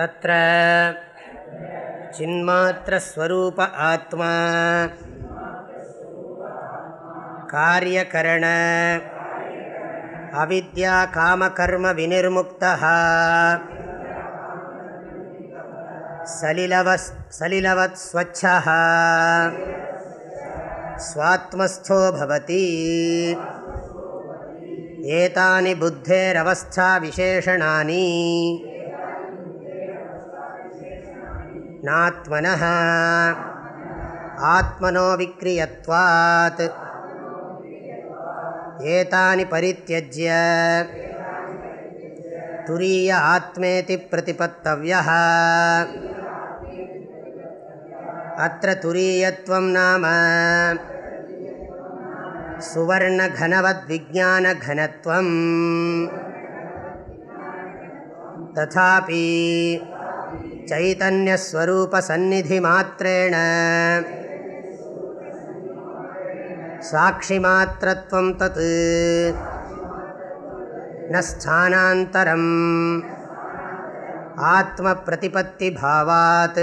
तत्र चिन्मात्रस्वरूप आत्मा कार्यकरण अविद्याकामकर्मविनिर्मुक्तः सलिलवस् सलिलवत् स्वच्छः स्वात्मस्थो भवति एतानि बुद्धेरवस्थाविशेषणानि நாத்மனः ஆத்மனோ விக்ரியத்வாத் ஏதானி பரித்தியஜ்ய துரிய ஆத்மேதி பிரதிபத்தவிய அத்த துரியத்துவம் நாம சுவர்ணகனவத்விஜானகனத்துவம் ததாபி चैतन्यस्वरूपसन्निधिमात्रेण साक्षिमात्रत्वं तत् न स्थानान्तरम् आत्मप्रतिपत्तिभावात्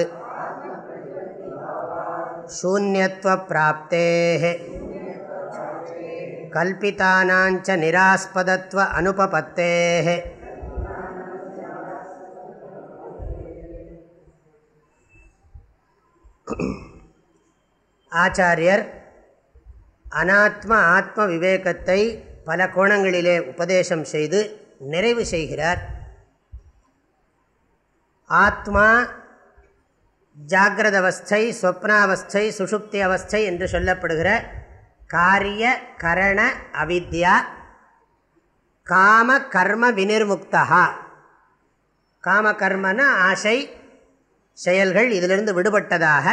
शून्यत्वप्राप्तेः कल्पितानाञ्च निरास्पदत्व अनुपपत्तेः ஆச்சாரியர் அனாத்ம ஆத்ம விவேகத்தை பல கோணங்களிலே உபதேசம் செய்து நிறைவு செய்கிறார். ஆத்மா ஜாகிரத அவஸ்தை சொப்னாவஸ்தை சுஷுப்தி அவஸ்தை என்று சொல்லப்படுகிற காரிய கரண அவித்யா காம கர்ம வினிர்முக்தா. காம கர்மன ஆசை செயல்கள் இதிலிருந்து விடுபட்டதாக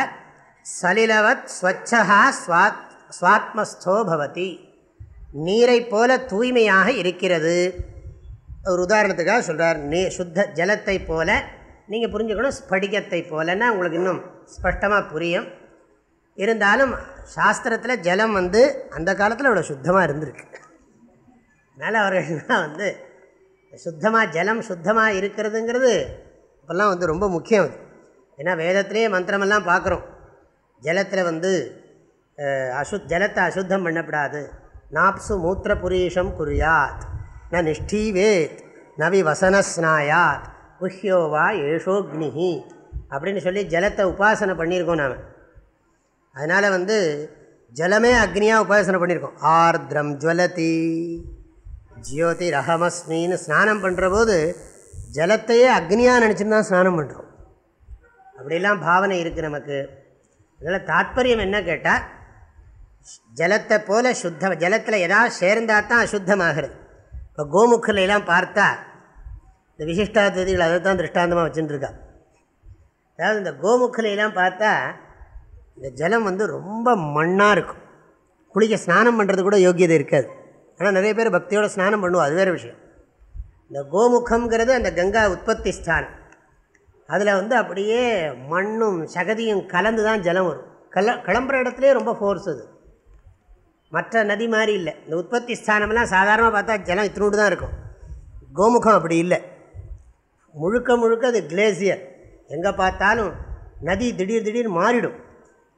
சலிலவத் ஸ்வச்சகா ஸ்வாத் ஸ்வாத்மஸ்தோ பவதி. நீரை போல தூய்மையாக இருக்கிறது. ஒரு உதாரணத்துக்காக சொல்கிறார் நீ சுத்த ஜலத்தை போல நீங்கள் புரிஞ்சுக்கணும் ஸ்படிகத்தை போலன்னா உங்களுக்கு இன்னும் ஸ்பஷ்டமாக புரியும். இருந்தாலும் சாஸ்திரத்தில் ஜலம் வந்து அந்த காலத்தில் அவ்வளோ சுத்தமாக இருந்திருக்கு. அதனால் அவர்கள்லாம் வந்து சுத்தமாக ஜலம் சுத்தமாக இருக்கிறதுங்கிறது இப்போல்லாம் வந்து ரொம்ப முக்கியம் அது. ஏன்னா வேதத்திலே மந்திரமெல்லாம் பார்க்குறோம். ஜலத்தில் வந்து அசு ஜலத்தை அசுத்தம் பண்ணப்படாது. நாப்சு மூத்திர புரீஷம் குறியாத் ந நிஷ்டீவேத் நவி வசனஸ்நாயாத் குஹ்யோவா ஏஷோக்னிஹி அப்படின்னு சொல்லி ஜலத்தை உபாசனை பண்ணியிருக்கோம் நாம். அதனால் வந்து ஜலமே அக்னியாக உபாசனை பண்ணியிருக்கோம். ஆர்திரம் ஜுவலதி ஜியோதி ரஹமஸ்மின்னு ஸ்நானம் பண்ணுற போது ஜலத்தையே அக்னியாக நினச்சின்னு தான் ஸ்நானம் பண்ணுறோம் அப்படிலாம் பாவனை இருக்குது நமக்கு. அதனால் தாத்பரியம் என்ன கேட்டால் ஜலத்தை போல சுத்த ஜலத்தில் எதாவது சேர்ந்தால் தான் அசுத்தமாகிறது. இப்போ கோமுக்கிலாம் பார்த்தா இந்த விசிஷ்டாத்வதிகள் அதை தான் திருஷ்டாந்தமாக வச்சுட்டுருக்கா அதாவது இந்த கோமுக்கிலாம் பார்த்தா இந்த ஜலம் வந்து ரொம்ப மண்ணாக இருக்கும். குளிக்க ஸ்நானம் பண்ணுறது கூட யோக்கியதை இருக்காது. ஆனால் நிறைய பேர் பக்தியோட ஸ்நானம் பண்ணுவோம் அது வேறு விஷயம். இந்த கோமுகங்கிறது அந்த கங்கா உற்பத்தி ஸ்தானம். அதில் வந்து அப்படியே மண்ணும் சகதியும் கலந்து தான் ஜலம் வரும். கல கிளம்புற இடத்துலே ரொம்ப ஃபோர்ஸ் அது. மற்ற நதி மாதிரி இல்லை. இந்த உற்பத்தி ஸ்தானம்லாம் சாதாரணமாக பார்த்தா ஜலம் இத்தினோடு தான் இருக்கும். கோமுகம் அப்படி இல்லை. முழுக்க முழுக்க அது கிளேசியர் எங்கே பார்த்தாலும் நதி திடீர் திடீர்னு மாறிடும்.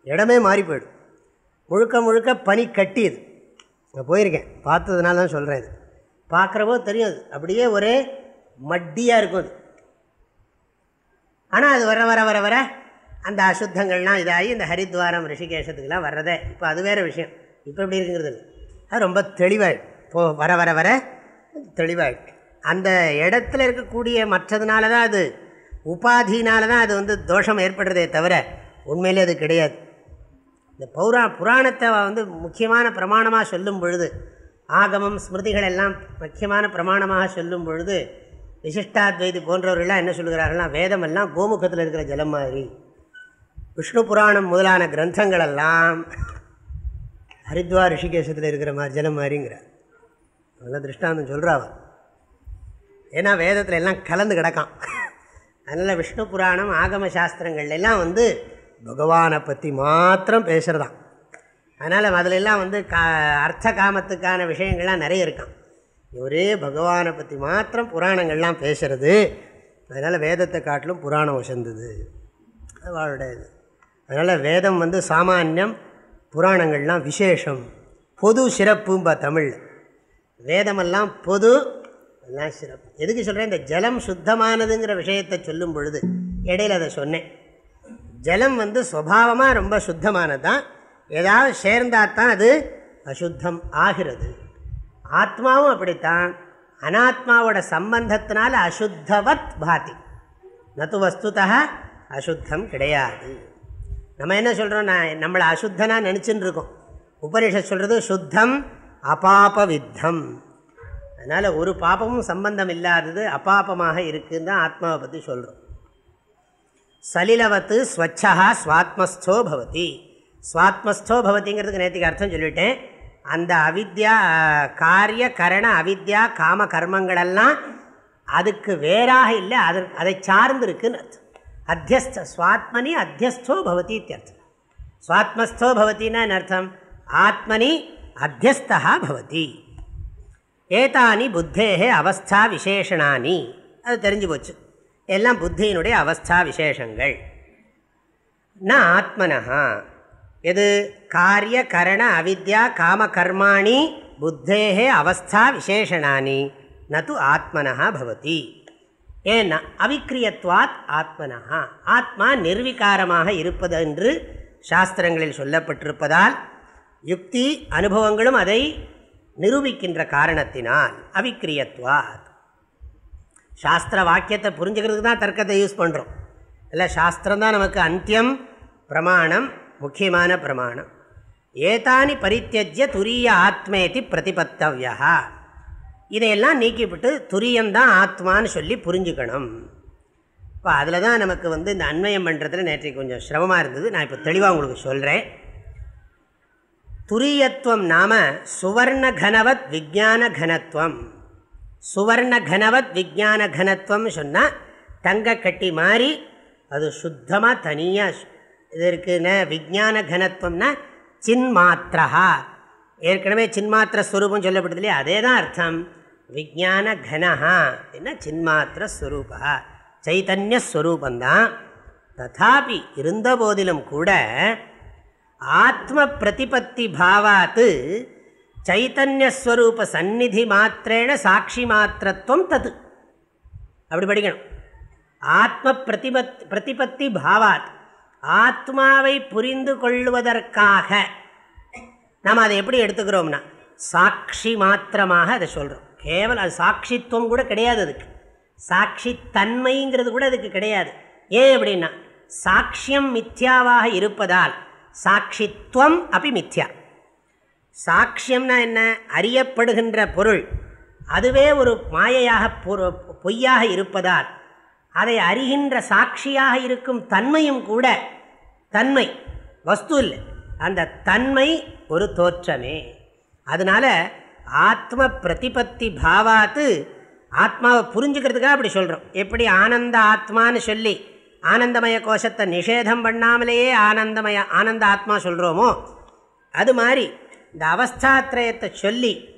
இடமே மாறி போயிடும். முழுக்க முழுக்க பனி கட்டியது நான் போயிருக்கேன். பார்த்ததுனால தான் சொல்கிறேன் இது. பார்க்குறப்போ தெரியும் அது. அப்படியே ஒரே மட்டியாக இருக்கும் அது. ஆனால் அது வர வர வர வர அந்த அசுத்தங்கள்லாம் இதாகி இந்த ஹரித்வாரம் ரிஷிகேஷத்துக்கெலாம் வர்றதே. இப்போ அது வேறு விஷயம். இப்போ எப்படி இருக்குங்கிறது அது ரொம்ப தெளிவாக போ வர வர வர தெளிவாக அந்த இடத்துல இருக்கக்கூடிய மற்றதுனால தான் அது உபாதினால தான் அது வந்து தோஷம் ஏற்படுறதே தவிர உண்மையிலே அது கிடையாது. இந்த பௌரா புராணத்தை வந்து முக்கியமான பிரமாணமாக சொல்லும் பொழுது ஆகமம் ஸ்மிருதிகள் எல்லாம் முக்கியமான பிரமாணமாக சொல்லும் பொழுது விசிஷ்டாத்வைதி போன்றவர்கள்லாம் என்ன சொல்கிறார்கள்னா வேதமெல்லாம் கோமுகத்தில் இருக்கிற ஜலம் மாதிரி. விஷ்ணு புராணம் முதலான கிரந்தங்களெல்லாம் ஹரித்வார் ரிஷிகேஷத்தில் இருக்கிற மாதிரி ஜலம் மாதிரிங்கிறார். அதெல்லாம் திருஷ்டாந்தம் சொல்கிறாவா ஏன்னா வேதத்தில் எல்லாம் கலந்து கிடக்கான். அதனால் விஷ்ணு புராணம் ஆகம சாஸ்திரங்கள்லாம் வந்து பகவானை பற்றி மாத்திரம் பேசுகிறதான் அதனால் அதிலெல்லாம் வந்து கா அர்த்த காமத்துக்கான விஷயங்கள்லாம் நிறைய இருக்கான் ஒரே பகவானை பற்றி மாத்திரம் புராணங்கள்லாம் பேசுகிறது அதனால் வேதத்தை காட்டிலும் புராணம் வசந்தது அவளுடைய இது அதனால் வேதம் வந்து சாமானியம் புராணங்கள்லாம் விசேஷம். பொது சிறப்பும்பா தமிழ் வேதமெல்லாம் பொது எல்லாம் சிறப்பு. எதுக்கு சொல்கிறேன் இந்த ஜலம் சுத்தமானதுங்கிற விஷயத்தை சொல்லும் பொழுது இடையில் அதை சொன்னேன். ஜலம் வந்து சுவாவமாக ரொம்ப சுத்தமானது தான் ஏதாவது சேர்ந்தால் தான் அது அசுத்தம் ஆகிறது. ஆத்மாவும் அப்படித்தான். அனாத்மாவோட சம்பந்தத்தினால அசுத்தவத் பாதி. நத்து வஸ்துதா அசுத்தம் கிடையாது. நம்ம என்ன சொல்கிறோம் நான் நம்மளை அசுத்தனாக நினச்சின்னு இருக்கோம் உபனிஷத் சொல்கிறது சுத்தம் அபாப வித்தம் அதனால் ஒரு பாபமும் சம்பந்தம் இல்லாதது அபாபமாக இருக்குன்னு தான் ஆத்மாவை பற்றி சொல்கிறோம் சலிலவத்து ஸ்வச்சா ஸ்வாத்மஸ்தோ பவதி. ஸ்வாத்மஸ்தோ பவதிங்கிறதுக்கு நேற்றுக்கு அர்த்தம் சொல்லிவிட்டேன் அந்த அவித்யா காரிய கரண அவித்யா காம கர்மங்களெல்லாம் அதுக்கு வேறாக இல்லை. அது அதை சார்ந்திருக்குன்னு அர்த்தம். அத்தியஸ்த சுவாத்மனி அத்தியஸ்தோ பவதி இத்தியர்த்தம் சுவாத்மஸ்தோ பவத்தின்னா அர்த்தம்? ஆத்மனி அத்தியஸ்தா பவதி. ஏதானி புத்தேகே அவஸ்தா விசேஷனானி அது தெரிஞ்சு போச்சு. எல்லாம் புத்தியினுடைய அவஸ்தா விசேஷங்கள். ந ஆத்மனஹா. எது? காரிய கரண அவித்யா காம கர்மாணி புத்தேகே அவஸ்தா விசேஷனானி. நது ஆத்மனா பவதி. ஏன்னா அவிக்கிரியத்வாத் ஆத்மனா ஆத்மா நிர்விகாரமாக இருப்பது என்று சாஸ்திரங்களில் சொல்லப்பட்டிருப்பதால் யுக்தி அனுபவங்களும் அதை நிரூபிக்கின்ற காரணத்தினால் அவிக்கிரியத்வாத் சாஸ்திர வாக்கியத்தை புரிஞ்சுக்கிறதுக்கு தான் தர்க்கத்தை யூஸ் பண்ணுறோம் இல்லை சாஸ்திரம் தான் நமக்கு அந்தியம் பிரமாணம் முக்கியமான பிரமாணம். ஏதானி பரித்தியஜ்ய துரிய ஆத்மேதி பிரதிபத்தவியா. இதையெல்லாம் நீக்கிவிட்டு துரியந்தான் ஆத்மான்னு சொல்லி புரிஞ்சுக்கணும். இப்போ அதில் தான் நமக்கு வந்து இந்த அன்மயம் பண்ணுறதுல நேற்றைக்கு கொஞ்சம் சிரமமாக இருந்தது. நான் இப்போ தெளிவாக உங்களுக்கு சொல்கிறேன் துரியத்துவம் நாம சுவர்ண கனவத் விஜான கனத்துவம் சுவர்ண கனவத் விஜான கனத்துவம் சொன்னால் தங்க கட்டி மாறி அது சுத்தமாக தனியாக இது இருக்குன்னா விஜான கனத்துவம்னா சின்மாத்திரா ஏற்கனவே சின்மாத்திர ஸ்வரூபம் சொல்லப்படுது இல்லையா? அதே தான் அர்த்தம். விஜான கனஹா என்ன? சின்மாத்திர ஸ்வரூபா சைத்தன்யஸ்வரூபந்தான் ததாபி இருந்த போதிலும் கூட ஆத்ம பிரதிபத்தி பாவாத்து சைத்தன்யஸ்வரூப சந்நிதி மாத்திரேன சாட்சி மாத்திரத்துவம் தது. அப்படி படிக்கணும். ஆத்ம பிரதிபத் பிரதிபத்தி பாவாத். ஆத்மாவை புரிந்து கொள்வதற்காக நாம் அதை எப்படி எடுத்துக்கிறோம்னா சாட்சி மாத்திரமாக அதை சொல்கிறோம் கேவலம் அது சாட்சித்துவம் கூட கிடையாது அதுக்கு. சாட்சி தன்மைங்கிறது கூட அதுக்கு கிடையாது. ஏன் அப்படின்னா சாட்சியம் மித்யாவாக இருப்பதால் சாட்சித்துவம் அப்படி மித்யா. சாட்சியம்னா என்ன? அறியப்படுகின்ற பொருள். அதுவே ஒரு மாயையாக பொய்யாக இருப்பதால் அதை அறிகின்ற சாட்சியாக இருக்கும் தன்மையும் கூட தன்மை. வஸ்து இல்லை. அந்த தன்மை ஒரு தோற்றமே. அதனால் ஆத்ம பிரதிபத்தி பாவாத்து ஆத்மாவை புரிஞ்சுக்கிறதுக்காக அப்படி சொல்கிறோம் எப்படி ஆனந்த ஆத்மான்னு சொல்லி ஆனந்தமய கோஷத்தை நிஷேதம் பண்ணாமலேயே ஆனந்தமய ஆனந்த ஆத்மா சொல்கிறோமோ அது மாதிரி இந்த அவஸ்தாத்திரயத்தை சொல்லி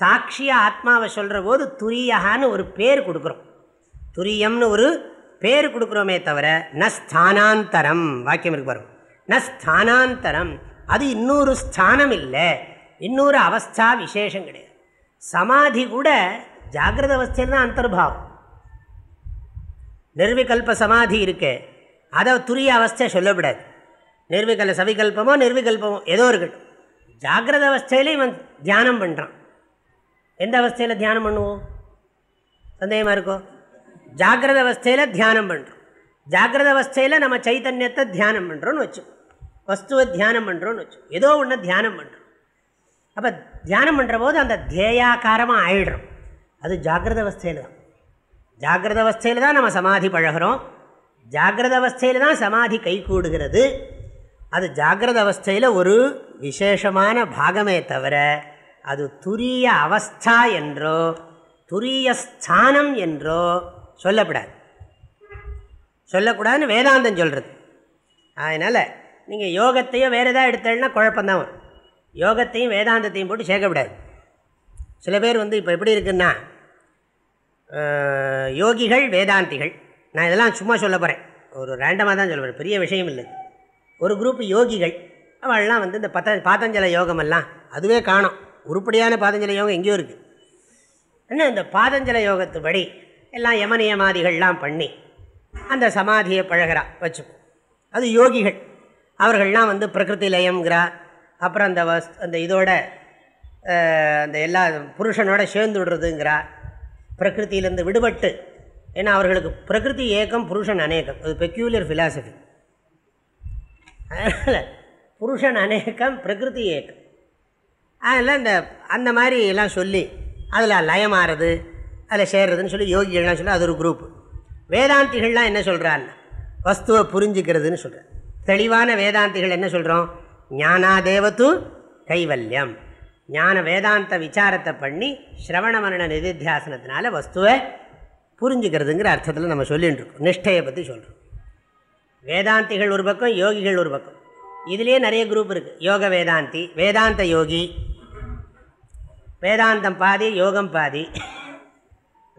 சாட்சிய ஆத்மாவை சொல்கிற போது துரியகான்னு ஒரு பேர் கொடுக்குறோம். துரியம்னு ஒரு பேர் கொடுக்குறோமே தவிர ந ஸ்தானாந்தரம் வாக்கியம் இருக்கு வரும் ந ஸ்தானாந்தரம் அது இன்னொரு ஸ்தானம் இல்லை இன்னொரு அவஸ்தா விசேஷம் கிடையாது. சமாதி கூட ஜாகிரத அவஸ்தையில் தான் அந்தர்பாவம். நிர்விகல்ப சமாதி இருக்கு அதை துரிய அவஸ்தை சொல்லக்கூடாது. நிர்விகல்ப சவிகல்பமோ நிர்விகல்பமோ ஏதோ இருக்கட்டும். ஜாகிரத அவஸ்தையிலே இவன் தியானம் பண்ணுறான் எந்த அவஸ்தையில் தியானம் பண்ணுவோம்? சந்தேகமாக இருக்கோ? ஜாகிரத அவஸ்தையில் தியானம் பண்ணுறோம் ஜாகிரத அவஸ்தையில் நம்ம சைத்தன்யத்தை தியானம் பண்ணுறோன்னு வச்சோம் வஸ்துவை தியானம் பண்ணுறோன்னு வச்சோம் ஏதோ ஒன்று தியானம் பண்ணுறோம் அப்போ தியானம் பண்ணுற போது அந்த தேயாக்காரமாக ஆயிடுறோம். அது ஜாகிரத அவஸ்தையில் தான். ஜாகிரத அவஸ்தையில் தான் நம்ம சமாதி பழகிறோம். ஜாகிரத அவஸ்தையில் தான் சமாதி கை கூடுகிறது. அது ஜாகிரத அவஸ்தையில் ஒரு விசேஷமான பாகமே தவிர அது துரிய அவஸ்தா என்றோ துரிய ஸ்தானம் என்றோ சொல்லக்கூடாது சொல்லக்கூடாதுன்னு வேதாந்தம் சொல்கிறது அதனால் நீங்கள் யோகத்தையும் வேறு எதாவது எடுத்தேன்னா குழப்பந்தான் வரும். யோகத்தையும் வேதாந்தத்தையும் போட்டு சேர்க்கக்கூடாது. சில பேர் வந்து இப்போ எப்படி இருக்குன்னா யோகிகள் வேதாந்திகள். நான் இதெல்லாம் சும்மா சொல்ல போகிறேன் ஒரு ரேண்டமாக தான் சொல்ல போகிறேன் பெரிய விஷயம் இல்லை. ஒரு குரூப் யோகிகள் அவள்லாம் வந்து இந்த பத்த பாத்தஞ்சல யோகமெல்லாம் அதுவே காணும். உருப்படியான பாதஞ்சல யோகம் எங்கேயோ இருக்குது என்ன இந்த பாதஞ்சல யோகத்துபடி எல்லாம் யமனியமாதிகள்லாம் பண்ணி அந்த சமாதியை பழகிறா வச்சுப்போம் அது யோகிகள். அவர்கள்லாம் வந்து பிரகிருதி லயம்ங்கிறா அப்புறம் அந்த வஸ் அந்த இதோட அந்த எல்லா புருஷனோட சேர்ந்து விடுறதுங்கிறா. பிரகிருத்தியிலேருந்து விடுபட்டு ஏன்னா அவர்களுக்கு பிரகிருதி ஏகம் புருஷன் அநேகம். அது பெக்யூலியர் ஃபிலாசபி அதனால் புருஷன் அநேகம் பிரகிருதி ஏகம் அதெல்லாம் இந்த அந்த மாதிரி எல்லாம் சொல்லி அதில் லயமாறது அதில் சேர்றதுன்னு சொல்லி யோகிகள்லாம் சொல்லி அது ஒரு குரூப் வேதாந்திகள்லாம் என்ன சொல்கிறான்னா வஸ்துவை புரிஞ்சுக்கிறதுன்னு சொல்கிறேன் தெளிவான வேதாந்திகள் என்ன சொல்கிறோம் ஞானாதேவத்து கைவல்யம். ஞான வேதாந்த விசாரத்தை பண்ணி ஸ்ரவண மரண நிதித்தியாசனத்தினால வஸ்துவை புரிஞ்சுக்கிறதுங்கிற அர்த்தத்தில் நம்ம சொல்லிட்டு இருக்கோம். நிஷ்டையை பற்றி சொல்கிறோம் வேதாந்திகள் ஒரு பக்கம் யோகிகள் ஒரு பக்கம். இதுலேயே நிறைய குரூப் இருக்குது யோக வேதாந்தி வேதாந்த யோகி வேதாந்தம் பாதி யோகம் பாதி.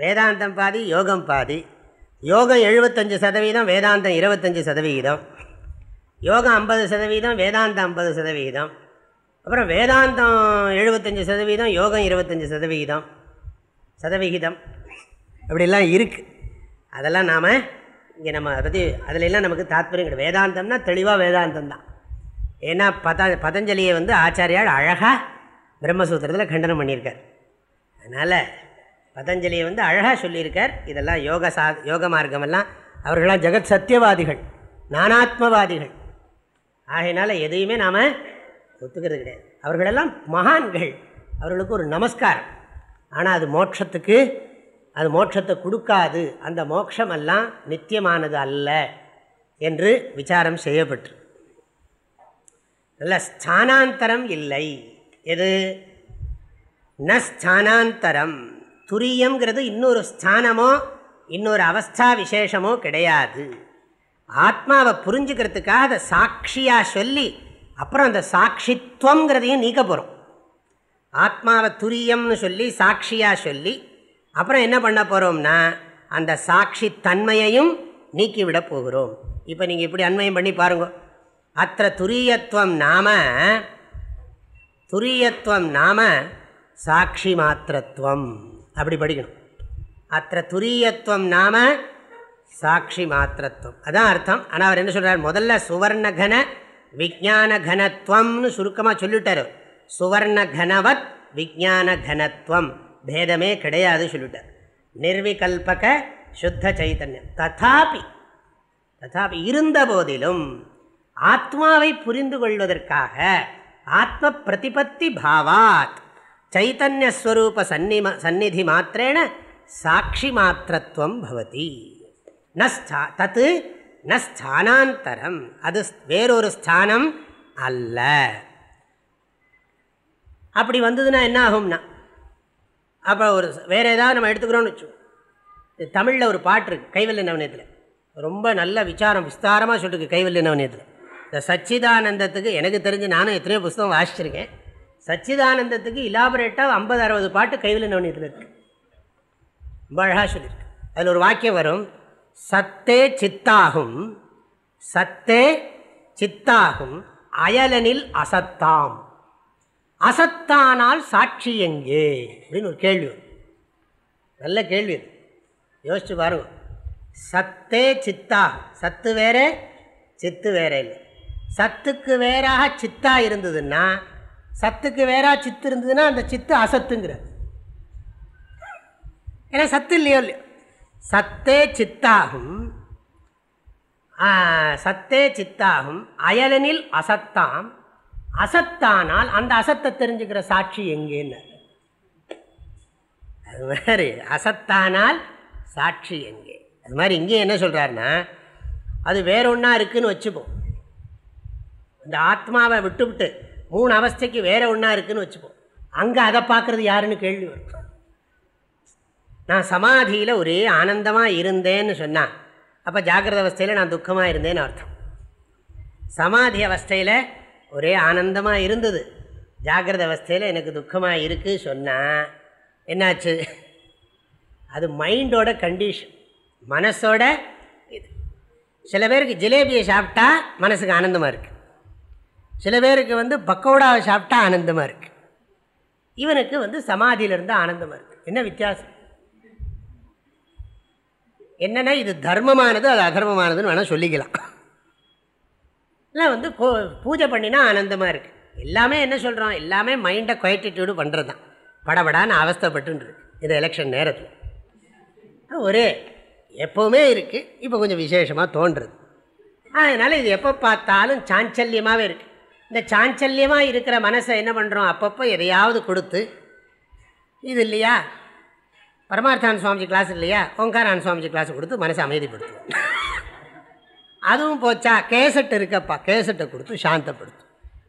வேதாந்தம் பாதி யோகம் பாதி. யோகம் எழுபத்தஞ்சு சதவீதம் வேதாந்தம் இருபத்தஞ்சி சதவிகிதம் யோகம் ஐம்பது சதவீதம் வேதாந்தம் ஐம்பது சதவிகிதம் அப்புறம் வேதாந்தம் எழுபத்தஞ்சி சதவீதம் யோகம் இருபத்தஞ்சி சதவிகிதம் சதவிகிதம். அப்படிலாம் இருக்குது அதெல்லாம் நாம் இங்கே நம்ம அதை பற்றி அதில் நமக்கு தாத்பரியம் கிடையாது. வேதாந்தம்னா தெளிவாக வேதாந்தம் தான். ஏன்னா பத பதஞ்சலியை வந்து ஆச்சாரியால் அழகாக பிரம்மசூத்திரத்தில் கண்டனம் பண்ணியிருக்கார். அதனால் பதஞ்சலியை வந்து அழகாக சொல்லியிருக்கார். இதெல்லாம் யோக சா யோக மார்க்கமெல்லாம் அவர்களாம் ஜெகத் சத்தியவாதிகள் நானாத்மவாதிகள். ஆகையினால எதையுமே நாம் ஒத்துக்கிறது கிடையாது. அவர்களெல்லாம் மகான்கள். அவர்களுக்கு ஒரு நமஸ்காரம். ஆனால் அது மோட்சத்துக்கு அது மோட்சத்தை கொடுக்காது. அந்த மோட்சமெல்லாம் நித்தியமானது அல்ல என்று விசாரம் செய்யப்பட்டு நல்ல ஸ்தானாந்தரம் இல்லை. எது? ந ஸ்தானாந்தரம் துரியங்கிறது இன்னொரு ஸ்தானமோ இன்னொரு அவஸ்தா விசேஷமோ கிடையாது. ஆத்மாவை புரிஞ்சுக்கிறதுக்காக அதை சாட்சியாக சொல்லி அப்புறம் அந்த சாட்சித்வங்கிறதையும் நீக்க போகிறோம் ஆத்மாவை துரியம்னு சொல்லி சாட்சியாக சொல்லி அப்புறம் என்ன பண்ண போகிறோம்னா அந்த சாட்சி தன்மையையும் நீக்கிவிட போகிறோம். இப்போ நீங்கள் இப்படி அண்மையம் பண்ணி பாருங்க. அத்த துரியத்துவம் நாம துரியத்துவம் நாம சாட்சி மாத்திரத்துவம். அப்படி படிக்கணும். அத்த துரியத்துவம் நாம சாட்சி மாத்திரத்துவம் அதான் அர்த்தம். ஆனால் அவர் என்ன சொல்கிறார் முதல்ல சுவர்ணகன விஜான கனத்துவம்னு சுருக்கமாக சொல்லிட்டார். சுவர்ண கனவத் விஜான கனத்துவம் பேதமே கிடையாது சொல்லிட்டார். நிர்விகல்பக சுத்த சைத்தன்யம் ததாபி ததாபி இருந்த போதிலும் ஆத்மாவை புரிந்து கொள்வதற்காக ஆத்ம பிரதிபத்தி பாவாத் சைத்தன்யஸ்வரூப சன்னிம சந்நிதி மாத்திரேன சாட்சி மாத்திரத்துவம் பவதி நஸ்தா தத்து ந ஸ்தானாந்தரம் அது வேறொரு ஸ்தானம் அல்ல அப்படி வந்ததுன்னா என்ன ஆகும்னா அப்போ ஒரு வேறு ஏதாவது நம்ம எடுத்துக்கிறோம்னு வச்சு தமிழில் ஒரு பாட்டு இருக்குது கைவல்ய நவனியத்தில் ரொம்ப நல்ல விசாரம் விஸ்தாரமாக சொல்லிருக்கு கைவல்ய நவனியத்தில் இந்த சச்சிதானந்தத்துக்கு எனக்கு தெரிஞ்சு நானும் எத்தனையோ புஸ்தகம் வாசிச்சிருக்கேன் சச்சிதானந்தத்துக்கு இலாபரேட்டாக ஐம்பது அறுபது பாட்டு கைவில் நவனியத்தில் இருக்குது ரொம்ப அழகாக சொல்லியிருக்கு. அதில் ஒரு வாக்கியம் வரும். சத்தே சித்தாகும் சத்தே சித்தாகும் அயலனில் அசத்தாம். அசத்தானால் சாட்சி எங்கே? அப்படின்னு ஒரு கேள்வி நல்ல கேள்வி அது. யோசிச்சு பாருங்க. சத்தே சித்தா சத்து வேற? சித்து வேற இல்லை. சத்துக்கு வேறாக சித்தா இருந்ததுன்னா சத்துக்கு வேறா சித்து இருந்ததுன்னா அந்த சித்து அசத்துங்கிறது. ஏன்னா சத்து இல்லையோ இல்லையோ? சத்தே சித்தாகும். சத்தே சித்தாகும். அயலனில் அசத்தாம். அசத்தானால் அந்த அசத்தை தெரிஞ்சுக்கிற சாட்சி எங்கேன்னு? அது மாதிரி அசத்தானால் சாட்சி எங்கே? அது மாதிரி இங்கே என்ன சொல்கிறாருன்னா அது வேற ஒன்றா இருக்குதுன்னு வச்சுப்போம். இந்த ஆத்மாவை விட்டுவிட்டு மூணு அவஸ்தைக்கு வேற ஒன்றா இருக்குன்னு வச்சுப்போம் அங்கே அதை பார்க்குறது யாருன்னு கேள்வி வரும். நான் சமாதியில் ஒரே ஆனந்தமாக இருந்தேன்னு சொன்னான் அப்போ ஜாகிரத அவஸ்தையில் நான் துக்கமாக இருந்தேன்னு அர்த்தம். சமாதி அவஸ்தையில் ஒரே ஆனந்தமாக இருந்தது. ஜாகிரத அவஸ்தையில் எனக்கு துக்கமாக இருக்குது சொன்னால் என்னாச்சு? அது மைண்டோட கண்டிஷன் மனசோட இது. சில பேருக்கு ஜிலேபியை சாப்பிட்டா மனசுக்கு ஆனந்தமாக இருக்குது சில பேருக்கு வந்து பக்கோடாவை சாப்பிட்டா ஆனந்தமாக இருக்குது இவனுக்கு வந்து சமாதியிலிருந்து ஆனந்தமாக இருக்குது என்ன வித்தியாசம்? என்னென்னா இது தர்மமானது அது அதர்மமானதுன்னு வேணால் சொல்லிக்கலாம். இல்லை வந்து கோ பூஜை பண்ணினா ஆனந்தமாக இருக்குது எல்லாமே என்ன சொல்கிறோம் எல்லாமே மைண்டை குவைட்டிடியூடு பண்ணுறது தான் படபடான்னு அவஸ்தப்பட்டுருக்கு இந்த எலெக்ஷன் நேரத்தில். ஒரே எப்போவுமே இருக்குது இப்போ கொஞ்சம் விசேஷமாக தோன்றுறது அதனால் இது எப்போ பார்த்தாலும் சாஞ்சல்யமாகவே இருக்குது இந்த சாஞ்சல்யமாக இருக்கிற மனசை என்ன பண்ணுறோம் அப்பப்போ எதையாவது கொடுத்து இது இல்லையா? பரமார்த்தான சுவாமிஜி கிளாஸ் இல்லையா? ஓங்காரான சுவாமிஜி கிளாஸ் கொடுத்து மனசை அமைதிப்படுத்துவோம். அதுவும் போச்சா? கேசட் இருக்கப்பா. கேசட்டை கொடுத்து சாந்தப்படுத்தும்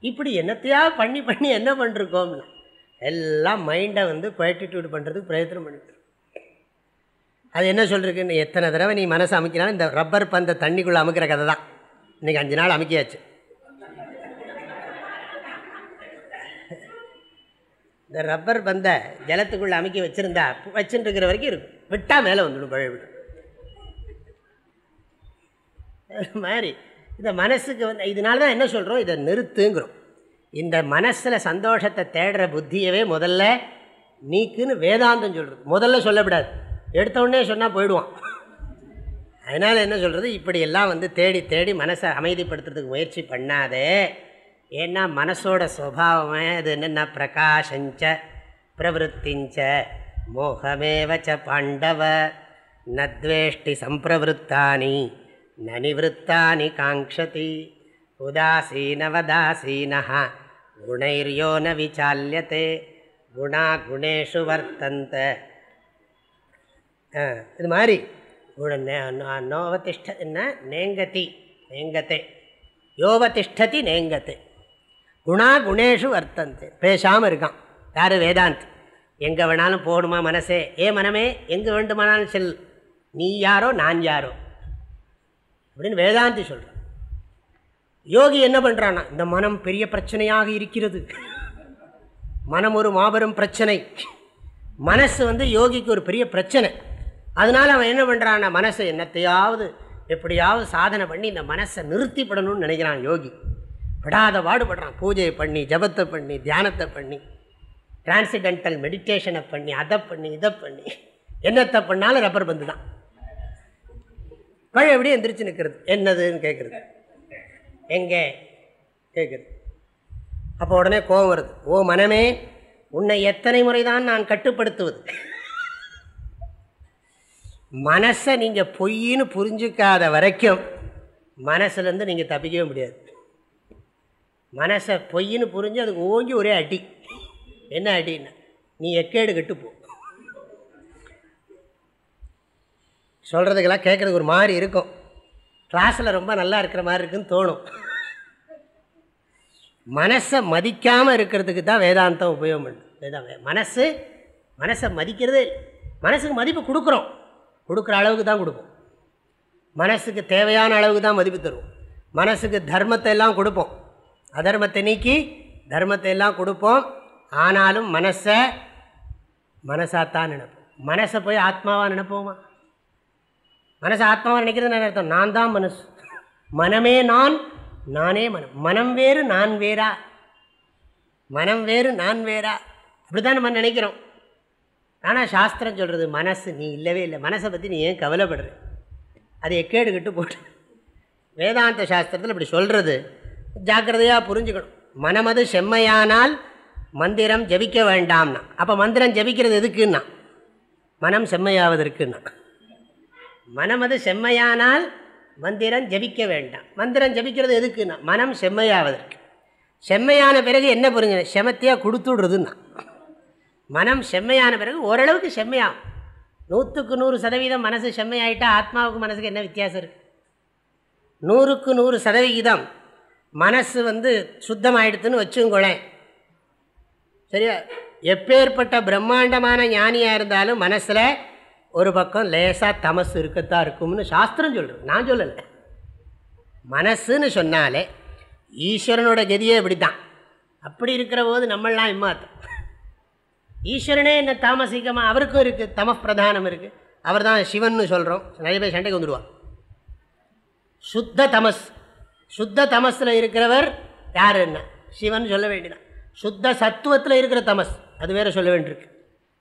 இப்படி என்னத்தையாவது பண்ணி பண்ணி என்ன பண்ணிருக்கோம்னு எல்லாம் மைண்டை வந்து குவாட்டிடியூட் பண்ணுறதுக்கு பிரயத்தனம் பண்ணிட்டு அது என்ன சொல்லிருக்குன்னு எத்தனை தடவை நீ மனசை அமைக்கினாலும் இந்த ரப்பர் பந்த தண்ணிக்குள்ளே அமுக்கிற கதை தான் இன்றைக்கி அஞ்சு நாள் அமைக்கியாச்சு. இந்த ரப்பர் பந்தை ஜலத்துக்குள்ளே அமைக்கி வச்சுருந்தா வச்சுட்டுருக்கிற வரைக்கும் இருக்கும். விட்டால் மேலே வந்துடும் பழவிடும் விடும். அது மாதிரி. இந்த மனசுக்கு வந்து இதனால தான் என்ன சொல்கிறோம் இதை நிறுத்துங்கிறோம். இந்த மனசில் சந்தோஷத்தை தேடுற புத்தியவே முதல்ல நீக்குன்னு வேதாந்தம் சொல்கிறது முதல்ல சொல்லக்கூடாது எடுத்தவுடனே சொன்னால் போயிடுவான். அதனால் என்ன சொல்கிறது இப்படியெல்லாம் வந்து தேடி தேடி மனசை அமைதிப்படுத்துறதுக்கு முயற்சி பண்ணாதே. ஏன்னா மனசோட சுவாவமே அது என்னென்னா பிரகாஷஞ்ச பிரவருத்திஞ்ச மோகமேவச்ச பாண்டவ. நத்வேஷ்டி சம்பிரவருத்தானி ந நிவத்தானி உதாசீனவதாசீனா உதாசீனவதாசீன குணைர்யோ ந விசால்யத்தை குணா குணேஷு வர்த்தந்த. இது மாதிரி. நோவதிஷ்ட என்ன? நேங்கதி நேங்கத்தை யோவதிஷ்டதி நேங்கத்தை குணா குணேஷு வர்த்தந்து. பேசாமல் இருக்கான் யார் வேதாந்த்? எங்கே வேணாலும் போகணுமா மனசே? ஏ மனமே எங்கே வேண்டுமானாலும் செல். நீ யாரோ நான் யாரோ? அப்படின்னு வேதாந்தி சொல்கிறான் யோகி என்ன பண்ணுறான்னா இந்த மனம் பெரிய பிரச்சனையாக இருக்கிறது. மனம் ஒரு மாபெரும் பிரச்சனை. மனசு வந்து யோகிக்கு ஒரு பெரிய பிரச்சனை. அதனால் அவன் என்ன பண்ணுறான்னா மனசை என்னத்தையாவது எப்படியாவது சாதனை பண்ணி இந்த மனசை நிறுத்திப்படணும்னு நினைக்கிறான் யோகி. விடாத பாடுபடுறான். பூஜையை பண்ணி ஜபத்தை பண்ணி தியானத்தை பண்ணி டிரான்சிடென்டல் மெடிடேஷனை பண்ணி அதை பண்ணி இதை பண்ணி. என்னத்தை பண்ணாலும் ரப்பர் பந்து தான். பழைய எப்படி எந்திரிச்சு நிற்கிறது என்னதுன்னு கேட்குறது எங்கே? கேட்குறது அப்போ உடனே கோபம் வருது. ஓ மனமே உன்னை எத்தனை முறை தான் நான் கட்டுப்படுத்துவது? மனசை நீங்கள் பொய்ன்னு புரிஞ்சிக்காத வரைக்கும் மனசுலேருந்து நீங்கள் தப்பிக்கவே முடியாது. மனசை பொய்ன்னு புரிஞ்சு அதுக்கு ஓங்கி ஒரே அடி. என்ன அடின்னா நீ எக்கேடு கட்டுப்போ சொல்கிறதுக்கெல்லாம் கேட்குறதுக்கு ஒரு மாதிரி இருக்கும். கிளாஸில் ரொம்ப நல்லா இருக்கிற மாதிரி இருக்குன்னு தோணும். மனசை மதிக்காமல் இருக்கிறதுக்கு தான் வேதாந்தம் உபயோகம் பண்ணுது வேதா மனசு மனசை மதிக்கிறதே மனசுக்கு மதிப்பு கொடுக்குறோம். கொடுக்குற அளவுக்கு தான் கொடுப்போம். மனசுக்கு தேவையான அளவுக்கு தான் மதிப்பு தருவோம். மனசுக்கு தர்மத்தை எல்லாம் கொடுப்போம். அதர்மத்தை நீக்கி தர்மத்தை எல்லாம் கொடுப்போம். ஆனாலும் மனசை மனசாத்தான் நினைப்போம். மனசை போய் ஆத்மாவாக நினைப்போமா? மனசை ஆத்மாவாக நினைக்கிறது அர்த்தம். நான் தான் மனசு. மனமே நான் நானே மனம். மனம் வேறு நான் வேறா. மனம் வேறு நான் வேறா. அப்படி தான் நம்ம நினைக்கிறோம். ஆனால் சாஸ்திரம் சொல்கிறது மனசு நீ இல்லவே இல்லை. மனசை பற்றி நீ ஏன் கவலைப்படுற? அதை எக்கேடுக்கிட்டு போட்டு. வேதாந்த சாஸ்திரத்தில் இப்படி சொல்கிறது ஜாக்கிரதையாக புரிஞ்சுக்கணும். மனமது செம்மையானால் மந்திரம் ஜபிக்க வேண்டாம்னா. அப்போ மந்திரம் ஜபிக்கிறது எதுக்குன்னா? மனம் செம்மையாவதற்குன்னா. மனமது செம்மையானால் மந்திரம் ஜபிக்க வேண்டாம். மந்திரம் ஜபிக்கிறது எதுக்குன்னா? மனம் செம்மையாவதற்கு. செம்மையான பிறகு என்ன புரிஞ்சு செமத்தையாக கொடுத்துடுறதுன்னா. மனம் செம்மையான பிறகு ஓரளவுக்கு செம்மையாகும். நூற்றுக்கு நூறு சதவீதம் மனசு செம்மையாயிட்டால் ஆத்மாவுக்கு மனசுக்கு என்ன வித்தியாசம் இருக்குது நூறுக்கு நூறு சதவிகிதம் மனசு வந்து சுத்தமாயிடுதுன்னு வச்சுங்கோளேன் சரியா? எப்பேற்பட்ட பிரம்மாண்டமான ஞானியாக இருந்தாலும் மனசில் ஒரு பக்கம் லேசாக தமசு இருக்கத்தான் இருக்கும்னு சாஸ்திரம் சொல்கிறோம் நான் சொல்லலை. மனசுன்னு சொன்னாலே ஈஸ்வரனோட கதியே இப்படி தான் அப்படி இருக்கிற போது நம்மளாம் இம்மாத்தம். ஈஸ்வரனே என்ன தாமசிக்கமாக அவருக்கும் இருக்குது தம பிரதானம் இருக்குது அவர் தான் சிவன் சொல்கிறோம் நிறைய பேர் சண்டைக்கு வந்துடுவான் சுத்த தமஸ். சுத்த தமஸில் இருக்கிறவர் யாருன்னா? சிவன் சொல்ல வேண்டியதான் சுத்த சத்துவத்தில் இருக்கிற தமஸ். அது வேற சொல்ல வேண்டியிருக்கு.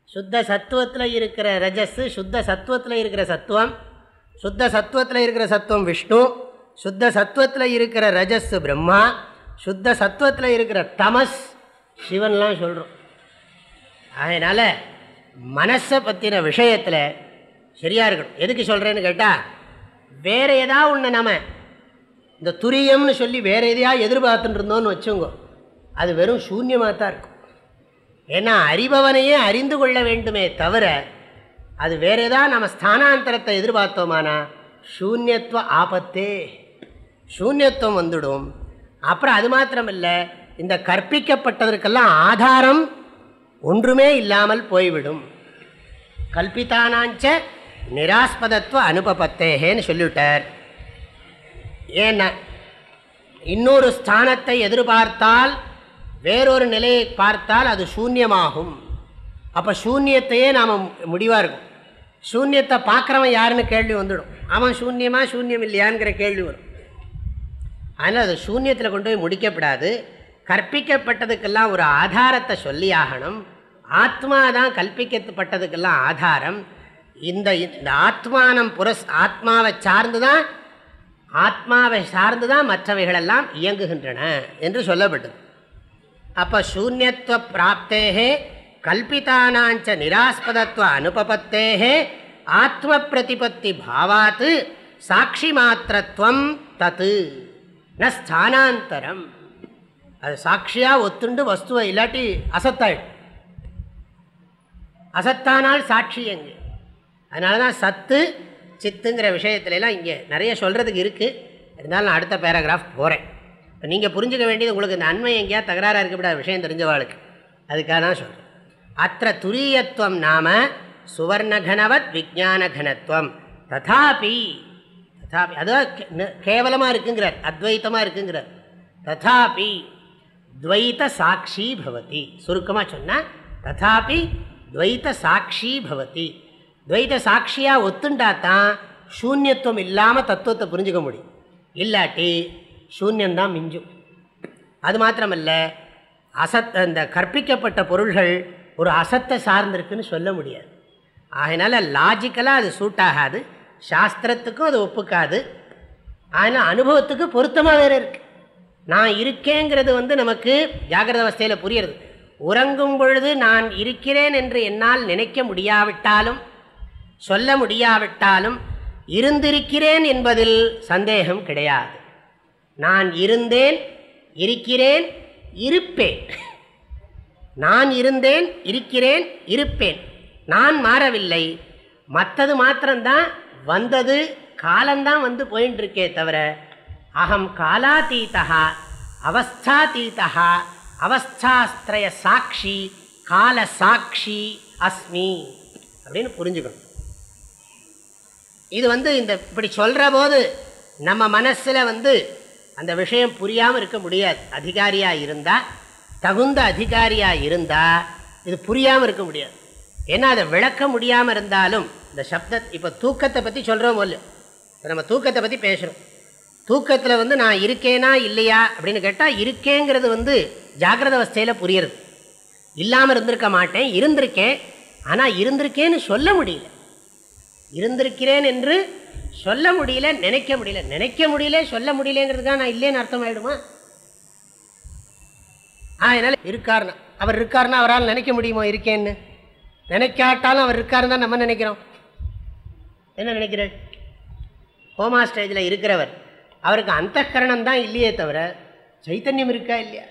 சுத்த சத்துவத்தில் இருக்கிற ரஜஸ் சுத்த சத்துவத்தில் இருக்கிற சத்துவம் சுத்த சத்துவத்தில் இருக்கிற சத்துவம் விஷ்ணு சுத்த சத்துவத்தில் இருக்கிற ரஜஸ் பிரம்மா சுத்த சத்துவத்தில் இருக்கிற தமஸ் சிவன்லாம் சொல்கிறோம் அதனால் மனசை பற்றின விஷயத்தில் சரியாக இருக்கணும். எதுக்கு சொல்கிறேன்னு கேட்டால் வேறு ஏதாவது ஒன்று நம்ம இந்த துரியம்னு சொல்லி வேறு எதையா எதிர்பார்த்துட்டு இருந்தோம்னு வச்சுங்கோ அது வெறும் சூன்யமாக தான் இருக்கும். ஏன்னா அறிபவனையே அறிந்து கொள்ள வேண்டுமே தவிர அது வேறு ஏதாவது நம்ம ஸ்தானாந்தரத்தை எதிர்பார்த்தோமானா சூன்யத்துவ ஆபத்தே. சூன்யத்துவம் வந்துடும். அப்புறம் அது மாத்திரமில்லை இந்த கற்பிக்கப்பட்டதற்கெல்லாம் ஆதாரம் ஒன்றுமே இல்லாமல் போய்விடும். கல்பித்தானாஞ்ச நிராஸ்பதத்துவ அனுபபத்தேகேன்னு சொல்லிவிட்டார். ஏன்னா இன்னொரு ஸ்தானத்தை எதிர்பார்த்தால் வேறொரு நிலையை பார்த்தால் அது சூன்யமாகும். அப்போ சூன்யத்தையே நாம் முடிவாக இருக்கும். சூன்யத்தை பார்க்குறவன் யாருன்னு கேள்வி வந்துடும். அவன் சூன்யமாக சூன்யம் இல்லையாங்கிற கேள்வி வரும். அதனால் அது சூன்யத்தில் கொண்டு போய் முடிக்கப்படாது. கற்பிக்கப்பட்டதுக்கெல்லாம் ஒரு ஆதாரத்தை சொல்லி ஆகணும். ஆத்மா தான் கற்பிக்கப்பட்டதுக்கெல்லாம் ஆதாரம். இந்த இந்த ஆத்மானம் புரஸ் ஆத்மாவை சார்ந்து தான் ஆத்மாவை சார்ந்து தான் மற்றவைகளெல்லாம் இயங்குகின்றன என்று சொல்லப்பட்டது. அப்போ சூன்யத்துவ பிராப்தேகே கல்பித்தானாஞ்ச நிராஸ்பதத்துவ அனுபபத்தேகே ஆத்ம பிரதிபத்தி பாவாத்து சாட்சி மாத்திரத்துவம் தத்து ந ஸ்தானாந்தரம். அது சாட்சியாக ஒத்துண்டு வஸ்துவை இல்லாட்டி அசத்தாயிடும். அசத்தானால் சாட்சி எங்கு? அதனால தான் சத்து சித்துங்கிற விஷயத்துலலாம் இங்கே நிறைய சொல்கிறதுக்கு இருக்குது இருந்தாலும் நான் அடுத்த பேராகிராஃப் போகிறேன் இப்போ நீங்கள் புரிஞ்சுக்க வேண்டியது உங்களுக்கு இந்த அண்மை எங்கேயா தகராறாக இருக்கக்கூடாது விஷயம் தெரிஞ்சவாளுக்கு. அதுக்காக தான் சொல்கிறேன் அத்த துரியத்துவம் நாம சுவர்ணகனவத் விஜானகனத்துவம் ததாபி ததாபி அதுதான் கேவலமாக இருக்குங்கிறார் அத்வைத்தமாக இருக்குங்கிறார். ததாபி துவைத்த சாட்சி பவதி. சுருக்கமாக சொன்னால் ததாபி துவைத்த சாட்சி பவதி. துவைத சாட்சியாக ஒத்துண்டா தான் சூன்யத்துவம் இல்லாமல் தத்துவத்தை புரிஞ்சுக்க முடியும். இல்லாட்டி சூன்யந்தான் மிஞ்சும். அது மாத்திரமல்ல அசத் அந்த கற்பிக்கப்பட்ட பொருள்கள் ஒரு அசத்தை சார்ந்திருக்குன்னு சொல்ல முடியாது. அதனால் லாஜிக்கலாக அது சூட் ஆகாது சாஸ்திரத்துக்கும் அது ஒப்புக்காது. ஆனால் அனுபவத்துக்கு பொருத்தமாக வேறு இருக்குது நான் இருக்கேங்கிறது வந்து நமக்கு ஜாகிரத அவஸ்தையில் புரியுறது. உறங்கும் பொழுது நான் இருக்கிறேன் என்று என்னால் நினைக்க முடியாவிட்டாலும் சொல்ல முடியாவிட்டாலும் இருந்திருக்கிறேன் என்பதில் சந்தேகம் கிடையாது. நான் இருந்தேன் இருக்கிறேன் இருப்பேன். நான் இருந்தேன் இருக்கிறேன் இருப்பேன். நான் மாறவில்லை. மற்றது மாத்திரம்தான் வந்தது காலந்தான் வந்து போயின்னு இருக்கே தவிர அகம் காலாதீதா அவஸ்தாதீதா அவஸ்தாஸ்திரய சாட்சி கால சாட்சி அஸ்மி அப்படின்னு புரிஞ்சுக்கணும். இது வந்து இந்த இப்படி சொல்கிற போது நம்ம மனசில் வந்து அந்த விஷயம் புரியாமல் இருக்க முடியாது. அதிகாரியாக இருந்தால் தகுந்த அதிகாரியாக இருந்தால் இது புரியாமல் இருக்க முடியாது. ஏன்னா அதை விளக்க முடியாமல் இருந்தாலும் இந்த சப்த இப்போ தூக்கத்தை பற்றி சொல்கிறோம் ஒல்லு இப்போ நம்ம தூக்கத்தை பற்றி பேசுகிறோம் தூக்கத்தில் வந்து நான் இருக்கேனா இல்லையா அப்படின்னு கேட்டால் இருக்கேங்கிறது வந்து ஜாகிரத அவஸ்தையில் புரியுறது. இல்லாமல் இருந்திருக்க மாட்டேன் இருந்திருக்கேன் ஆனால் இருந்திருக்கேன்னு சொல்ல முடியல. இருந்திருக்கிறேன் என்று சொல்ல முடியல நினைக்க முடியல. நினைக்க முடியல சொல்ல முடியலங்கிறதுக்காக நான் இல்லைன்னு அர்த்தம் ஆயிடுமா அதனால் இருக்காருனா அவர் இருக்காருன்னா அவரால் நினைக்க முடியுமோ இருக்கேன்னு? நினைக்காட்டாலும் அவர் இருக்காருன்னு தான் நம்ம நினைக்கிறோம். என்ன நினைக்கிறேன் ஹோமா ஸ்டேஜில் இருக்கிறவர். அவருக்கு அந்த கரணம் தான் இல்லையே தவிர சைத்தன்யம் இருக்கா இல்லையா?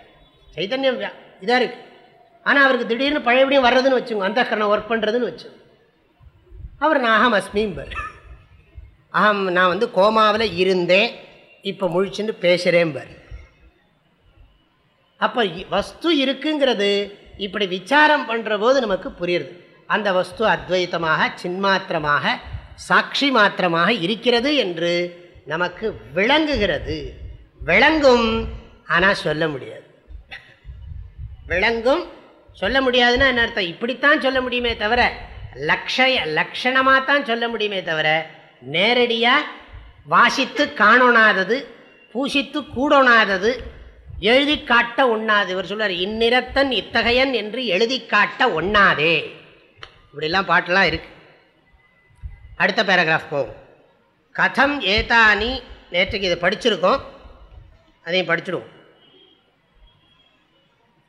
சைத்தன்யம் இதாக இருக்குது ஆனால் அவருக்கு திடீர்னு பழையபடியும் வர்றதுன்னு வச்சுங்க அந்த கரணம் ஒர்க் பண்ணுறதுன்னு வச்சுங்க. அவர் நான் அகம் அஸ்மிம்பர். அகம் நான் வந்து கோமாவில் இருந்தேன் இப்போ முழிச்சுன்னு பேசுகிறேன்பர் அப்போ வஸ்து இருக்குங்கிறது இப்படி விசாரம் பண்ணுற போது நமக்கு புரியுது. அந்த வஸ்து அத்வைத்தமாக சின்மாத்திரமாக சாட்சி மாத்திரமாக இருக்கிறது என்று நமக்கு விளங்குகிறது. விளங்கும் ஆனால் சொல்ல முடியாது. விளங்கும் சொல்ல முடியாதுன்னா என்ன அர்த்தம்? இப்படித்தான் சொல்ல முடியுமே தவிர லக்ஷய லக்ஷணமாக தான் சொல்ல முடியுமே தவிர நேரடியாக வாசித்து காணொணாதது பூசித்து கூடொணாதது எழுதி காட்ட ஒண்ணாது. இவர் சொல்வார் இந்நிறத்தன் இத்தகையன் என்று எழுதி காட்ட ஒண்ணாதே. இப்படிலாம் பாட்டெல்லாம் இருக்கு. அடுத்த பேராகிராஃப் போகும் கதம் ஏதானி நேற்றுக்கு இதை படிச்சிருக்கோம். அதையும் படிச்சிடுவோம்.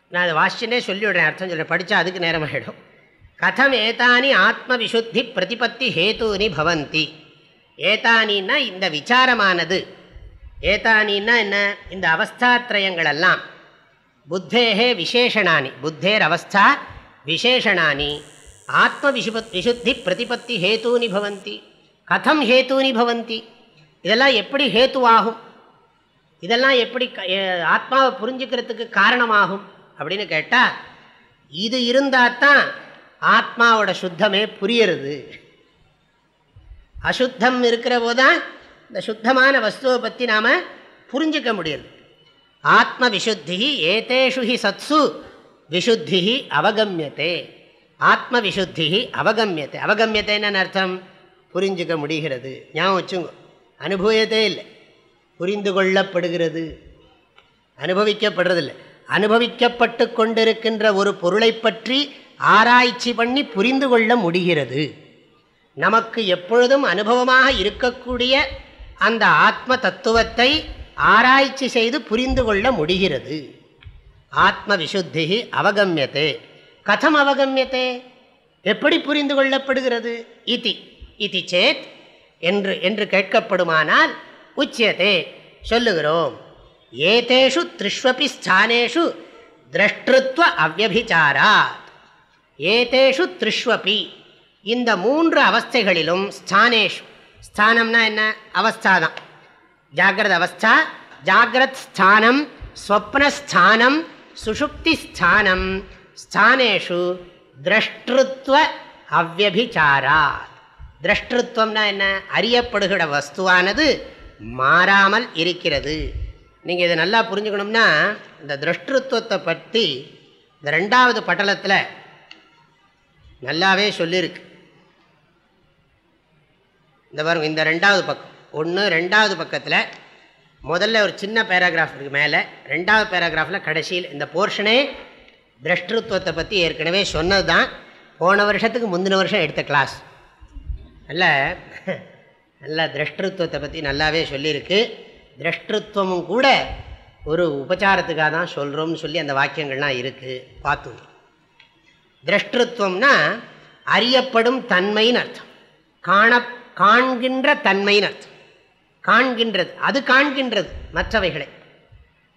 நான் அதை வாசிச்சுனே சொல்லிவிடுறேன். அர்த்தம் சொல்கிறேன் படித்தா அதுக்கு நேரமாகிடும் கதம் ஏதானி ஆத்ம விசுத்தி பிரதிபத்தி ஹேத்துனி பவந்தி ஏதானின்னா இந்த விசாரமானது ஏதானின்னா என்ன? இந்த அவஸ்தாத்ரயங்களெல்லாம் புத்தேகே விசேஷணானி புத்தேர் அவஸ்தா விசேஷணானி ஆத்ம விஷு விசுத்தி பிரதிபத்தி ஹேத்துனி பவந்தி கதம் ஹேத்தூனி பவந்தி இதெல்லாம் எப்படி ஹேத்துவாகும் இதெல்லாம் எப்படி ஆத்மாவை புரிஞ்சுக்கிறதுக்கு காரணமாகும்? அப்படின்னு கேட்டால் இது இருந்தால் தான் ஆத்மாவோட சுத்தமே புரியறது. அசுத்தம் இருக்கிற போதுதான் இந்த சுத்தமான வஸ்துவை பற்றி நாம் புரிஞ்சிக்க முடியுது. ஆத்ம விசுத்தி ஏதேஷு ஹி சத்சு விசுத்தி அவகமியத்தே ஆத்ம விசுத்தி அவகமியத்தை அவகமியத்தைன்னு அர்த்தம்? புரிஞ்சுக்க முடிகிறது. ஞாபகம் வச்சுங்க. அனுபவத்தே இல்லை. புரிந்து கொள்ளப்படுகிறது. அனுபவிக்கப்படுறதில்லை. அனுபவிக்கப்பட்டு கொண்டிருக்கின்ற ஒரு பொருளை பற்றி ஆராய்ச்சி பண்ணி புரிந்து கொள்ள முடிகிறது. நமக்கு எப்பொழுதும் அனுபவமாக இருக்கக்கூடிய அந்த ஆத்ம தத்துவத்தை ஆராய்ச்சி செய்து புரிந்து கொள்ள முடிகிறது. ஆத்ம விசுத்தி அவகமியத்தே கதம் அவகமியத்தே எப்படி புரிந்து கொள்ளப்படுகிறது? இதி இதி சேத் என்று என்று கேட்கப்படுமானால் உச்சியதே. சொல்லுகிறோம். ஏதேஷு த்ரிஷ்வபி ஸ்தானேஷு திரஷ்டிருத்வ அவ்வபிச்சாராத் ஏதேஷு த்ரிஷ்வபி. இந்த மூன்று அவஸ்தைகளிலும் ஸ்தானேஷு. ஸ்தானம்னா என்ன? அவஸ்தா தான் ஜாகிரத அவஸ்தா ஜாகிரத் ஸ்தானம் ஸ்வப்னஸ்தானம் சுஷுப்தி ஸ்தானம். ஸ்தானேஷு திரஷ்டிருத்வ அவ்யபிச்சாரா திரஷ்டிருத்வம்னா என்ன? அறியப்படுகிற வஸ்துவானது மாறாமல் இருக்கிறது. நீங்கள் இதை நல்லா புரிஞ்சுக்கணும்னா இந்த திரஷ்டிருத்துவத்தை பற்றி இந்த ரெண்டாவது பட்டலத்தில் நல்லாவே சொல்லியிருக்கு இந்த பாருங்க இந்த ரெண்டாவது பக்கம். ஒன்று ரெண்டாவது பக்கத்தில் முதல்ல ஒரு சின்ன பேராகிராஃப் இருக்குது மேலே. ரெண்டாவது பேராகிராஃபில் கடைசியில் இந்த போர்ஷனே திரஷ்டிருத்துவத்தை பற்றி ஏற்கனவே சொன்னது தான் போன வருஷத்துக்கு முந்தின வருஷம் எடுத்த கிளாஸ் நல்ல நல்ல திரஷ்டிருத்துவத்தை பற்றி நல்லாவே சொல்லியிருக்கு திரஷ்டிருத்துவமும் கூட ஒரு உபச்சாரத்துக்காக தான் சொல்கிறோம்னு சொல்லி அந்த வாக்கியங்கள்லாம் இருக்குது பார்த்தோம் திரஷ்டிருத்துவம்னா அறியப்படும் தன்மைன்னு அர்த்தம். காண காண்கின்ற தன்மைன்னு அர்த்தம். காண்கின்றது அது காண்கின்றது மற்றவைகளை.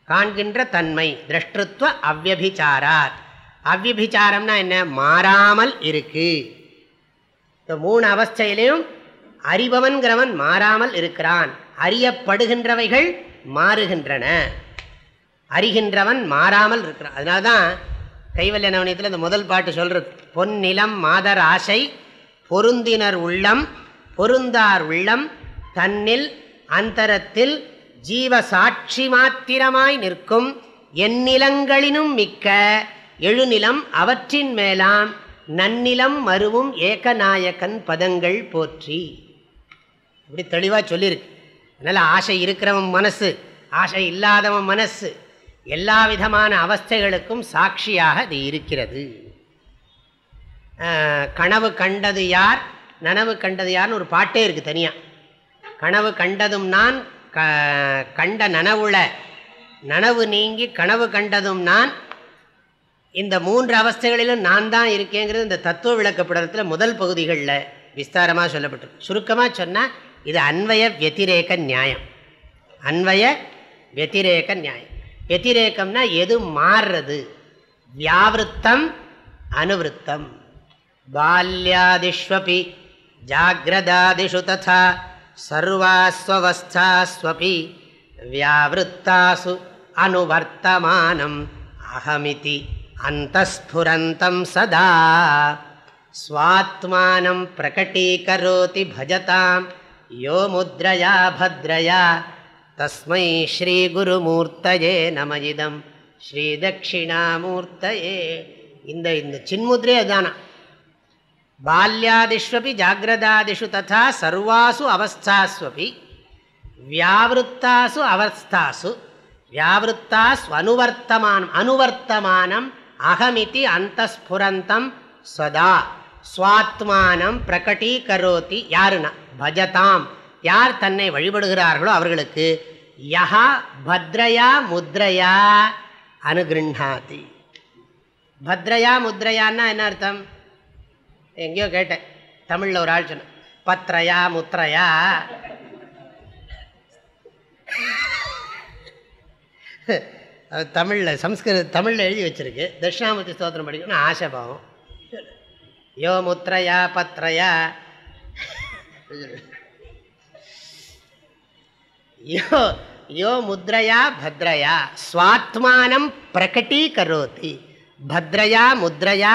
காண்கின்ற தன்மை திரஷ்டிருத்வ அவ்வபிச்சாராத் அவ்வபிச்சாரம்னா என்ன? மாறாமல் இருக்கு. இந்த மூணு அவஸ்தையிலையும் அறிபவன்கிறவன் மாறாமல் இருக்கிறான். அறியப்படுகின்றவைகள் மாறுகின்றன. அறிகின்றவன் மாறாமல் இருக்கிறான். அதனால தான் கைவல்ய நவனியத்தில் இந்த முதல் பாட்டு சொல்கிறது பொன்னிலம் மாதர் ஆசை பொருந்தினர் உள்ளம் பொருந்தார் உள்ளம் தன்னில் அந்தரத்தில் ஜீவ சாட்சி மாத்திரமாய் நிற்கும் எந்நிலங்களினும் மிக்க எழுநிலம் அவற்றின் மேலாம் நன்னிலம் மருவும் ஏகநாயகன் பதங்கள் போற்றி. இப்படி தெளிவாக சொல்லியிருக்கு அதனால் ஆசை இருக்கிறவன் மனசு ஆசை இல்லாதவன் மனசு. எல்லா விதமான அவஸ்தைகளுக்கும் சாட்சியாக அது இருக்கிறது. கனவு கண்டது யார்? நனவு கண்டது யார்னு ஒரு பாட்டே இருக்குது தனியாக கனவு கண்டதும் நான் க கண்ட நனவுள. நனவு நீங்கி கனவு கண்டதும் நான். இந்த மூன்று அவஸ்தைகளிலும் நான் தான் இருக்கேங்கிறது இந்த தத்துவ விளக்கப்படத்தில் முதல் பகுதிகளில் விஸ்தாரமாக சொல்லப்பட்டிருக்கு. சுருக்கமாக சொன்னால் இது அன்வய வத்திரேக நியாயம். அன்வய வத்திரேக நியாயம். வத்திரேக்கம்னா எது மாறுறது? வியாவிருத்தம் அனுவருத்தம். பால்யாதிஷ்வபி ஜாகிரதாதிஷு ததா சர்வாஸ்வஸ்தாஸ்வபி வியாவிருத்தாசு அனுவர்த்தமானம் அகமிதி அந்தஸ்புரந்தம் சதா. ஸ்வாத்மானம் பிரகட்டீகரோதி பஜதாம் யோ முத்ரயா பத்ரயா தஸ்மை ஸ்ரீகுருமூர்த்தயே நம இதம் ஸ்ரீதட்சிணாமூர்த்தயே இந்த இந்த சின்முத்ரே தானா பால்யாதிஷ்வபி ஜாகிரதாதிஷு ததா சர்வாசு அவஸ்தாஸ்வபி வியாவிருத்தாசு அவஸ்தாசு வியாவிருத்தாஸ் அனுவர்த்தமானம் அனுவர்த்தமானம் அகமிதி அந்தஸ்புரந்தம் ஸ்வதா ஸ்வாத்மானம் பிரகட்டீகரோதி யாருன்னா பஜதாம் யார் தன்னை வழிபடுகிறார்களோ அவர்களுக்கு யஹா பத்ரயா முத்ரையா அனுகிருண்ணாதி பத்ரயா முத்ரையான்னா என்ன அர்த்தம்? எங்கேயோ கேட்டேன். தமிழில் ஒரு ஆள் சொன்ன பத்ரையா முத்ரையா. தமிழில் சம்ஸ்கிருத தமிழில் எழுதி வச்சிருக்கு. தட்சிணாமூர்த்தி ஸ்தோத்திரம் படிக்கணும்னு ஆசை பாவம். யோ முத்ரையா பத்ரையா. யோ யோ முத்ரையா பத்ரையா ஸ்வாத்மானம் பிரகட்டீகரோதி பத்ரையா முத்ரையா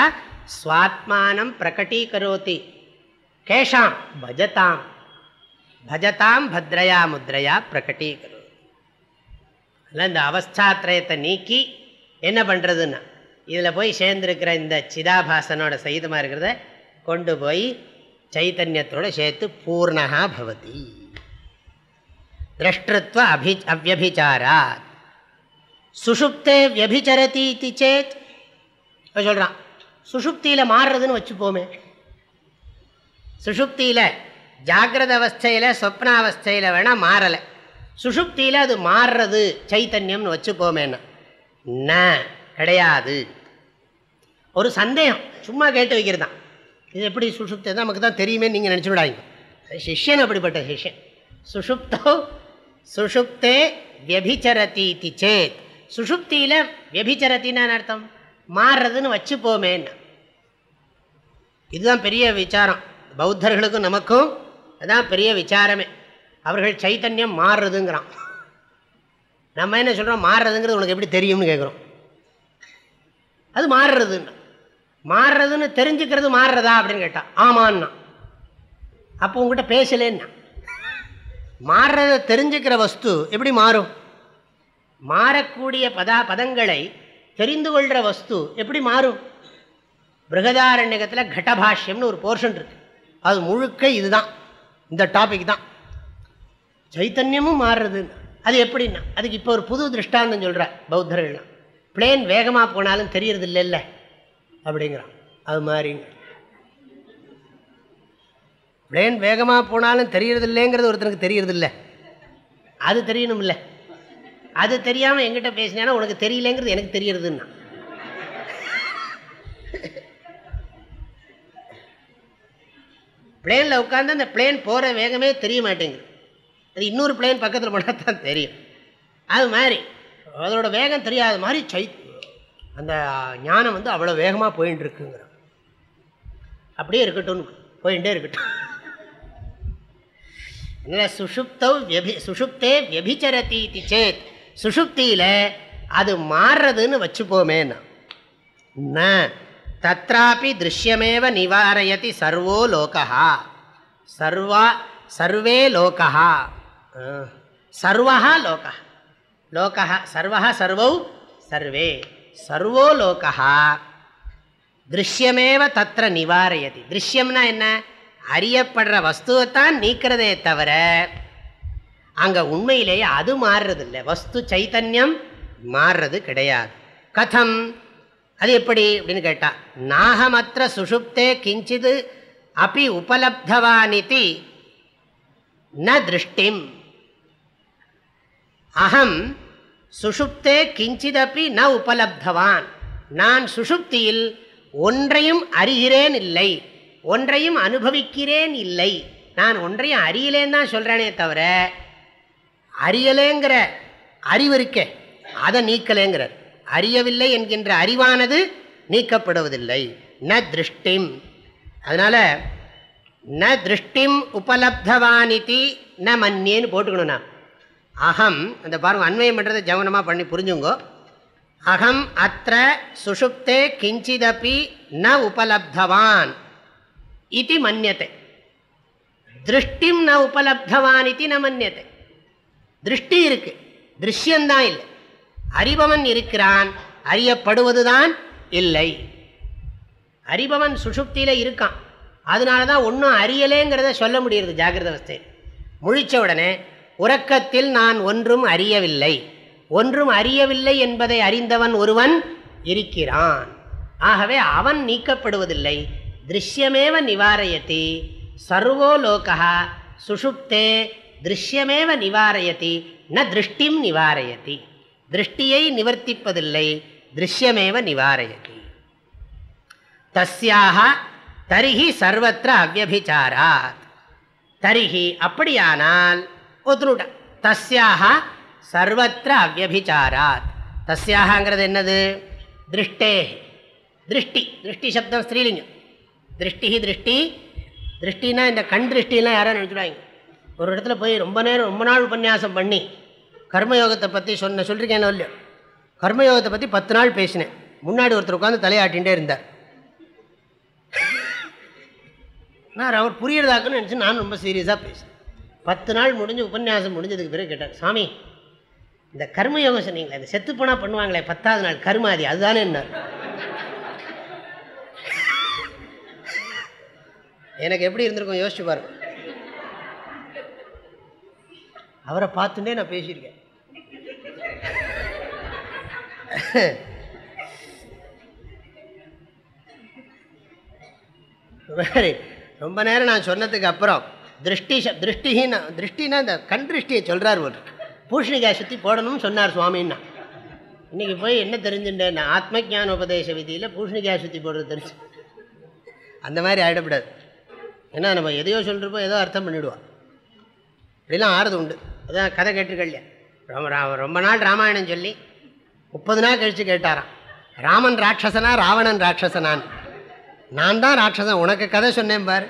ஸ்வாத்மானம் பிரகட்டீகரோதி கேஷாம் பஜதாம் பஜதாம் பத்ரையா முத்ரையா பிரகட்டீகரோதி அதில் இந்த அவஸ்தாத்திரயத்தை நீக்கி என்ன பண்ணுறதுன்னா இதில் போய் சேர்ந்துருக்கிற இந்த சிதாபாசனோட சகிதமாக இருக்கிறத கொண்டு போய் சைத்தன்யத்தோடு சேர்த்து பூர்ணகா பவதி திரஷ்டத்வ அபி அவ்வபிச்சாராத் சுஷுப்தே வியபிச்சரதி இது சேத் சொல்கிறான் சுஷுப்தியில் மாறுறதுன்னு வச்சுப்போமே சுஷுப்தியில் ஜாகிரத அவஸ்தையில் சொப்னாவஸ்தையில் வேணால் மாறலை சுஷுப்தியில் அது மாறுறது சைத்தன்யம்னு வச்சுப்போமேன்னா ந கிடையாது ஒரு சந்தேகம் சும்மா கேட்டு வைக்கிறது தான் இது எப்படி சுஷுப்தேதான் நமக்கு தான் தெரியுமே நீங்கள் நினச்சி விடாதீங்க சிஷ்யன் அப்படிப்பட்ட சிஷ்யன் சுஷுப்தோ சுஷுப்தே வியபிச்சரதி தி சேத். சுஷுப்தியில் வியபிச்சரத்தின்னு அர்த்தம்? மாறுறதுன்னு வச்சுப்போமேன்னு. இதுதான் பெரிய விசாரம். பௌத்தர்களுக்கும் நமக்கும் அதுதான் பெரிய விசாரமே. அவர்கள் சைத்தன்யம் மாறுறதுங்கிறான். நம்ம என்ன சொல்கிறோம் மாறுறதுங்கிறது உனக்கு எப்படி தெரியும்னு கேட்குறோம் அது மாறுறதுன்னு மாறுறதுன்னு தெரிஞ்சுக்கிறது மாறுறதா அப்படின்னு கேட்டான் ஆமான்னா. அப்போ உங்ககிட்ட பேசலேன்னா. மாறுறதை தெரிஞ்சுக்கிற வஸ்து எப்படி மாறும்? மாறக்கூடிய பதா பதங்களை தெரிந்து கொள்கிற வஸ்து எப்படி மாறும்? பிருகதாரண்யகத்தில் கடபாஷ்யம்னு ஒரு போர்ஷன் இருக்கு. அது முழுக்க இதுதான். இந்த டாபிக் தான். சைத்தன்யமும் மாறுறது. அது எப்படின்னா அதுக்கு இப்போ ஒரு புது திருஷ்டாந்தம் சொல்கிற பௌத்தர்கள்லாம். பிளேன் வேகமாக போனாலும் தெரியறது இல்லைல்ல அப்படிங்கிறான். அது மாதிரிங்க. பிளேன் வேகமாக போனாலும் தெரியறதில்லைங்கிறது ஒருத்தனுக்கு தெரியறதில்ல. அது தெரியணும் இல்லை அது தெரியாமல் எங்கிட்ட பேசினா உனக்கு தெரியலேங்கிறது எனக்கு தெரியறதுன்னா. பிளேனில் உட்காந்து அந்த பிளேன் போகிற வேகமே தெரிய மாட்டேங்குது. அது இன்னொரு பிளேன் பக்கத்தில் போனால் தான் தெரியும். அது மாதிரி. அதோட வேகம் தெரியாத மாதிரி சை அந்த ஞானம் வந்து அவ்வளோ வேகமாக போயின்ட்டு இருக்குங்கிற அப்படியே இருக்கட்டும் போயிட்டே இருக்கட்டும். என்ன சுஷுப்தௌ வியபி சுஷுப்தே வியபிச்சரதி இது சேத் சுஷுப்தியில் அது மாறுறதுன்னு வச்சுப்போமேன்னா. ந தத்ராபி திருஷ்யமேவ நிவாரயதி சர்வோ லோகா சர்வா சர்வே லோகா சர்வா லோகா லோகா சர்வா சர்வௌ சர்வே சர்வோ லோகா திருஷ்யமேவ தத்திர நிவாரயதி திருஷ்யம்னா என்ன? அறியப்படுற வஸ்துவைத்தான் நீக்கிறதே தவிர அங்கே உண்மையிலேயே அது மாறுறதில்லை. வஸ்து சைத்தன்யம் மாறுறது கிடையாது. கதம் அது எப்படி அப்படின்னு கேட்டால் நாகமற்ற சுஷுப்தே கிஞ்சிது அப்படி உபலப்தவானிதி ந திருஷ்டிம். அகம் சுஷுப்தே கிஞ்சிதப்பி ந உபலப்தவான். நான் சுஷுப்தியில் ஒன்றையும் அறிகிறேன் இல்லை. ஒன்றையும் அனுபவிக்கிறேன் இல்லை. நான் ஒன்றையும் அறியலேன்னு தான் சொல்கிறேனே தவிர அறியலேங்கிற அறிவு இருக்கே அதை நீக்கலேங்கிறார். அறியவில்லை என்கின்ற அறிவானது நீக்கப்படுவதில்லை. ந திருஷ்டிம். அதனால் ந திருஷ்டிம் உபலப்தவானிதி ந மன்னியன்னு போட்டுக்கணும் நான். அகம் அந்த பாருங்க அண்மையம் பண்ணுறதை ஜவனமாக பண்ணி புரிஞ்சுங்கோ. அகம் அத்த சுஷுப்தே கிஞ்சிதப்பி ந உபலப்தவான். இது மன்னியத்தை திருஷ்டிம் ந உபலப்தவான் இது ந மன்னியத்தை திருஷ்டி இருக்கு திருஷ்யந்தான் இல்லை அறிபவன் இருக்கிறான் அறியப்படுவதுதான் இல்லை. அறிபவன் சுஷுப்தியில் இருக்கான். அதனால தான் ஒன்றும் அறியலேங்கிறத சொல்ல முடியுது ஜாகிரத அவஸ்தையில் முழித்த உடனே உறக்கத்தில் நான் ஒன்றும் அறியவில்லை. ஒன்றும் அறியவில்லை என்பதை அறிந்தவன் ஒருவன் இருக்கிறான். ஆகவே அவன் நீக்கப்படுவதில்லை. திருஷ்யமேவ நிவாரயதி சர்வோ லோகா சுஷுப்தே திருஷ்யமேவ நிவாரயதி ந திருஷ்டிம் நிவாரயதி திருஷ்டியை நிவர்த்திப்பதில்லை திருஷ்யமேவ நிவாரயதி தஸ்யாக தரிகி சர்வத்திர அவ்வபிச்சாராத் தரிகி அப்படியானால் ஒத்துனுட்ட தஸ்யாக சர்வத்திர அவ்வபிச்சாராத் தஸ்யாகங்கிறது என்னது? திருஷ்டே திருஷ்டி திருஷ்டி சப்தம் ஸ்ரீலிங்கம்। திருஷ்டி திருஷ்டி. திருஷ்டினா இந்த கண் திருஷ்டிலாம் யாரும் நினச்சிடுவாங்க ஒரு இடத்துல போய் ரொம்ப நேரம் ரொம்ப நாள் உபன்யாசம் பண்ணி கர்மயோகத்தை பற்றி சொன்ன சொல்லியிருக்கேன் இல்லையோ கர்மயோகத்தை பற்றி பத்து நாள் பேசினேன். முன்னாடி ஒருத்தர் உட்காந்து தலையாட்டிகிட்டே இருந்தார். நான் அவர் புரியறதாக்குன்னு நினச்சி நான் ரொம்ப சீரியஸாக பேசினேன். பத்து நாள் முடிஞ்சு உபன்யாசம் முடிஞ்சதுக்கு பிறகு கேட்டார் சாமி இந்த கர்மயோகம் சொன்னீங்களே இந்த செத்து போனால் பண்ணுவாங்களே பத்தாவது நாள் கருமாதி அதுதானே என்ன எனக்கு எப்படி இருந்திருக்கும் யோசிச்சு பாருங்க அவரை பார்த்துட்டே நான் பேசியிருக்கேன். வேறு ரொம்ப நேரம் நான் சொன்னதுக்கு அப்புறம் திருஷ்டி திருஷ்டிஹீன திருஷ்டினா இந்த கண் திருஷ்டியை சொல்கிறார் ஒரு பூஷணிக்காய் சுற்றி போடணும்னு சொன்னார் சுவாமின்னா. இன்றைக்கி போய் என்ன தெரிஞ்சுட்டேன் நான் ஆத்ம உபதேச விதியில் பூஷணிக்காய் சுற்றி போடுறது தெரிஞ்சு. அந்த மாதிரி ஆகிடக்கூடாது ஏன்னா நம்ம எதையோ சொல்கிறப்போ ஏதோ அர்த்தம் பண்ணிவிடுவான் இப்படிலாம் ஆறுது உண்டு. அதான் கதை கேட்டிருக்கலையா ரொம்ப ரா- ரொம்ப நாள் ராமாயணம் சொல்லி முப்பது நாள் கழித்து கேட்டாராம். ராமன் ராட்சசனா ராவணன் ராட்சசனான். நான் தான் ராட்சசன் உனக்கு கதை சொன்னேன் பார்.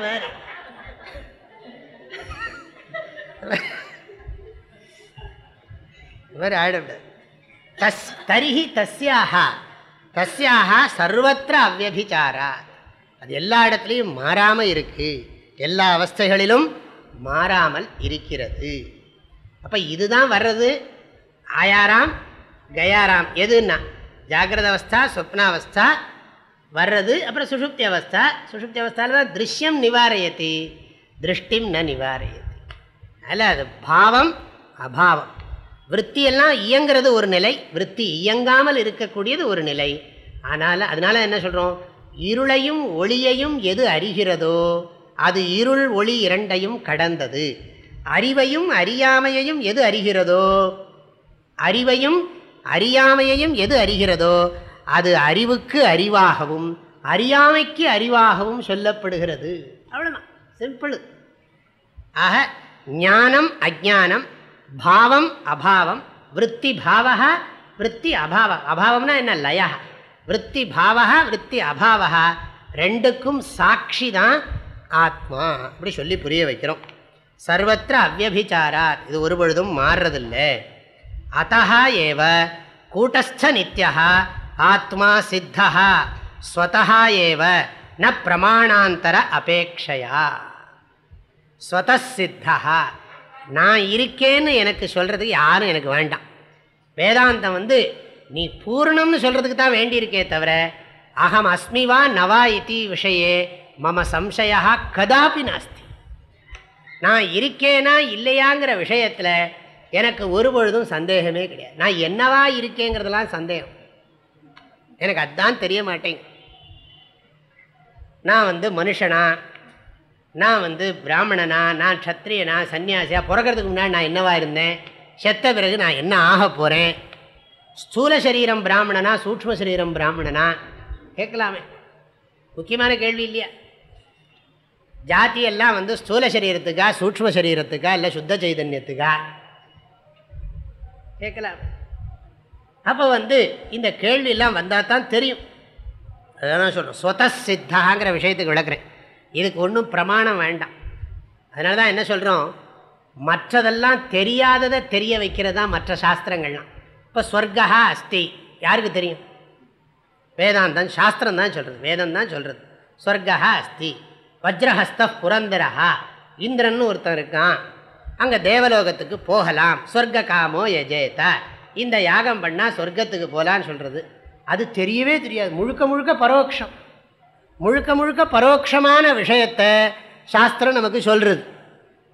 மாதிரி இது மாதிரி ஆயிடக்கூடாது தஸ் தரிஹி தஸ்யாக தஸ்யாக சர்வத்திர அவ்வபிச்சாரா அது எல்லா இடத்துலையும் மாறாமல் இருக்குது எல்லா அவஸ்தைகளிலும் மாறாமல் இருக்கிறது. அப்போ இதுதான் வர்றது. ஆயாராம் கயாராம் எதுன்னா? ஜாகிரத அவஸ்தா சொப்னாவஸ்தா வர்றது. அப்புறம் சுஷுப்தி அவஸ்தா. சுஷுப்தி அவஸ்தாவில் தான் திருஷ்யம் நிவாரயத்தி திருஷ்டிம் ந நிவாரயத்தி அதில் அது பாவம் அபாவம். விற்த்தியெல்லாம் இயங்கிறது ஒரு நிலை. விற்பி இயங்காமல் இருக்கக்கூடியது ஒரு நிலை. ஆனால் அதனால் என்ன சொல்கிறோம் இருளையும் ஒளியையும் எது அறிகிறதோ அது இருள் ஒளி இரண்டையும் கடந்தது. அறிவையும் அறியாமையையும் எது அறிகிறதோ அறிவையும் அறியாமையையும் எது அறிகிறதோ அது அறிவுக்கு அறிவாகவும் அறியாமைக்கு அறிவாகவும் சொல்லப்படுகிறது. அவ்வளோதான் சிம்பிள் ஆக ஞானம் அஜானம் பாவம் அபாவம் விற்பி பாவகா விற்பி அபாவ அபாவம்னா என்ன? லயா விற்பி பாவகா விற்பி அபாவகா ரெண்டுக்கும் சாட்சி தான் ஆத்மா. அப்படி சொல்லி புரிய வைக்கிறோம். சர்வத்திர அவ்யபிச்சாரார் இது ஒரு பொழுதும் மாறுறதில்லை. அத்தா ஏவ கூட்டஸ்த நித்யா ஆத்மா சித்தா ஸ்வதா ஏவ ந பிரமாணாந்தர அபேக்ஷையா. ஸ்வதசித்தா நான் இருக்கேன்னு எனக்கு சொல்கிறதுக்கு யாரும் எனக்கு வேண்டாம். வேதாந்தம் வந்து நீ பூர்ணம்னு சொல்கிறதுக்கு தான் வேண்டியிருக்கே தவிர அகம் அஸ்மிவா நவா இத்தி விஷயே மம சம்சயா கதாபி நாஸ்தி. நான் இருக்கேனா இல்லையாங்கிற விஷயத்தில் எனக்கு ஒரு பொழுதும் சந்தேகமே கிடையாது. நான் என்னவா இருக்கேங்கிறதுலாம் சந்தேகம். எனக்கு அதுதான் தெரிய மாட்டேங்க நான் வந்து மனுஷனா? நான் வந்து பிராமணனா? நான் க்ஷத்ரியனா? சன்னியாசியா? பிறக்கிறதுக்கு முன்னாடி நான் என்னவா இருந்தேன்? செத்த பிறகு நான் என்ன ஆக போகிறேன் ஸ்தூல சரீரம் பிராமணனா சூக்ஷ்ம சரீரம் பிராமணனா? கேட்கலாமே. முக்கியமான கேள்வி இல்லையா? ஜாத்தியெல்லாம் வந்து ஸ்தூல சரீரத்துக்கா சூக்ஷ்ம சரீரத்துக்கா இல்லை சுத்த சைதன்யத்துக்கா? கேட்கலாம். அப்போ வந்து இந்த கேள்வியெல்லாம் வந்தால் தான் தெரியும். அதான் சொல்கிறோம் ஸ்வத சித்தாங்கிற விஷயத்துக்கு விளக்குறேன். இதுக்கு ஒன்றும் பிரமாணம் வேண்டாம். அதனால தான் என்ன சொல்கிறோம் மற்றதெல்லாம் தெரியாததை தெரிய வைக்கிறது தான் மற்ற சாஸ்திரங்கள்லாம். இப்போ ஸ்வர்கா அஸ்தி. யாருக்கு தெரியும்? வேதாந்தம் சாஸ்திரம் தான் சொல்கிறது வேதம் தான் சொல்கிறது ஸ்வர்கா அஸ்தி. வஜ்ரஹஸ்த புரந்தரஹா. இந்திரன்னு ஒருத்தன் இருக்கான். அங்கே தேவலோகத்துக்கு போகலாம். சொர்க்க காமோ எஜேத இந்த யாகம் பண்ணால் சொர்க்கத்துக்கு போகலான்னு சொல்கிறது அது தெரியவே தெரியாது. முழுக்க முழுக்க பரோட்சம் முழுக்க முழுக்க பரோட்சமான விஷயத்தை சாஸ்திரம் நமக்கு சொல்கிறது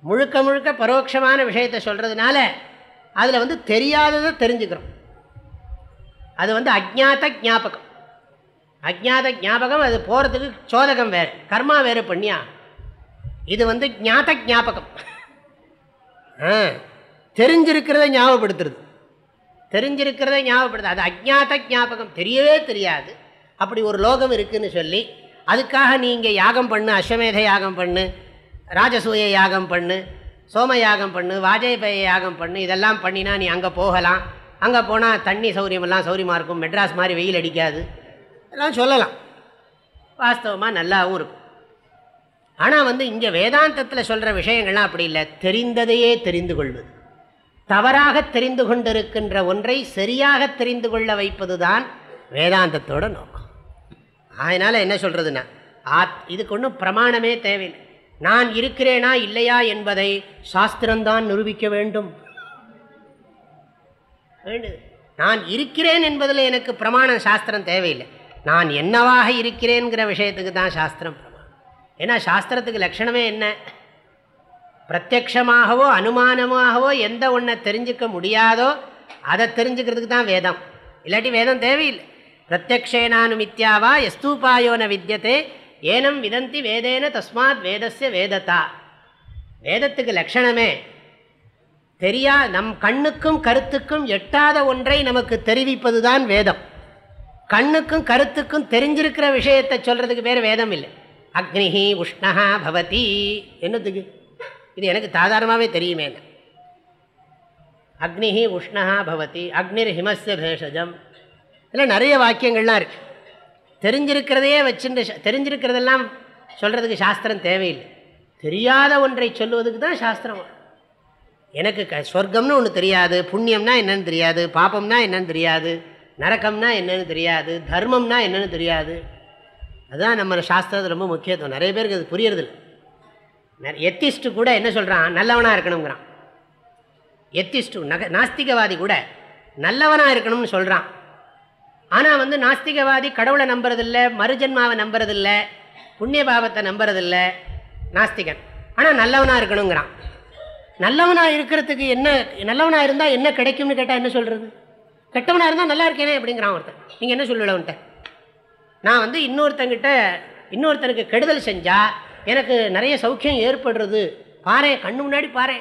முழுக்க முழுக்க பரோட்சமான விஷயத்தை சொல்கிறதுனால அதில் வந்து தெரியாததை தெரிஞ்சுக்கிறோம். அது வந்து அஜ்ஞாத ஞாபகம். அஜ்ஞாத ஞாபகம் அது போகிறதுக்கு சோதகம் வேறு கர்மா வேறு பண்ணியா? இது வந்து ஞாத ஞாபகம். ஆ தெரிஞ்சிருக்கிறத ஞாபகப்படுத்துறது. தெரிஞ்சிருக்கிறத ஞாபகப்படுத்து அது அஜாத்த ஞாபகம் தெரியவே தெரியாது. அப்படி ஒரு லோகம் இருக்குன்னு சொல்லி அதுக்காக நீங்கள் யாகம் பண்ணு அஸ்வமேத யாகம் பண்ணு ராஜசூய யாகம் பண்ணு சோம யாகம் பண்ணு வாஜயபய யாகம் பண்ணு இதெல்லாம் பண்ணினா நீ அங்கே போகலாம். அங்கே போனால் தண்ணி சௌரியமெல்லாம் சௌரியமாக இருக்கும். மெட்ராஸ் மாதிரி வெயில் அடிக்காது. எல்லாம் சொல்லலாம். வாஸ்தவமாக நல்லாவும் இருக்கும். ஆனால் வந்து இங்கே வேதாந்தத்தில் சொல்கிற விஷயங்கள்லாம் அப்படி இல்லை. தெரிந்ததையே தெரிந்து கொள்வது. தவறாக தெரிந்து கொண்டிருக்கின்ற ஒன்றை சரியாக தெரிந்து கொள்ள வைப்பது தான் வேதாந்தத்தோட நோக்கம். அதனால் என்ன சொல்கிறதுன்னா ஆத் இதுக்கு ஒன்றும் பிரமாணமே தேவையில்லை. நான் இருக்கிறேனா இல்லையா என்பதை சாஸ்திரம்தான் நிரூபிக்க வேண்டும். நான் இருக்கிறேன் என்பதில் எனக்கு பிரமாண சாஸ்திரம் தேவையில்லை. நான் என்னவாக இருக்கிறேங்கிற விஷயத்துக்கு தான் சாஸ்திரம் பிரமாணம். ஏன்னா சாஸ்திரத்துக்கு லட்சணமே என்ன? பிரத்யக்ஷமாகவோ அனுமானமாகவோ எந்த ஒன்றை தெரிஞ்சுக்க முடியாதோ அதை தெரிஞ்சுக்கிறதுக்கு தான் வேதம். இல்லாட்டி வேதம் தேவையில்லை. பிரத்யக்ஷேனானுமித்யாவா எஸ்தூபாயோன வித்தியத்தை ஏனம் விதந்தி வேதேன தஸ்மாத் வேதஸ்ய வேதத்தா வேதத்துக்கு லட்சணமே தெரியா? நம் கண்ணுக்கும் கருத்துக்கும் எட்டாத ஒன்றை நமக்கு தெரிவிப்பது தான் வேதம். கண்ணுக்கும் கருத்துக்கும் தெரிஞ்சிருக்கிற விஷயத்தை சொல்கிறதுக்கு பேர் வேதம் இல்லை. அக்னிஹி உஷ்ணஹா பவதி. என்னத்துக்கு? இது எனக்கு சாதாரணமாகவே தெரியுமே அக்னிஹி உஷ்ணஹா பவதி. அக்னிர் ஹிமஸ்ய பேஷஜம். இல்லை நிறைய வாக்கியங்கள்லாம் இருக்குது தெரிஞ்சிருக்கிறதையே வச்சுட்டு தெரிஞ்சிருக்கிறதெல்லாம் சொல்கிறதுக்கு சாஸ்திரம் தேவையில்லை. தெரியாத ஒன்றை சொல்லுவதுக்கு தான் சாஸ்திரம் எனக்கு க சொர்க்கம்னு ஒன்று தெரியாது புண்ணியம்னா என்னன்னு தெரியாது பாப்பம்னா என்னன்னு தெரியாது நரக்கம்னா என்னன்னு தெரியாது தர்மம்னா என்னன்னு தெரியாது. அதுதான் நம்ம சாஸ்திரத்தில் ரொம்ப முக்கியத்துவம். நிறைய பேருக்கு அது புரியறதில்ல. எத்திஸ்ட்டு கூட என்ன சொல்கிறான் நல்லவனாக இருக்கணுங்கிறான் எத்திஸ்டு நக நாஸ்திகவாதி கூட நல்லவனாக இருக்கணும்னு சொல்கிறான் ஆனால் வந்து நாஸ்திகவாதி கடவுளை நம்புறதில்ல மறுஜன்மாவை நம்புறதில்ல புண்ணிய பாவத்தை நம்புறதில்ல நாஸ்திகன். ஆனால் நல்லவனாக இருக்கணுங்கிறான். நல்லவனாக இருக்கிறதுக்கு என்ன நல்லவனாக இருந்தால் என்ன கிடைக்கும்னு கேட்டால் என்ன சொல்கிறது கெட்டவனாக இருந்தால் நல்லா இருக்கேனே அப்படிங்கிறான் ஒருத்தன். நீங்கள் என்ன சொல்லல அவன்கிட்ட? நான் வந்து இன்னொருத்தங்கிட்ட இன்னொருத்தனுக்கு கெடுதல் செஞ்சால் எனக்கு நிறைய சௌக்கியம் ஏற்படுறது. பாரு கண்ணு முன்னாடி பாரு.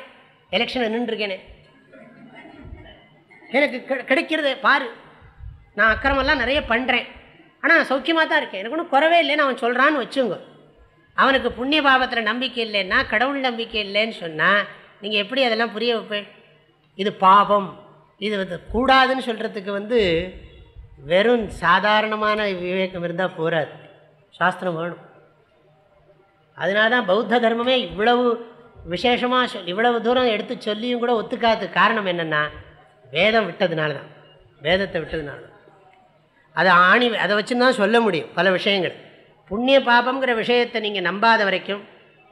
எலெக்ஷனில் நின்றுருக்கேனே. எனக்கு கிடைக்கிறது பாரு. நான் அக்கிரமெல்லாம் நிறைய பண்ணுறேன் ஆனால் சௌக்கியமாக தான் இருக்கேன். எனக்கு ஒன்றும் குறவே இல்லைன்னு அவன் சொல்கிறான்னு வச்சுங்க அவனுக்கு புண்ணிய பாபத்தில் நம்பிக்கை இல்லைன்னா கடவுள் நம்பிக்கை இல்லைன்னு சொன்னால் நீங்கள் எப்படி அதெல்லாம் புரிய வைப்பேன் இது பாபம் இது வந்து கூடாதுன்னு சொல்கிறதுக்கு வந்து வெறும் சாதாரணமான விவேகம் இருந்தால் போகாது சாஸ்திரம் வேணும். அதனால தான் பௌத்த தர்மமே இவ்வளவு விசேஷமாக சொல் இவ்வளவு தூரம் எடுத்து சொல்லியும் கூட ஒத்துக்காது காரணம் என்னென்னா வேதம் விட்டதுனால தான் வேதத்தை விட்டதுனால தான் அதை ஆணி அதை வச்சு தான் சொல்ல முடியும் பல விஷயங்கள். புண்ணிய பாபங்கிற விஷயத்தை நீங்கள் நம்பாத வரைக்கும்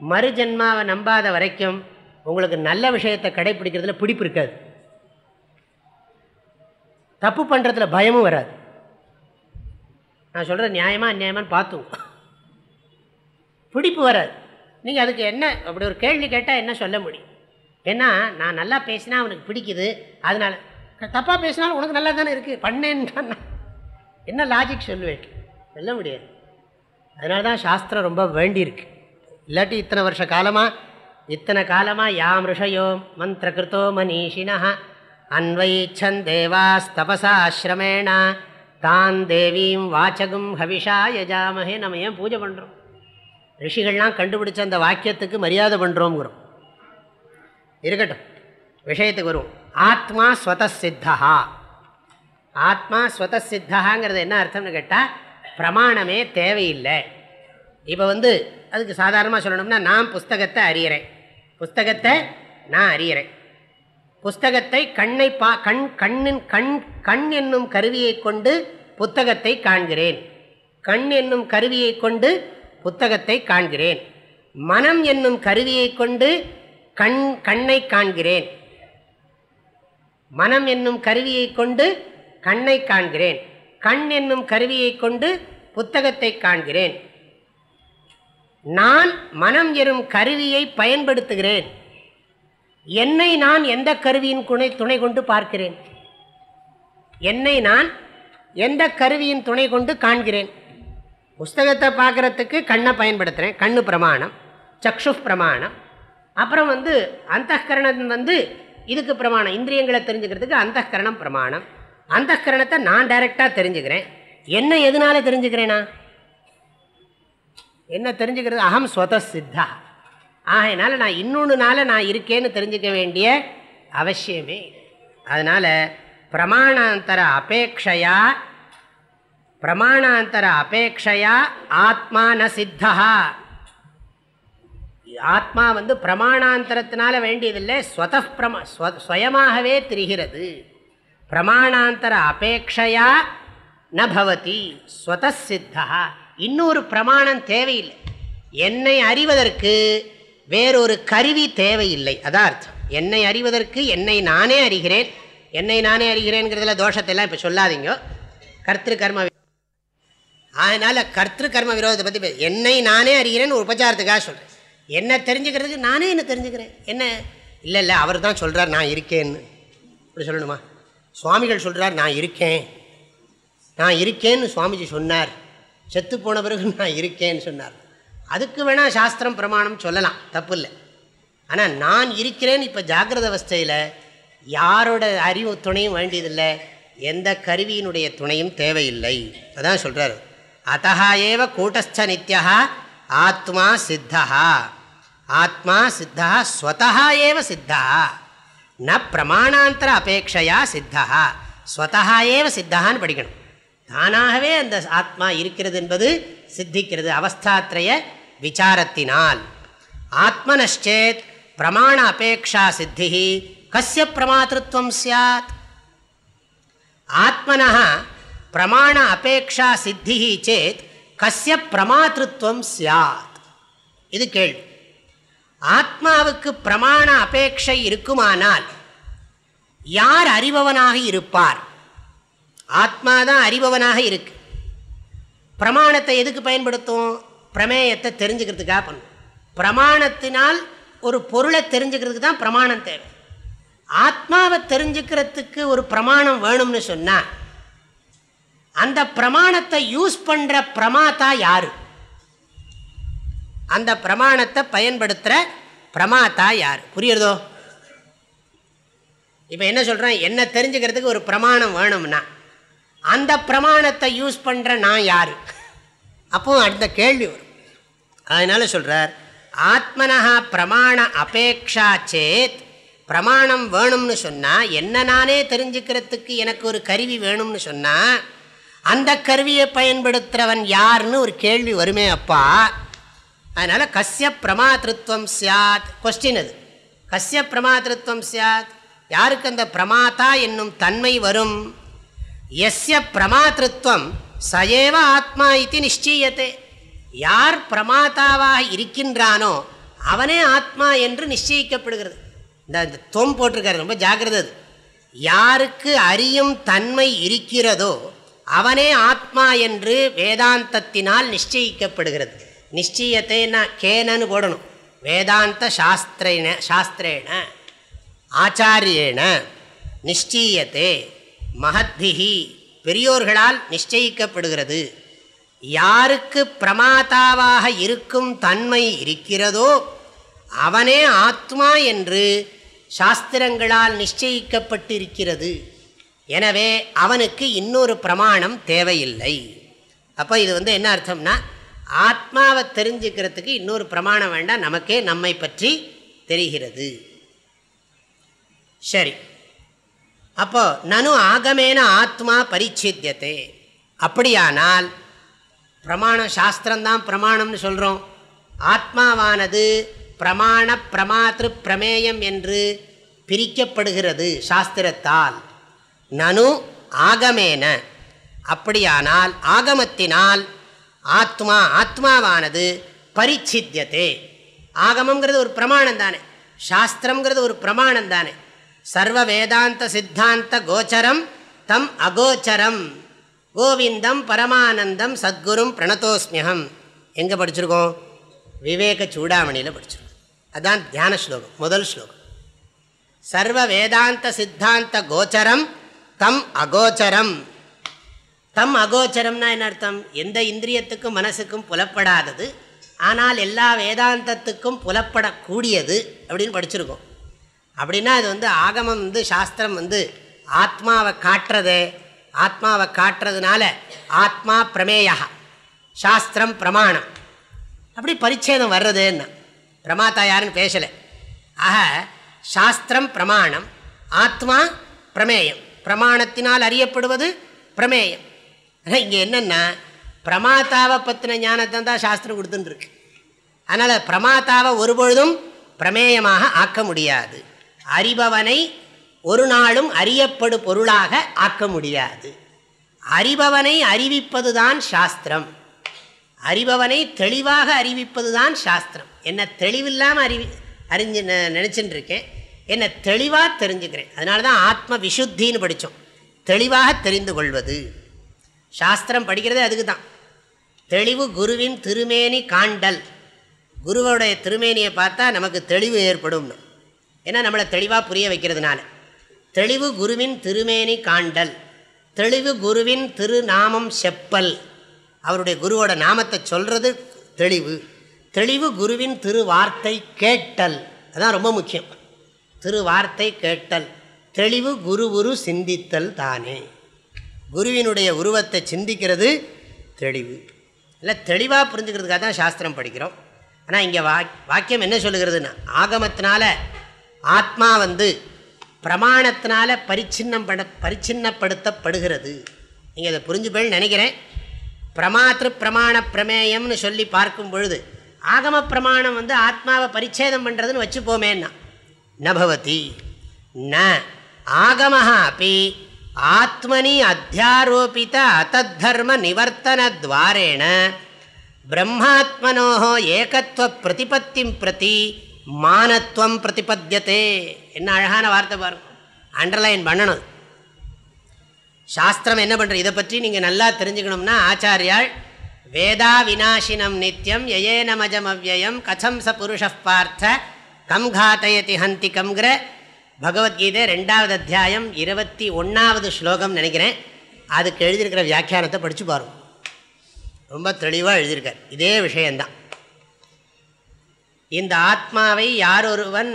மறுஜென்மாவை நம்பாத வரைக்கும் உங்களுக்கு நல்ல விஷயத்தை கடைப்பிடிக்கிறதுல பிடிப்பு இருக்காது. தப்பு பண்ணுறதுல பயமும் வராது. நான் சொல்கிறது நியாயமாக அந்நியாயமானு பார்த்தோம் பிடிப்பு வராது. நீங்கள் அதுக்கு என்ன அப்படி ஒரு கேள்வி கேட்டால் என்ன சொல்ல முடியும்? ஏன்னா நான் நல்லா பேசினா அவனுக்கு பிடிக்குது. அதனால் தப்பாக பேசினாலும் உனக்கு நல்லா தானே இருக்குது பண்ணேன்னு என்ன லாஜிக் சொல்லுவேன்? சொல்ல முடியாது. அதனால தான் சாஸ்திரம் ரொம்ப வேண்டியிருக்கு. இல்லாட்டி இத்தனை வருஷ காலமாக இத்தனை காலமாக யாம் ரிஷயோ மந்திரகிருத்தோ மனீஷினா அன்வைச்சன் தேவாஸ்தபசா தான் தேவீம் வாச்சகும் ஹவிஷா யஜாமஹே நம்ம ஏன் பூஜை பண்ணுறோம் ரிஷிகள்லாம் கண்டுபிடிச்ச அந்த வாக்கியத்துக்கு மரியாதை பண்ணுறோங்கிறோம் இருக்கட்டும் விஷயத்துக்கு வருவோம். ஆத்மா ஸ்வதசித்தா ஆத்மா ஸ்வதசித்தகாங்கிறது என்ன அர்த்தம்னு கேட்டால் பிரமாணமே தேவையில்லை. இப்போ வந்து அதுக்கு சாதாரணமாக சொல்லணும்னா நான் புஸ்தகத்தை அறியறேன். புஸ்தகத்தை நான் அறியறேன். புஸ்தகத்தை கண்ணை பா கண் கண்ணின் கண் கண் என்னும் கருவியை கொண்டு புத்தகத்தை காண்கிறேன். கண் என்னும் கருவியை கொண்டு புத்தகத்தை காண்கிறேன். மனம் என்னும் கருவியை கொண்டு கண் கண்ணை காண்கிறேன். மனம் என்னும் கருவியை கொண்டு கண்ணை காண்கிறேன். கண் என்னும் கருவியை கொண்டு புத்தகத்தை காண்கிறேன். நான் மனம் எறும் கருவியை பயன்படுத்துகிறேன். என்னை நான் எந்த கருவியின் துணை துணை கொண்டு பார்க்கிறேன்? என்னை நான் எந்த கருவியின் துணை கொண்டு காண்கிறேன்? புஸ்தகத்தை பார்க்குறதுக்கு கண்ணை பயன்படுத்துகிறேன் கண்ணு பிரமாணம் சக்ஷு பிரமாணம். அப்புறம் வந்து அந்தகரணம் வந்து இதுக்கு பிரமாணம். இந்திரியங்களை தெரிஞ்சுக்கிறதுக்கு அந்தகரணம் பிரமாணம். அந்தகரணத்தை நான் டைரெக்டாக தெரிஞ்சுக்கிறேன். என்ன எதனால தெரிஞ்சுக்கிறேனா? என்ன தெரிஞ்சுக்கிறது? அகம் ஸ்வத சித்தா ஆகையினால நான் இன்னொன்றுனால நான் இருக்கேன்னு தெரிஞ்சுக்க வேண்டிய அவசியமே அதனால் பிரமாணாந்தர அபேட்சையா பிரமாணாந்தர அபேட்சையா ஆத்மா ந சித்தா ஆத்மா வந்து பிரமாணாந்தரத்தினால வேண்டியதில்லை ஸ்வத பிரமா ஸ்வ- சுயமாகவே பிரமாணாந்தர அபேட்சையா நபவதி ஸ்வத சித்தா இன்னொரு பிரமாணம் தேவையில்லை. என்னை அறிவதற்கு வேறொரு கருவி தேவையில்லை. அதான் அர்த்தம். என்னை அறிவதற்கு என்னை நானே அறிகிறேன். என்னை நானே அறிகிறேங்கிறதுல தோஷத்தெல்லாம் இப்போ சொல்லாதீங்க. கர்த்திரு கர்ம அதனால் கர்த்திரு கர்ம விரோதத்தை பற்றி என்னை நானே அறிகிறேன்னு ஒரு உபச்சாரத்துக்காக சொல்கிறேன் என்ன தெரிஞ்சுக்கிறதுக்கு நானே என்ன தெரிஞ்சுக்கிறேன். என்ன? இல்லை இல்லை அவர் தான் சொல்கிறார் நான் இருக்கேன்னு. இப்படி சொல்லணுமா? சுவாமிகள் சொல்கிறார் நான் இருக்கேன். நான் இருக்கேன்னு சுவாமிஜி சொன்னார். செத்து போன பிறகு நான் இருக்கேன்னு சொன்னார். அதுக்கு வேணால் சாஸ்திரம் பிரமாணம் சொல்லலாம் தப்பு இல்லை ஆனால் நான் இருக்கிறேன்னு இப்போ ஜாகிரத அவஸ்தையில் யாரோட அறிவு துணையும் வேண்டியதில்லை எந்த கருவியினுடைய துணையும் தேவையில்லை. அதான் சொல்கிறார் அத்தா ஏவ கூட்டஸ்த நித்யா ஆத்மா சித்தா ஆத்மா சித்தா ஸ்வதா ஏவ சித்தா ந பிரமாணாந்தர அபேட்சையா சித்தா ஸ்வதா ஏவ சித்தான்னு படிக்கணும். தானாகவே அந்த ஆத்மா இருக்கிறது என்பது சித்திக்கிறது அவஸ்தாத்ரய விசாரத்தினால். ஆத்மனஷேத் பிரமாண அபேக்ஷா சித்தி கசிய பிரமாத்திருவம் சாத் ஆத்மனா பிரமாண அபேக்ஷா சித்தி சேத் கசிய பிரமாத்திருவம் சாத் இது கேள்வி. ஆத்மாவுக்கு பிரமாண அபேட்சை இருக்குமானால் யார் அறிபவனாக இருப்பார்? ஆத்மா தான் அறிபவனாக இருக்கு. பிரமாணத்தை எதுக்கு பயன்படுத்தும்? பிரமேயத்தை தெரிஞ்சுக்கிறதுக்காக பண்ணும். பிரமாணத்தினால் ஒரு பொருளை தெரிஞ்சுக்கிறதுக்கு தான் பிரமாணம் தேவை. ஆத்மாவை தெரிஞ்சுக்கிறதுக்கு ஒரு பிரமாணம் வேணும்னு சொன்னால் அந்த பிரமாணத்தை யூஸ் பண்ணுற பிரமாத்தா யார்? அந்த பிரமாணத்தை பயன்படுத்துகிற பிரமாத்தா யார்? புரியுறதோ? இப்போ என்ன சொல்கிறேன் என்ன தெரிஞ்சுக்கிறதுக்கு ஒரு பிரமாணம் வேணும்னா அந்த பிரமாணத்தை யூஸ் பண்ணுற நான் யார்? அப்போ அந்த கேள்வி வரும். அதனால் சொல்கிறார் ஆத்மனஹா பிரமாண அபேக்ஷா சேத் பிரமாணம் வேணும்னு சொன்னால் என்ன நானே தெரிஞ்சுக்கிறதுக்கு எனக்கு ஒரு கருவி வேணும்னு சொன்னால் அந்த கருவியை பயன்படுத்துகிறவன் யார்னு ஒரு கேள்வி வருமே அப்பா. அதனால் கஸ்ய பிரமாத்திருவம் சியாத் கொஸ்டின் அது. கஸ்ய பிரமாத்திருவம் சியாத் யாருக்கு அந்த பிரமாதா என்னும் தன்மை வரும்? எஸ்ய பிரமாத்திருவம் சயேவ ஆத்மா இது நிச்சயத்தை யார் பிரமாதாவாக இருக்கின்றானோ அவனே ஆத்மா என்று நிச்சயிக்கப்படுகிறது. இந்த தொம் போட்டிருக்காரு ரொம்ப ஜாகிரதை அது. யாருக்கு அறியும் தன்மை இருக்கிறதோ அவனே ஆத்மா என்று வேதாந்தத்தினால் நிச்சயிக்கப்படுகிறது. நிச்சயத்தைன்னா கேனன்னு போடணும். வேதாந்த சாஸ்திரேன சாஸ்திரேன ஆச்சாரியேன நிச்சயத்தை. மகத்பிகி பெரியோர்களால் நிச்சயிக்கப்படுகிறது. யாருக்கு பிரமாதாவாக இருக்கும் தன்மை இருக்கிறதோ அவனே ஆத்மா என்று சாஸ்திரங்களால் நிச்சயிக்கப்பட்டிருக்கிறது. எனவே அவனுக்கு இன்னொரு பிரமாணம் தேவையில்லை. அப்போ இது வந்து என்ன அர்த்தம்னா ஆத்மாவை தெரிஞ்சுக்கிறதுக்கு இன்னொரு பிரமாணம் வேண்டாம் நமக்கே நம்மை பற்றி தெரிகிறது. சரி. அப்போ நனு ஆகமேன ஆத்மா பரிச்சித்தியத்தை அப்படியானால் பிரமாணம் சாஸ்திரம்தான் பிரமாணம்னு சொல்கிறோம் ஆத்மாவானது பிரமாண பிரமாத்திரு பிரமேயம் என்று பிரிக்கப்படுகிறது சாஸ்திரத்தால். நனு ஆகமேன. அப்படியானால் ஆகமத்தினால் ஆத்மா ஆத்மாவானது பரிச்சித்தியதே. ஆகமங்கிறது ஒரு பிரமாணம் தானே சாஸ்திரங்கிறது ஒரு பிரமாணம் தானே சர்வ வேதாந்த சித்தாந்த கோச்சரம் தம் அகோச்சரம். கோவிந்தம் பரமானந்தம் சத்குரும் பிரணதோஸ்மியகம் எங்கே படிச்சிருக்கோம்? விவேக சூடாமணியில் படிச்சிருக்கோம். அதான் தியான ஸ்லோகம் முதல் ஸ்லோகம். சர்வ வேதாந்த சித்தாந்த கோச்சரம் தம் அகோச்சரம். தம் அகோச்சரம்னா என்ன அர்த்தம்? எந்த இந்திரியத்துக்கும் மனசுக்கும் புலப்படாதது. ஆனால் எல்லா வேதாந்தத்துக்கும் புலப்படக்கூடியது அப்படின்னு படிச்சிருக்கோம். அப்படின்னா அது வந்து ஆகமம் வந்து சாஸ்திரம் வந்து ஆத்மாவை காட்டுறது ஆத்மாவை காட்டுறதுனால ஆத்மா பிரமேயா சாஸ்திரம் பிரமாணம். அப்படி பரிச்சேதம் வர்றதுன்னா. பிரமாத்தா யாருன்னு பேசலை. ஆக சாஸ்திரம் பிரமாணம் ஆத்மா பிரமேயம். பிரமாணத்தினால் அறியப்படுவது பிரமேயம். ஆனால் இங்கே என்னென்னா பிரமாத்தாவை பற்றின ஞானத்தை தான் சாஸ்திரம் கொடுத்துட்டுருக்கு. அதனால் பிரமாத்தாவை ஒருபொழுதும் பிரமேயமாக ஆக்க முடியாது. அறிபவனை ஒரு நாளும் அறியப்படு பொருளாக ஆக்க முடியாது. அறிபவனை அறிவிப்பதுதான் சாஸ்திரம். அறிபவனை தெளிவாக அறிவிப்பதுதான் சாஸ்திரம். என்ன தெளிவில்லாமல் அறிவி அறிஞ்சு நினச்சின்னு இருக்கேன் என்னை தெளிவாக தெரிஞ்சுக்கிறேன். அதனால தான் ஆத்ம விசுத்தின்னு படித்தோம் தெளிவாக தெரிந்து கொள்வது. சாஸ்திரம் படிக்கிறதே அதுக்கு தான் தெளிவு குருவின் திருமேனி காண்டல். குருவோடைய திருமேனியை பார்த்தா நமக்கு தெளிவு ஏற்படும் ஏன்னா நம்மளை தெளிவாக புரிய வைக்கிறதுனால. தெளிவு குருவின் திருமேனி காண்டல். தெளிவு குருவின் திருநாமம் செப்பல். அவருடைய குருவோட நாமத்தை சொல்கிறது தெளிவு. தெளிவு குருவின் திருவார்த்தை கேட்டல். அதுதான் ரொம்ப முக்கியம். திருவார்த்தை கேட்டல். தெளிவு குரு உரு சிந்தித்தல் தானே. குருவினுடைய உருவத்தை சிந்திக்கிறது தெளிவு. இல்லை தெளிவாக புரிஞ்சுக்கிறதுக்காக தான் சாஸ்திரம் படிக்கிறோம். ஆனால் இங்கே வாக்கியம் என்ன சொல்லுகிறதுன்னா ஆகமத்தினால ஆத்மா வந்து பிரமாணத்தினால பரிச்சின்னம் பட பரிச்சின்னப்படுத்தப்படுகிறது. நீங்கள் அதை புரிஞ்சு நினைக்கிறேன். பிரமாத்திரு பிரமாண பிரமேயம்னு சொல்லி பார்க்கும் பொழுது ஆகம பிரமாணம் வந்து ஆத்மாவை பரிச்சேதம் பண்ணுறதுன்னு வச்சுப்போமேன்னா நபவதி ந ஆகமஹா அப்படி ஆத்மனி அத்தியாரோபித அத்தர்ம நிவர்த்தனத்வாரேண பிரம்மாத்மனோ ஏகத்துவ பிரதிபத்திம் பிரதி மானத்துவம் பிரதிபத்தியத்தே என்ன அழகான வார்த்தை பாருங்க அண்டர்லைன் பண்ணணும். சாஸ்திரம் என்ன பண்ணுறது இதை பற்றி நீங்கள் நல்லா தெரிஞ்சுக்கணும்னா ஆச்சாரியால் வேதா விநாசினம் நித்தியம் யயேனமஜம் அவ்வயம் கதம் ச புருஷ பார்த்த கம் காத்தயதி ஹந்தி கம்ங்கிற பகவத்கீதை ரெண்டாவது அத்தியாயம் இருபத்தி ஒன்றாவது ஸ்லோகம் நினைக்கிறேன். அதுக்கு எழுதியிருக்கிற வியாக்கியானத்தை படித்து பாருங்க. ரொம்ப தெளிவாக எழுதியிருக்கார். இதே விஷயந்தான் இந்த ஆத்மாவை யாரொருவன்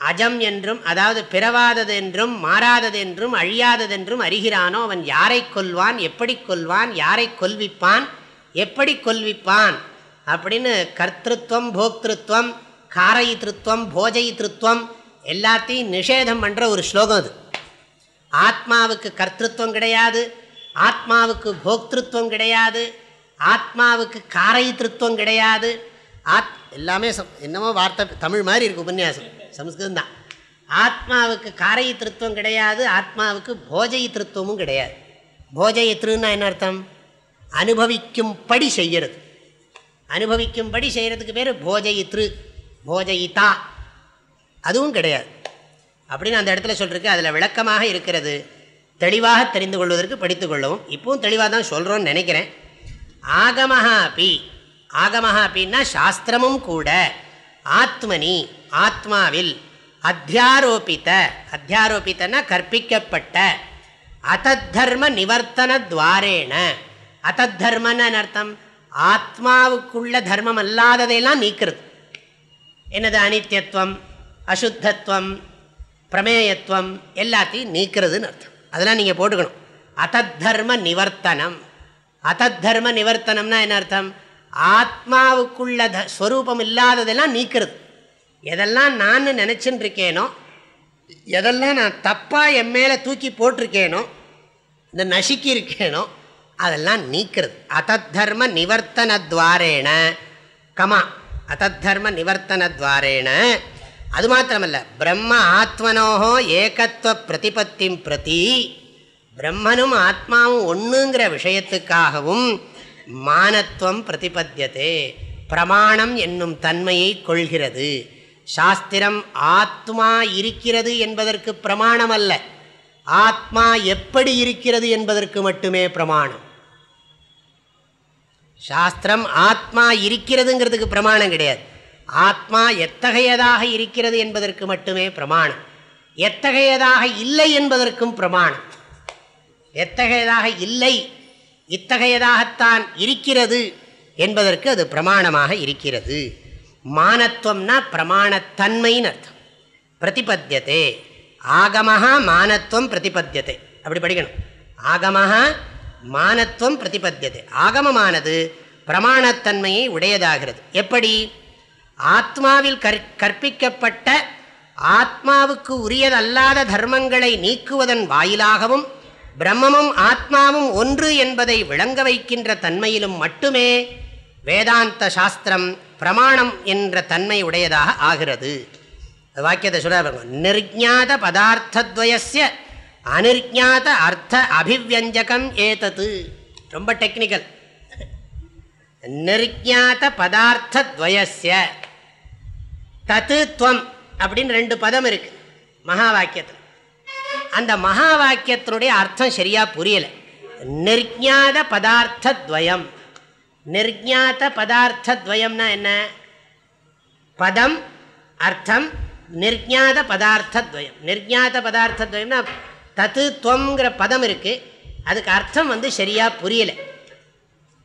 அஜம் என்றும் அதாவது பிறவாதது என்றும் மாறாதது என்றும் அழியாததென்றும் அறிகிறானோ அவன் யாரை கொல்வான் எப்படி கொல்வான் யாரை கொல்விப்பான் எப்படி கொல்விப்பான் அப்படின்னு கர்த்தத்துவம் போக்திருத்வம் காரயித்திருத்வம் போஜயித்திருத்வம் எல்லாத்தையும் நிஷேதம் பண்ணுற ஒரு ஸ்லோகம் அது. ஆத்மாவுக்கு கர்த்தத்துவம் கிடையாது ஆத்மாவுக்கு போக்திருத்வம் கிடையாது ஆத்மாவுக்கு காரயித்திருத்வம் கிடையாது. ஆத் எல்லாமே சம் என்னமோ வார்த்தை தமிழ் மாதிரி இருக்குது உபன்யாசம். சம்ஸ்கிருதம் தான் ஆத்மாவுக்கு காரயித்திருத்துவம் கிடையாது ஆத்மாவுக்கு போஜயித்திருத்துவமும் கிடையாது. போஜயித்திருன்னா என்ன அர்த்தம்? அனுபவிக்கும்படி செய்கிறது அனுபவிக்கும்படி செய்கிறதுக்கு பேர் போஜயித்ரு போஜயிதா அதுவும் கிடையாது. அப்படின்னு அந்த இடத்துல சொல்லிருக்கு அதில் விளக்கமாக இருக்கிறது. தெளிவாக தெரிந்து கொள்வதற்கு படித்துக்கொள்ளவும் இப்பவும் தெளிவாக தான் சொல்கிறோன்னு நினைக்கிறேன். ஆகமஹா அப்பி ஆகமஹா அப்படின்னா சாஸ்திரமும் கூட. ஆத்மனி ஆத்மாவில் அத்தியாரோபித்த அத்தியாரோபித்தன கற்பிக்கப்பட்ட. அத்தர்ம நிவர்த்தன துவாரேன. அதத்தர்மன்னு அர்த்தம்? ஆத்மாவுக்குள்ள தர்மம் அல்லாததையெல்லாம் நீக்கிறது. என்னது அனித்யத்துவம் அசுத்தத்துவம் பிரமேயத்துவம் எல்லாத்தையும் நீக்கிறதுன்னு அர்த்தம். அதெல்லாம் நீங்கள் போட்டுக்கணும். அத்தர்ம நிவர்த்தனம். அதத்தர்ம நிவர்த்தனம்னா என்ன அர்த்தம்? ஆத்மாவுக்குள்ள த ஸ்வரூபம் இல்லாததெல்லாம் நீக்கிறது. எதெல்லாம் நான் நினச்சின்னு இருக்கேனோ எதெல்லாம் நான் தப்பாக என் மேலே தூக்கி போட்டிருக்கேனோ இந்த நசுக்கி இருக்கேனோ அதெல்லாம் நீக்கிறது. நிவர்த்தன நிவர்த்தனத்வாரேன கமா அதத்தர்ம நிவர்த்தனத்வாரேன அது மாத்திரமல்ல பிரம்ம ஆத்மனோகோ ஏகத்துவ பிரதிபத்திம் பிரதி. பிரம்மனும் ஆத்மாவும் ஒன்றுங்கிற விஷயத்துக்காகவும் மானத்துவம் பிரதிபத்தியதே. பிரமாணம் என்னும் தன்மையை கொள்கிறது. சாஸ்திரம் ஆத்மா இருக்கிறது என்பதற்கு பிரமாணம் அல்ல ஆத்மா எப்படி இருக்கிறது என்பதற்கு மட்டுமே பிரமாணம். சாஸ்திரம் ஆத்மா இருக்கிறதுங்கிறதுக்கு பிரமாணம் கிடையாது. ஆத்மா எத்தகையதாக இருக்கிறது என்பதற்கு மட்டுமே பிரமாணம். எத்தகையதாக இல்லை என்பதற்கும் பிரமாணம். எத்தகையதாக இல்லை இத்தகையதாகத்தான் இருக்கிறது என்பதற்கு அது பிரமாணமாக இருக்கிறது. மானத்துவம்னா பிரமாணத்தன்மைன்னு அர்த்தம். பிரதிபத்தியதே. ஆகமஹா மானத்துவம் பிரதிபத்தியதே. அப்படி படிக்கணும். ஆகமஹா மானத்துவம் பிரதிபத்தியது. ஆகமமானது பிரமாணத்தன்மையை உடையதாகிறது. எப்படி? ஆத்மாவில் கற்பிக்கப்பட்ட ஆத்மாவுக்கு உரியதல்லாத தர்மங்களை நீக்குவதன் வாயிலாகவும் பிரம்மமும் ஆத்மாவும் ஒன்று என்பதை விளங்க வைக்கின்ற தன்மையிலும் மட்டுமே வேதாந்த சாஸ்திரம் பிரமாணம் என்ற தன்மை உடையதாக ஆகிறது. வாக்கியத்தை சொல்ல நிர்ஞாத பதார்த்தத்வயசிய அனிர்ஞாத அர்த்த அபிவியஞ்சகம் ஏதது. ரொம்ப டெக்னிக்கல் நிர்ஞாத பதார்த்தத்வயசிய தத்து துவம் அப்படின்னு ரெண்டு பதம் இருக்கு. மகா வாக்கியத்தில் அந்த மகா வாக்கியத்தினுடைய அர்த்தம் சரியா புரியலை. நிர்ஜாத பதார்த்தத்வயம். பதார்த்த பதார்த்தத்வயம்னா என்ன? பதம் அர்த்தம் நிர்ஜாத பதார்த்தத்வயம். பதார்த்த பதார்த்தத்வயம்னா தத்து துவங்கிற பதம் இருக்குது அதுக்கு அர்த்தம் வந்து சரியாக புரியலை.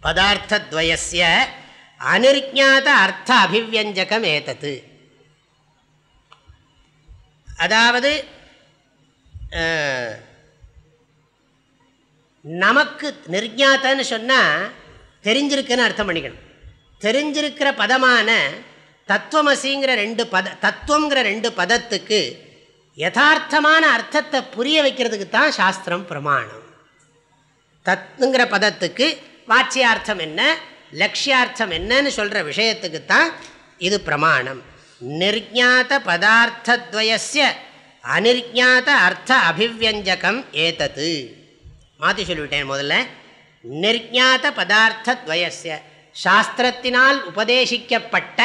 பதார்த்தத்வயசிய அனிர்ஞாத அர்த்த அபிவியஞ்சகம் ஏதத்து. அதாவது நமக்கு நிர்ஞாத்தன்னு சொன்னால் தெரிஞ்சிருக்குன்னு அர்த்தம் பண்ணிக்கணும். தெரிஞ்சிருக்கிற பதமான தத்துவமசிங்கிற ரெண்டு பத தத்துவங்கிற ரெண்டு பதத்துக்கு யதார்த்தமான அர்த்தத்தை புரிய வைக்கிறதுக்கு தான் சாஸ்திரம் பிரமாணம். தத்துங்கிற பதத்துக்கு வாட்சியார்த்தம் என்ன லட்சியார்த்தம் என்னன்னு சொல்கிற விஷயத்துக்கு தான் இது பிரமாணம். நிர்ஞாத பதார்த்தத்வயசிய அனிர்ஞாத அர்த்த அபிவியஞ்சகம் ஏதது. மாற்றி சொல்லிவிட்டேன் முதல்ல. நிர்ஞாத பதார்த்தத்வயசிய சாஸ்திரத்தினால் உபதேசிக்கப்பட்ட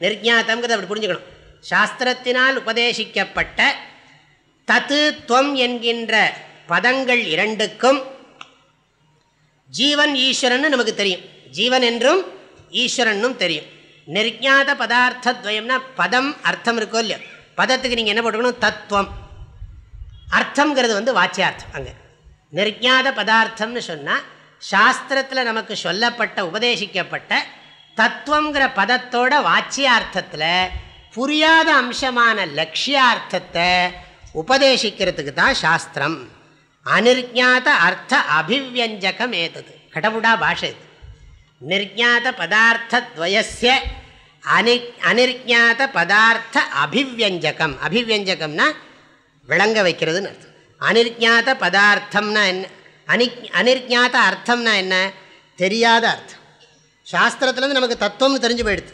நிர்ஞாத்தங்கிறத அப்படி புரிஞ்சுக்கணும். சாஸ்திரத்தினால் உபதேசிக்கப்பட்ட தத்து துவம் என்கின்ற பதங்கள் இரண்டுக்கும் ஜீவன் ஈஸ்வரன் நமக்கு தெரியும். ஜீவன் என்றும் ஈஸ்வரனும் தெரியும். நிர்ஞாத பதார்த்தத்வயம்னா பதம் அர்த்தம் இருக்கோ இல்லையோ? பதத்துக்கு நீங்கள் என்ன போட்டுக்கணும்? தத்துவம். அர்த்தங்கிறது வந்து வாச்சியார்த்தம். அங்கே. நிர்ஞாத பதார்த்தம்னு சொன்னால் சாஸ்திரத்தில் நமக்கு சொல்லப்பட்ட உபதேசிக்கப்பட்ட தத்துவங்கிற பதத்தோட வாச்சியார்த்தத்தில் புரியாத அம்சமான லட்சியார்த்தத்தை உபதேசிக்கிறதுக்கு தான் சாஸ்திரம். அனிர்ஞாத அர்த்த அபிவியஞ்சகம் ஏதது கடவுடா பாஷை இது. நிர்ஞாத பதார்த்தத்வயசிய அனி அனிர்ஞாத பதார்த்த அபிவியஞ்சகம். அபிவியஞ்சகம்னா விளங்க வைக்கிறதுன்னு அர்த்தம். அனிர்ஞாத பதார்த்தம்னா என்ன? அனி அனிர்ஞாத அர்த்தம்னா என்ன? தெரியாத அர்த்தம். சாஸ்திரத்துலேருந்து நமக்கு தத்துவம்னு தெரிஞ்சு போயிடுது.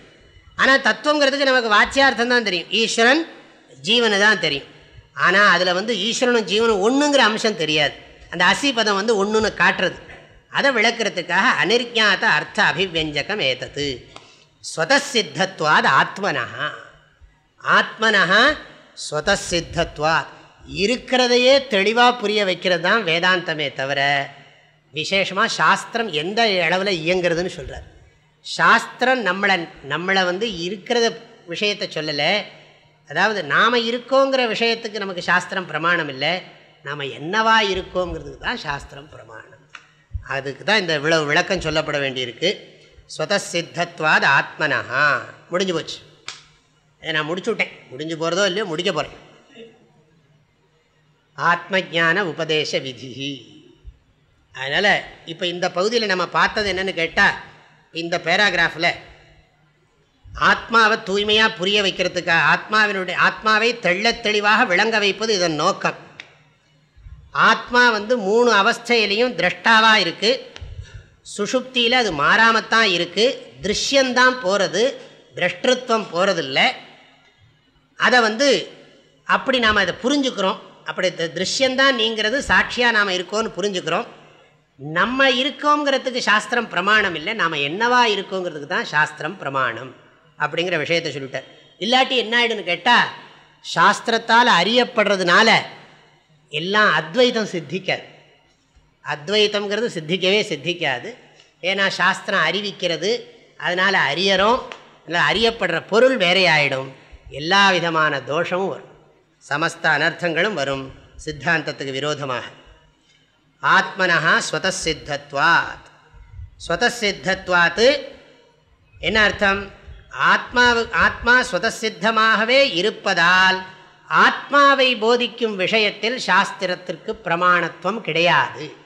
ஆனால் தத்துவங்கிறதுக்கு நமக்கு வாட்சியார்த்தம் தான் தெரியும். ஈஸ்வரன் ஜீவனு தான் தெரியும். ஆனால் அதில் வந்து ஈஸ்வரனும் ஜீவனும் ஒன்றுங்கிற அம்சம் தெரியாது. அந்த அசி பதம் வந்து ஒன்றுன்னு காட்டுறது. அதை விளக்குறதுக்காக அனிர்ஞாத அர்த்த அபிவியஞ்சகம் ஏத்தது. ஸ்வதசித்தத்வாத் ஆத்மனா ஆத்மனா ஸ்வதசித்தத்வாத். இருக்கிறதையே தெளிவாக புரிய வைக்கிறது தான் வேதாந்தமே தவிர விசேஷமாக சாஸ்திரம் எந்த அளவில் இயங்கிறதுன்னு சொல்கிறார் சாஸ்திரம் நம்மளை நம்மளை வந்து இருக்கிறத விஷயத்தை சொல்லலை. அதாவது நாம் இருக்கோங்கிற விஷயத்துக்கு நமக்கு சாஸ்திரம் பிரமாணம் இல்லை. நாம் என்னவா இருக்கோங்கிறதுக்கு தான் சாஸ்திரம் பிரமாணம். அதுக்கு தான் இந்த விளக்கம் சொல்லப்பட வேண்டியிருக்கு. ஸ்வதசித்தத்வாத் ஆத்மனஹா. முடிஞ்சு போச்சு. அதை நான் முடிச்சு விட்டேன். முடிஞ்சு போகிறதோ இல்லையோ முடிக்க போகிறேன் ஆத்ம ஜான உபதேச விதி அதனால் இப்போ இந்த பகுதியில் நம்ம பார்த்தது என்னென்னு கேட்டால் இந்த பேராகிராஃபில் ஆத்மாவை தூய்மையாக புரிய வைக்கிறதுக்காக ஆத்மாவினுடைய ஆத்மாவை தெள்ள தெளிவாக விளங்க வைப்பது இதன் நோக்கம். ஆத்மா வந்து மூணு அவஸ்தையிலையும் திரஷ்டாவாக இருக்குது சுஷுப்தியில் அது மாறாமத்தான் இருக்குது திருஷ்யந்தான் போகிறது திரஷ்டத்துவம் போகிறதில்ல அதை வந்து அப்படி நாம் அதை புரிஞ்சுக்கிறோம். அப்படி திருஷ்யந்தான் நீங்கிறது சாட்சியாக நாம் இருக்கோம்னு புரிஞ்சுக்கிறோம். நம்ம இருக்கோங்கிறதுக்கு சாஸ்திரம் பிரமாணம் இல்லை. நாம் என்னவா இருக்கோங்கிறதுக்கு தான் சாஸ்திரம் பிரமாணம் அப்படிங்கிற விஷயத்தை சொல்லிட்டார். இல்லாட்டி என்ன ஆகிடுன்னு கேட்டால் சாஸ்திரத்தால் அறியப்படுறதுனால எல்லாம் அத்வைதம் சித்திக்காது. அத்வைத்தம்ங்கிறது சித்திக்கவே சித்திக்காது. ஏன்னா சாஸ்திரம் அறிவிக்கிறது அதனால் அறியறோம் இல்லை அறியப்படுற பொருள் வேறே எல்லா விதமான தோஷமும் வரும். சமஸ்த அனர்த்தங்களும் வரும் சித்தாந்தத்துக்கு விரோதமாக. ஆத்மனா ஸ்வதசித்தத்வாத். ஸ்வதசித்தத்வாத்து என்ன அர்த்தம்? ஆத்மாவு ஆத்மா ஸ்வதசித்தமாகவே இருப்பதால் ஆத்மாவை போதிக்கும் விஷயத்தில் சாஸ்திரத்திற்கு பிரமாணத்துவம் கிடையாது.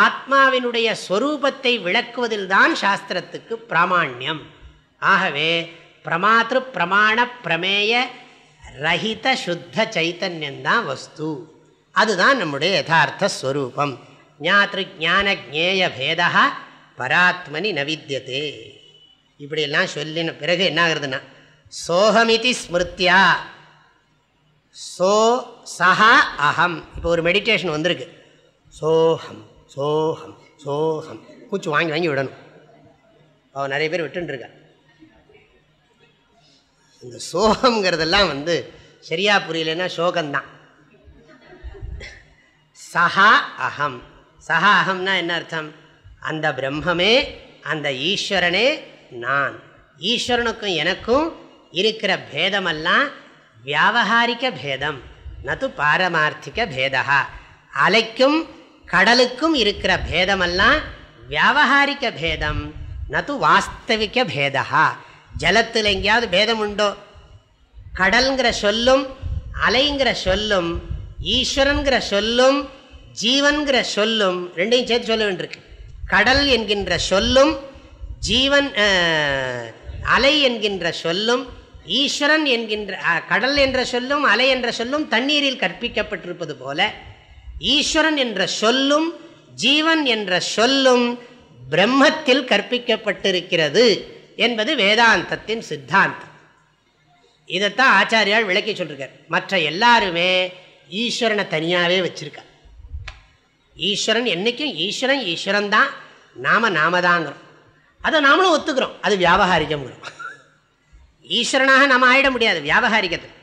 ஆத்மாவினுடைய ஸ்வரூபத்தை விளக்குவதில்தான் சாஸ்திரத்துக்கு பிராமாண்யம். ஆகவே பிரமாத்திரு பிரமாண பிரமேய ரஹித சுத்த சைத்தன்யந்தான் வஸ்து. அதுதான் நம்முடைய யதார்த்த ஸ்வரூபம். ஞாத்திரு ஞான ஜேய பேதா பராத்மனி நவித்தியதே இப்படியெல்லாம் சொல்லின பிறகு என்ன ஆகுறதுன்னா சோகமிதி ஸ்மிருத்தியா சோ சஹா அகம் இப்போ ஒரு மெடிடேஷன் வந்திருக்கு. சோஹம் சோகம் சோஹம் மூச்சு வாங்கி வாங்கி விடணும். அவன் நிறைய பேர் விட்டுருக்கா இந்த சோகங்கிறதெல்லாம் வந்து சரியா புரியலன்னா சோகம்தான். சஹா அகம். சஹா அகம்னா என்ன அர்த்தம்? அந்த பிரம்மமே அந்த ஈஸ்வரனே நான். ஈஸ்வரனுக்கும் எனக்கும் இருக்கிற பேதமெல்லாம் வியாபகாரிக பேதம். நது பாரமார்த்திக பேதா அலைக்கும் கடலுக்கும் இருக்கிற பேதமெல்லாம் வியாபகாரிக பேதம். நது வாஸ்தவிக்க பேதா ஜலத்தில் எங்கேயாவது பேதம் உண்டோ? கடல்ங்கிற சொல்லும் அலைங்கிற சொல்லும் ஈஸ்வரன்கிற சொல்லும் ஜீவன்கிற சொல்லும் ரெண்டையும் சேர்த்து சொல்ல வேண்டியிருக்கு. கடல் என்கின்ற சொல்லும் ஜீவன் அலை என்கின்ற சொல்லும் ஈஸ்வரன் என்கின்ற கடல் என்ற சொல்லும் அலை என்ற சொல்லும் தண்ணீரில் கற்பிக்கப்பட்டிருப்பது போல ஈஸ்வரன் என்ற சொல்லும் ஜீவன் என்ற சொல்லும் பிரம்மத்தில் கற்பிக்கப்பட்டிருக்கிறது என்பது வேதாந்தத்தின் சித்தாந்தம். இதைத்தான் ஆச்சாரியால் விளக்கி சொல்லிருக்கார். மற்ற எல்லாருமே ஈஸ்வரனை தனியாகவே வச்சுருக்கார். ஈஸ்வரன் என்றைக்கும் ஈஸ்வரன் ஈஸ்வரன் தான். நாம நாம தாங்கிறோம் அதை நாமளும் ஒத்துக்கிறோம். அது வியாபகாரிகம்ங்கிறோம் ஈஸ்வரனாக நம்ம ஆயிட முடியாது. வியாபகாரிகத்தில்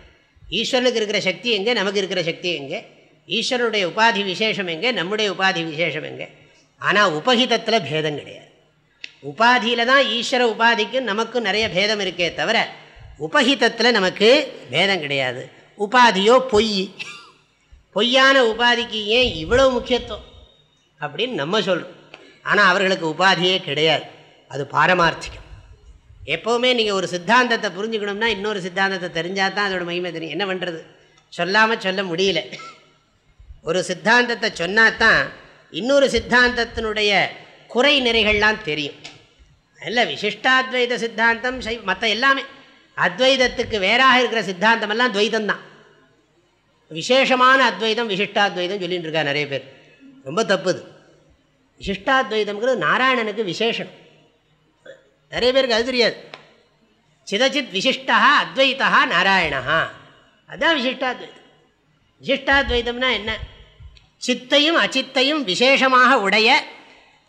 ஈஸ்வரனுக்கு இருக்கிற சக்தி எங்கே? நமக்கு இருக்கிற சக்தி எங்கே? ஈஸ்வரனுடைய உபாதி விசேஷம் எங்கே? நம்முடைய உபாதி விசேஷம் எங்கே? ஆனால் உபகிதத்தில் பேதம் கிடையாது. உபாதியில் தான் ஈஸ்வர உபாதிக்கு நமக்கும் நிறைய பேதம் இருக்கே தவிர உபகிதத்தில் நமக்கு பேதம் கிடையாது. உபாதியோ பொய். பொய்யான உபாதிக்கு ஏன் இவ்வளோ முக்கியத்துவம்? அப்படின்னு நம்ம சொல்கிறோம் ஆனால் அவர்களுக்கு உபாதியே கிடையாது. அது பாரமார்த்திகம். எப்போவுமே நீங்கள் ஒரு சித்தாந்தத்தை புரிஞ்சுக்கணும்னா இன்னொரு சித்தாந்தத்தை தெரிஞ்சால் தான் அதோட மகிமை தெரியும். என்ன பண்ணுறது சொல்லாமல் சொல்ல முடியல. ஒரு சித்தாந்தத்தை சொன்னால் தான் இன்னொரு சித்தாந்தத்தினுடைய குறை நிறைகள்லாம் தெரியும். இல்லை விசிஷ்டாத்வைத சித்தாந்தம் சை மற்ற எல்லாமே. அத்வைதத்துக்கு வேறாக இருக்கிற சித்தாந்தம் எல்லாம் விசேஷமான அத்வைதம் விசிஷ்டாத்வைதம் சொல்லிட்டு இருக்கா நிறைய பேர். ரொம்ப தப்புது. விசிஷ்டாத்வைதம்ங்கிறது நாராயணனுக்கு விசேஷம். நிறைய பேருக்கு அது தெரியாது. சிதச்சித் விசிஷ்டா அத்வைத்தா நாராயணா. அதுதான் விசிஷ்டாத்வைதம். விசிஷ்டாத்வைதம்னா என்ன? சித்தையும் அச்சித்தையும் விசேஷமாக உடைய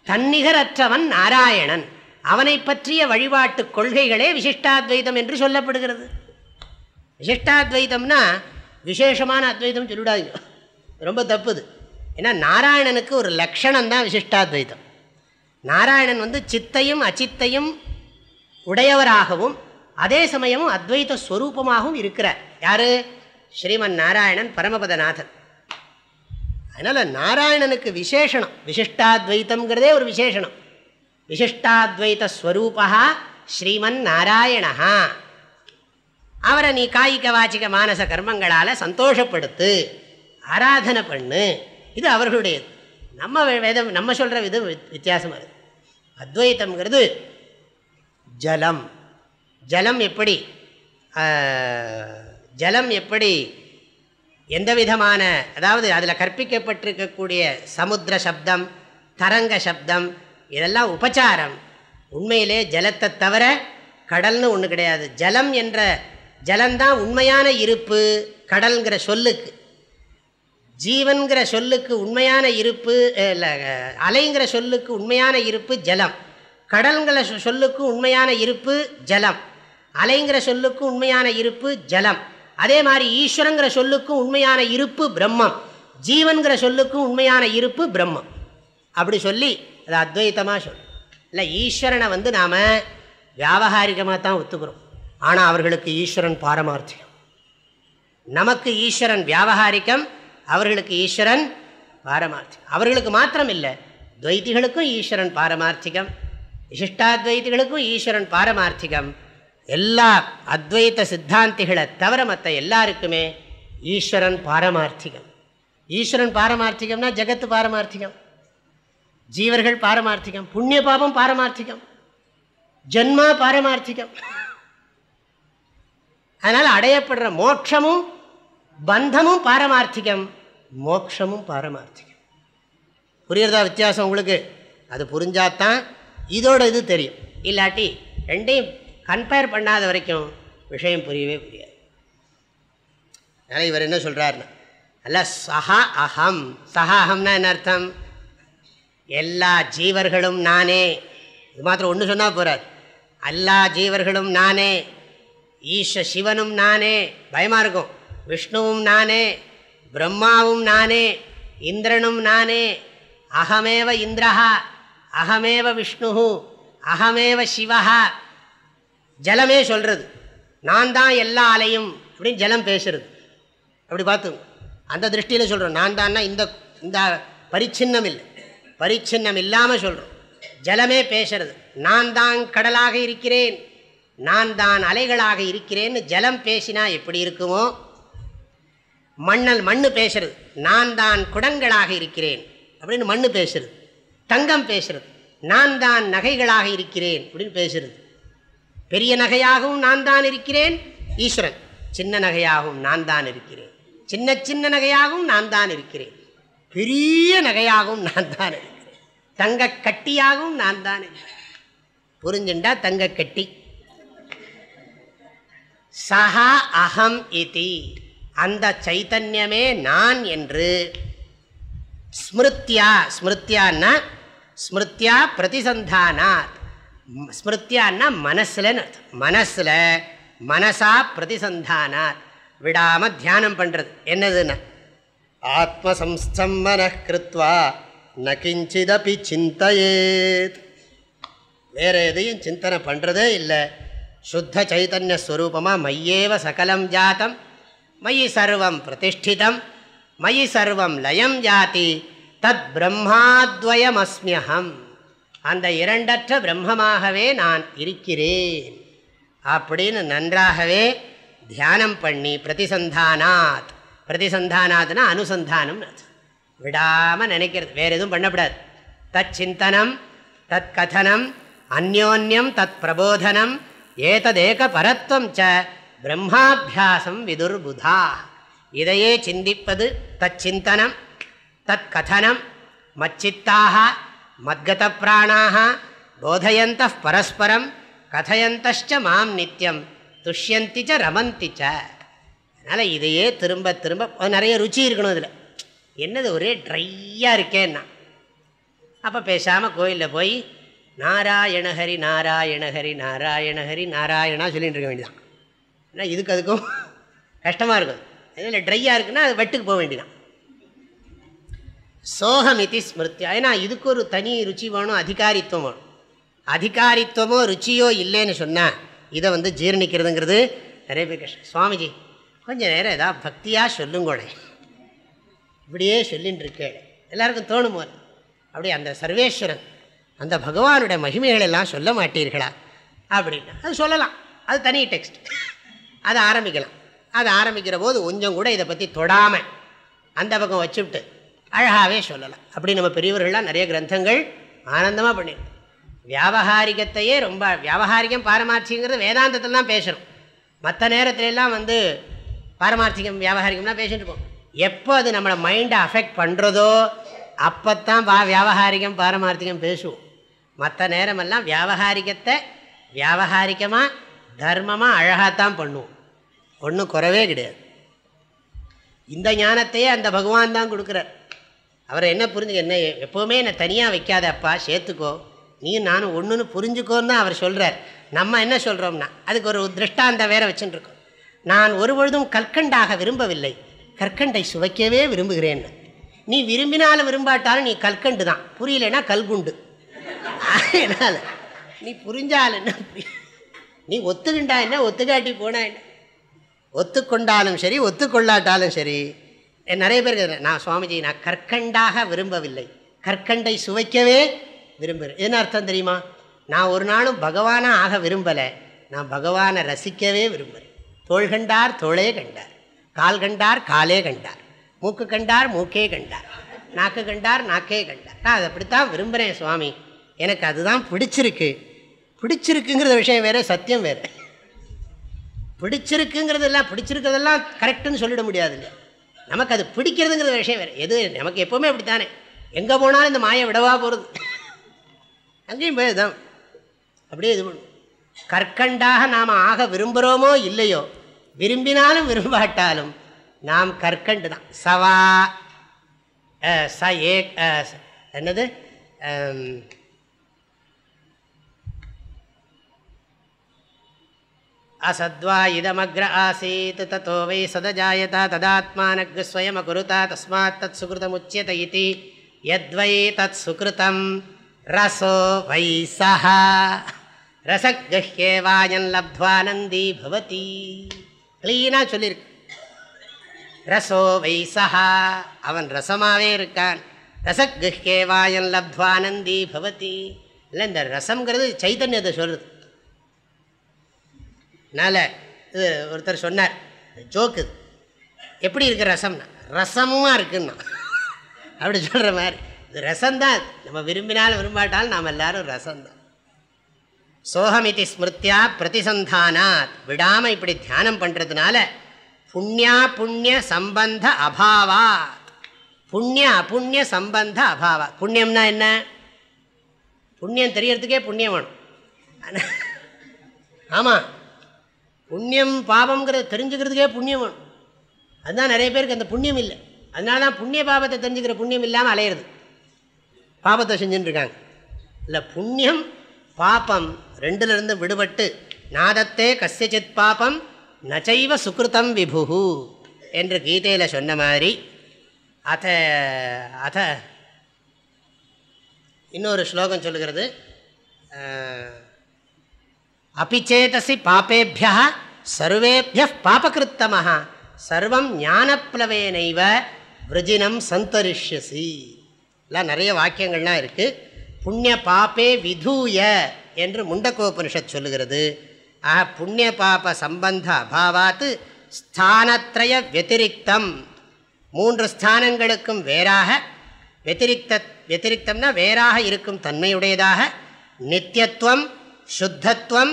தன்னிகரற்றவன் நாராயணன். அவனை பற்றிய வழிபாட்டு கொள்கைகளே விசிஷ்டாத்வைதம் என்று சொல்லப்படுகிறது. விசிஷ்டாத்வைதம்னா விசேஷமான அத்வைதம் சொல்லிவிடாதீங்க. ரொம்ப தப்புது. ஏன்னா நாராயணனுக்கு ஒரு லக்ஷணம் தான் விசிஷ்டாத்வைதம். நாராயணன் வந்து சித்தையும் அச்சித்தையும் உடையவராகவும் அதே சமயமும் அத்வைத ஸ்வரூபமாகவும் இருக்கிறார். யார்? ஸ்ரீமன் நாராயணன் பரமபதநாதன். அதனால் நாராயணனுக்கு விசேஷனம் விசிஷ்டாத்வைத்தம்ங்கிறதே ஒரு விசேஷனம் விசிஷ்டாத்வைத ஸ்வரூபா ஸ்ரீமன் நாராயணா அவரை நீ காய்க வாச்சிக மானச கர்மங்களால் சந்தோஷப்படுத்து ஆராதனை பண்ணு. இது அவர்களுடையது. நம்ம வேதம் நம்ம சொல்கிற விதம் வித்தியாசமாக இருக்குது அத்வைத்தம்ங்கிறது ஜலம். ஜலம் எப்படி? ஜலம் எப்படி? எந்த விதமான அதாவது அதில் கற்பிக்கப்பட்டிருக்கக்கூடிய சமுத்திர சப்தம் தரங்க சப்தம் இதெல்லாம் உபச்சாரம். உண்மையிலே ஜலத்தை தவிர கடல்னு ஒன்று கிடையாது. ஜலம் என்ற ஜலந்தான் உண்மையான இருப்பு கடல்ங்கிற சொல்லுக்கு. ஜீவன்கிற சொல்லுக்கு உண்மையான இருப்பு இல்லை அலைங்கிற சொல்லுக்கு உண்மையான இருப்பு ஜலம். கடல்கிற சொல்லுக்கு உண்மையான இருப்பு ஜலம். அலைங்கிற சொல்லுக்கு உண்மையான இருப்பு ஜலம். அதே மாதிரி ஈஸ்வரங்கிற சொல்லுக்கும் உண்மையான இருப்பு பிரம்மம். ஜீவன்கிற சொல்லுக்கும் உண்மையான இருப்பு பிரம்மம். அப்படி சொல்லி அது அத்வைத்தமாக சொல். இல்லை ஈஸ்வரனை வந்து நாம் வியாபகாரிகமாக தான் ஒத்துக்கிறோம். ஆனால் அவர்களுக்கு ஈஸ்வரன் பாரமார்த்திகம். நமக்கு ஈஸ்வரன் வியாபகாரிக்கம் அவர்களுக்கு ஈஸ்வரன் பாரமார்த்திகம். அவர்களுக்கு மாத்திரம் இல்லை துவைத்திகளுக்கும் ஈஸ்வரன் பாரமார்த்திகம். விசிஷ்டாத்வைத்திகளுக்கும் ஈஸ்வரன் பாரமார்த்திகம். எல்லா அத்வைத்த சித்தாந்திகளை தவிர மற்ற எல்லாருக்குமே ஈஸ்வரன் பாரமார்த்திகம். ஈஸ்வரன் பாரமார்த்திகம்னா ஜெகத்து பாரமார்த்திகம். ஜீவர்கள் பாரமார்த்திகம் புண்ணிய பாபம் பாரமார்த்திகம் ஜென்மா பாரமார்த்திகம். அதனால் அடையப்படுற மோட்சமும் பந்தமும் பாரமார்த்திகம் மோட்சமும் பாரமார்த்திகம். புரியுறதா வித்தியாசம் உங்களுக்கு? அது புரிஞ்சாதான் இதோட இது தெரியும். இல்லாட்டி ரெண்டையும் கம்பேர் பண்ணாத வரைக்கும் விஷயம் புரியவே புரியாது. அதனால் இவர் என்ன சொல்கிறாருன்னா அல்ல சஹா அகம் சஹா அகம்னா என்ன அர்த்தம்? எல்லா ஜீவர்களும் நானே. இது மாத்திரம் ஒன்று சொன்னால் போகிறார் எல்லா ஜீவர்களும் நானே. ஈஷ சிவனும் நானே. பயமாக இருக்கும். விஷ்ணுவும் நானே. பிரம்மாவும் நானே. இந்திரனும் நானே. அகமேவ இந்திரஹா. அகமேவ விஷ்ணு அகமேவ சிவஹா. ஜலமே சொல்கிறது நான் தான் எல்லா அலையும் அப்படின்னு ஜலம் பேசுறது. அப்படி பார்த்து அந்த திருஷ்டியில் சொல்கிறோம் நான் தான்னா இந்த இந்த பரிச்சின்னம் இல்லை. பரிச்சின்னம் இல்லாமல் சொல்கிறோம் ஜலமே பேசுறது. நான் தான் கடலாக இருக்கிறேன். நான் தான் அலைகளாக இருக்கிறேன்னு ஜலம் பேசினா எப்படி இருக்குமோ? மண்ணல் மண்ணு பேசுறது. நான் தான் குடங்களாக இருக்கிறேன் அப்படின்னு மண்ணு பேசுறது. தங்கம் பேசுறது. நான் தான் நகைகளாக இருக்கிறேன் அப்படின்னு பேசுறது. பெரிய நகையாகவும் நான் தான் இருக்கிறேன். ஈஸ்வரன் சின்ன நகையாகவும் நான் தான் இருக்கிறேன். சின்ன சின்ன நகையாகவும் நான் தான் இருக்கிறேன். பெரிய நகையாகவும் நான் தான் இருக்கிறேன். தங்க கட்டியாகவும் நான் தான் இருக்கிறேன். புரிஞ்சுண்டா தங்க கட்டி? சஹா அகம் இதி. அந்த சைத்தன்யமே நான் என்று. ஸ்மிருத்யா ஸ்மிருத்தியான்னா ஸ்மிருத்யா பிரதிசந்தானாத். ஸ்மிருத்யான்னா மனசில் மனசில் மனசா பிரதிசந்தானார். விடாமல் தியானம் பண்ணுறது என்னதுன்னா? ஆத்மசம்ஸ்தம் மனக்கிருத்வா ந கிஞ்சிதப்பி சிந்தையேத். வேறு எதையும் சிந்தனை பண்ணுறதே இல்லை. சுத்த சைத்தன்ய ஸ்வரூபமாக மையேவ சகலம் ஜாத்தம். மயி சர்வம் பிரதிஷ்டிதம். மயி சர்வம் லயம் ஜாதி. தத் பிரம்மாத்வயமஸ்மியகம் அந்த இரண்டற்ற பிரம்மமாகவே நான் இருக்கிறேன். அப்படின்னு நன்றாகவே தியானம் பண்ணி பிரதிசந்தானாத். பிரதிசந்தானாத்னா அனுசந்தானம் விடாமல் நினைக்கிறது. வேறு எதுவும் பண்ணக்கூடாது தத் சிந்தனம் தத் கதனம் அந்யோன்யம் தத் பிரபோதனம் ஏததேக பரத்வம் ச பிரம்மாபியாசம் விதுர்புதா. இதையே சிந்திப்பது தச்சிந்தனம் தத் கதனம் மச்சித்தாக மத்கத பிராணாக போதையந்த பரஸ்பரம் கதையந்தச்ச மாம் நித்தியம் துஷ்யந்தி ச ரமந்தி ச அதனால் இதையே திரும்ப திரும்ப நிறைய ருச்சி இருக்கணும் இதில். என்னது ஒரே ட்ரையாக இருக்கேன்னா? அப்போ பேசாமல் கோயிலில் போய் நாராயணஹரி நாராயணஹரி நாராயணஹரி நாராயணா சொல்லிட்டு இருக்க வேண்டியதான் ஏன்னா இதுக்கு அதுக்கும் கஷ்டமாக இருக்கும். இதில் ட்ரையாக இருக்குன்னா அது வெட்டுக்கு போக வேண்டியதான் சோகமிதி ஸ்மிருத்தியா ஏன்னா இதுக்கு ஒரு தனி ருச்சி வேணும் அதிகாரித்துவம். வேணும் அதிகாரித்துவமோ ருச்சியோ இல்லைன்னு சொன்னால் இதை வந்து ஜீர்ணிக்கிறதுங்கிறது நிறைய பேர் கஷ்டம். சுவாமிஜி கொஞ்சம் நேரம் ஏதாவது பக்தியாக சொல்லுங்கோடே இப்படியே சொல்லின்னு இருக்கேன். எல்லாருக்கும் தோணும்? போது அப்படி அந்த சர்வேஸ்வரன் அந்த பகவானுடைய மகிமைகள் எல்லாம் சொல்ல மாட்டீர்களா? அப்படின்னா அது சொல்லலாம். அது தனி டெக்ஸ்ட் அதை ஆரம்பிக்கலாம். அதை ஆரம்பிக்கிற போது கொஞ்சம் கூட இதை பற்றி தொடாமல் அந்த பக்கம் வச்சுவிட்டு அழகாகவே சொல்லலாம். அப்படி நம்ம பெரியவர்கள்லாம் நிறைய கிரந்தங்கள் ஆனந்தமாக பண்ணியிருக்கோம் வியாபகாரிகத்தையே ரொம்ப வியாபகாரிகம் பாரமார்த்திகங்கிறது வேதாந்தத்தில் தான் பேசுகிறோம் மற்ற நேரத்துலலாம் வந்து பாரமார்த்திகம் வியாபகாரிகம்லாம் பேசிட்டு இருக்கோம். எப்போ அது நம்மளை மைண்டை அஃபெக்ட் பண்ணுறதோ அப்போத்தான் பா வியாபகாரிகம் பாரமார்த்திகம் பேசுவோம். மற்ற நேரமெல்லாம் வியாபகாரிகத்தை வியாபகாரிகமாக தர்மமாக அழகாகத்தான் பண்ணுவோம். ஒன்றும் குறவே கிடையாது. இந்த ஞானத்தையே அந்த பகவான் தான் கொடுக்குறார். அவரை என்ன புரிஞ்சுக்க என்ன எப்போவுமே என்னை தனியாக வைக்காத அப்பா சேர்த்துக்கோ. நீ நானும் ஒன்றுன்னு புரிஞ்சுக்கோன்னு தான் அவர் சொல்கிறார் நம்ம என்ன சொல்கிறோம்னா அதுக்கு ஒரு திருஷ்டாந்த வேற வச்சுட்டுருக்கோம் நான் ஒரு பொழுதும் கற்கண்டாக விரும்பவில்லை. கற்கண்டை சுவைக்கவே விரும்புகிறேன் நீ விரும்பினாலும் விரும்பாட்டாலும் நீ கல்கண்டு தான். புரியலன்னா கல்குண்டு. அதனால் நீ புரிஞ்சால் என்ன நீ ஒத்துக்கிண்டா என்ன ஒத்துக்காட்டி போனா என்ன? ஒத்துக்கொண்டாலும் சரி ஒத்துக்கொள்ளாட்டாலும் சரி நிறைய பேர் நான் சுவாமிஜி நான் கற்கண்டாக விரும்பவில்லை. கற்கண்டை சுவைக்கவே விரும்புகிறேன் என்ன அர்த்தம் தெரியுமா? நான் ஒரு நாளும் பகவானாக ஆக விரும்பலை. நான் பகவானை ரசிக்கவே விரும்புகிறேன் தோள் கண்டார் தோளே கண்டார். கால் கண்டார் காலே கண்டார். மூக்கு கண்டார் மூக்கே கண்டார். நாக்கு கண்டார் நாக்கே கண்டார். நான் அதை அப்படித்தான் விரும்புகிறேன் சுவாமி. எனக்கு அதுதான் பிடிச்சிருக்கு. பிடிச்சிருக்குங்கிற விஷயம் வேறு சத்தியம் வேறு. பிடிச்சிருக்குங்கிறதெல்லாம் பிடிச்சிருக்கிறதெல்லாம் கரெக்டுன்னு சொல்லிட முடியாது இல்லையா நமக்கு அது பிடிக்கிறதுங்கிற விஷயம் வேறு. எது? நமக்கு எப்போவுமே அப்படித்தானே. எங்கே போனாலும் இந்த மாயை விடவா போகிறது அங்கேயும் போய் தான் அப்படியே இது பண்ணும். கற்கண்டாக நாம் ஆக விரும்புகிறோமோ இல்லையோ விரும்பினாலும் விரும்பாட்டாலும் நாம் கற்கண்டு தான். சவா ச ஏ என்னது? அசத்வா இதமக்ர ஆசீத் தத்தோ வை சதஜாயதா ததாத்மானக் ஸ்வயமகுருதா தஸ்மாத் தத் சுகிருதமுச்சியத இதி யத்வை தத் சுகிருதம் ரசோ வை சஹ ரசகஹ்யேவாயன் லப்துவானந்தி பவதி கிளீனாக சொல்லியிருக்கு ரசோ வை சஹா அவன் ரசமாகவே இருக்கான். ரசகஹ்யேவாயன் லப்துவானந்தி பவதி இல்லை இந்த ரசம்ங்கிறது சைத்தன்யத்தை சொல்கிறது அதனால் இது ஒருத்தர் சொன்னார் ஜோக்கு எப்படி இருக்குது ரசம்னா? ரசமாக இருக்குன்னா அப்படி சொல்கிற மாதிரி. இது ரசம்தான். நம்ம விரும்பினாலும் விரும்பாட்டாலும் நாம் எல்லோரும் ரசம்தான். சோகமிதி ஸ்மிருத்தியா பிரதிசந்தானாத். விடாமல் இப்படி தியானம் பண்ணுறதுனால புண்ணியா புண்ணிய சம்பந்த அபாவா புண்ணிய அப்புண்ணிய சம்பந்த அபாவா புண்ணியம்னா என்ன? புண்ணியம் தெரியறதுக்கே புண்ணியம் வேணும். ஆமாம் புண்ணியம் பாவங்கிறத தெரிஞ்சுக்கிறதுக்கே புண்ணியம் வேணும். அதுதான் நிறைய பேருக்கு அந்த புண்ணியம் இல்லை. அதனால தான் புண்ணிய பாவத்தை தெரிஞ்சுக்கிற புண்ணியம் இல்லாமல் அலையிறது. பாபத்தை செஞ்சுட்டுருக்காங்க இல்லை புண்ணியம் பாப்பம் ரெண்டுலேருந்து விடுபட்டு நாதத்தே கசியச்சித் பாப்பம் நச்சைவ சுக்ருதம் விபு என்று கீதையில் சொன்ன மாதிரி அத அத இன்னொரு ஸ்லோகம் சொல்லுகிறது. அபிச்சேதசி பாப்பேபியா சர்வேபிய பாபகிருத்தமாக சர்வம் ஞானப்ளவேனைவ விரஜினம் சந்தரிஷ்யசி எல்லாம் நிறைய வாக்கியங்கள்லாம் இருக்குது புண்ணிய பாப்பே விதூய என்று முண்டக்கோபனிஷத் சொல்லுகிறது. ஆக புண்ணிய பாப சம்பந்த அபாவாத்து ஸ்தானத்ரய வத்திரிக்தம். மூன்று ஸ்தானங்களுக்கும் வேறாக வத்திரிக்த வத்திரிக்தம்னா வேறாக இருக்கும் தன்மையுடையதாக நித்தியத்துவம் சுத்தத்துவம்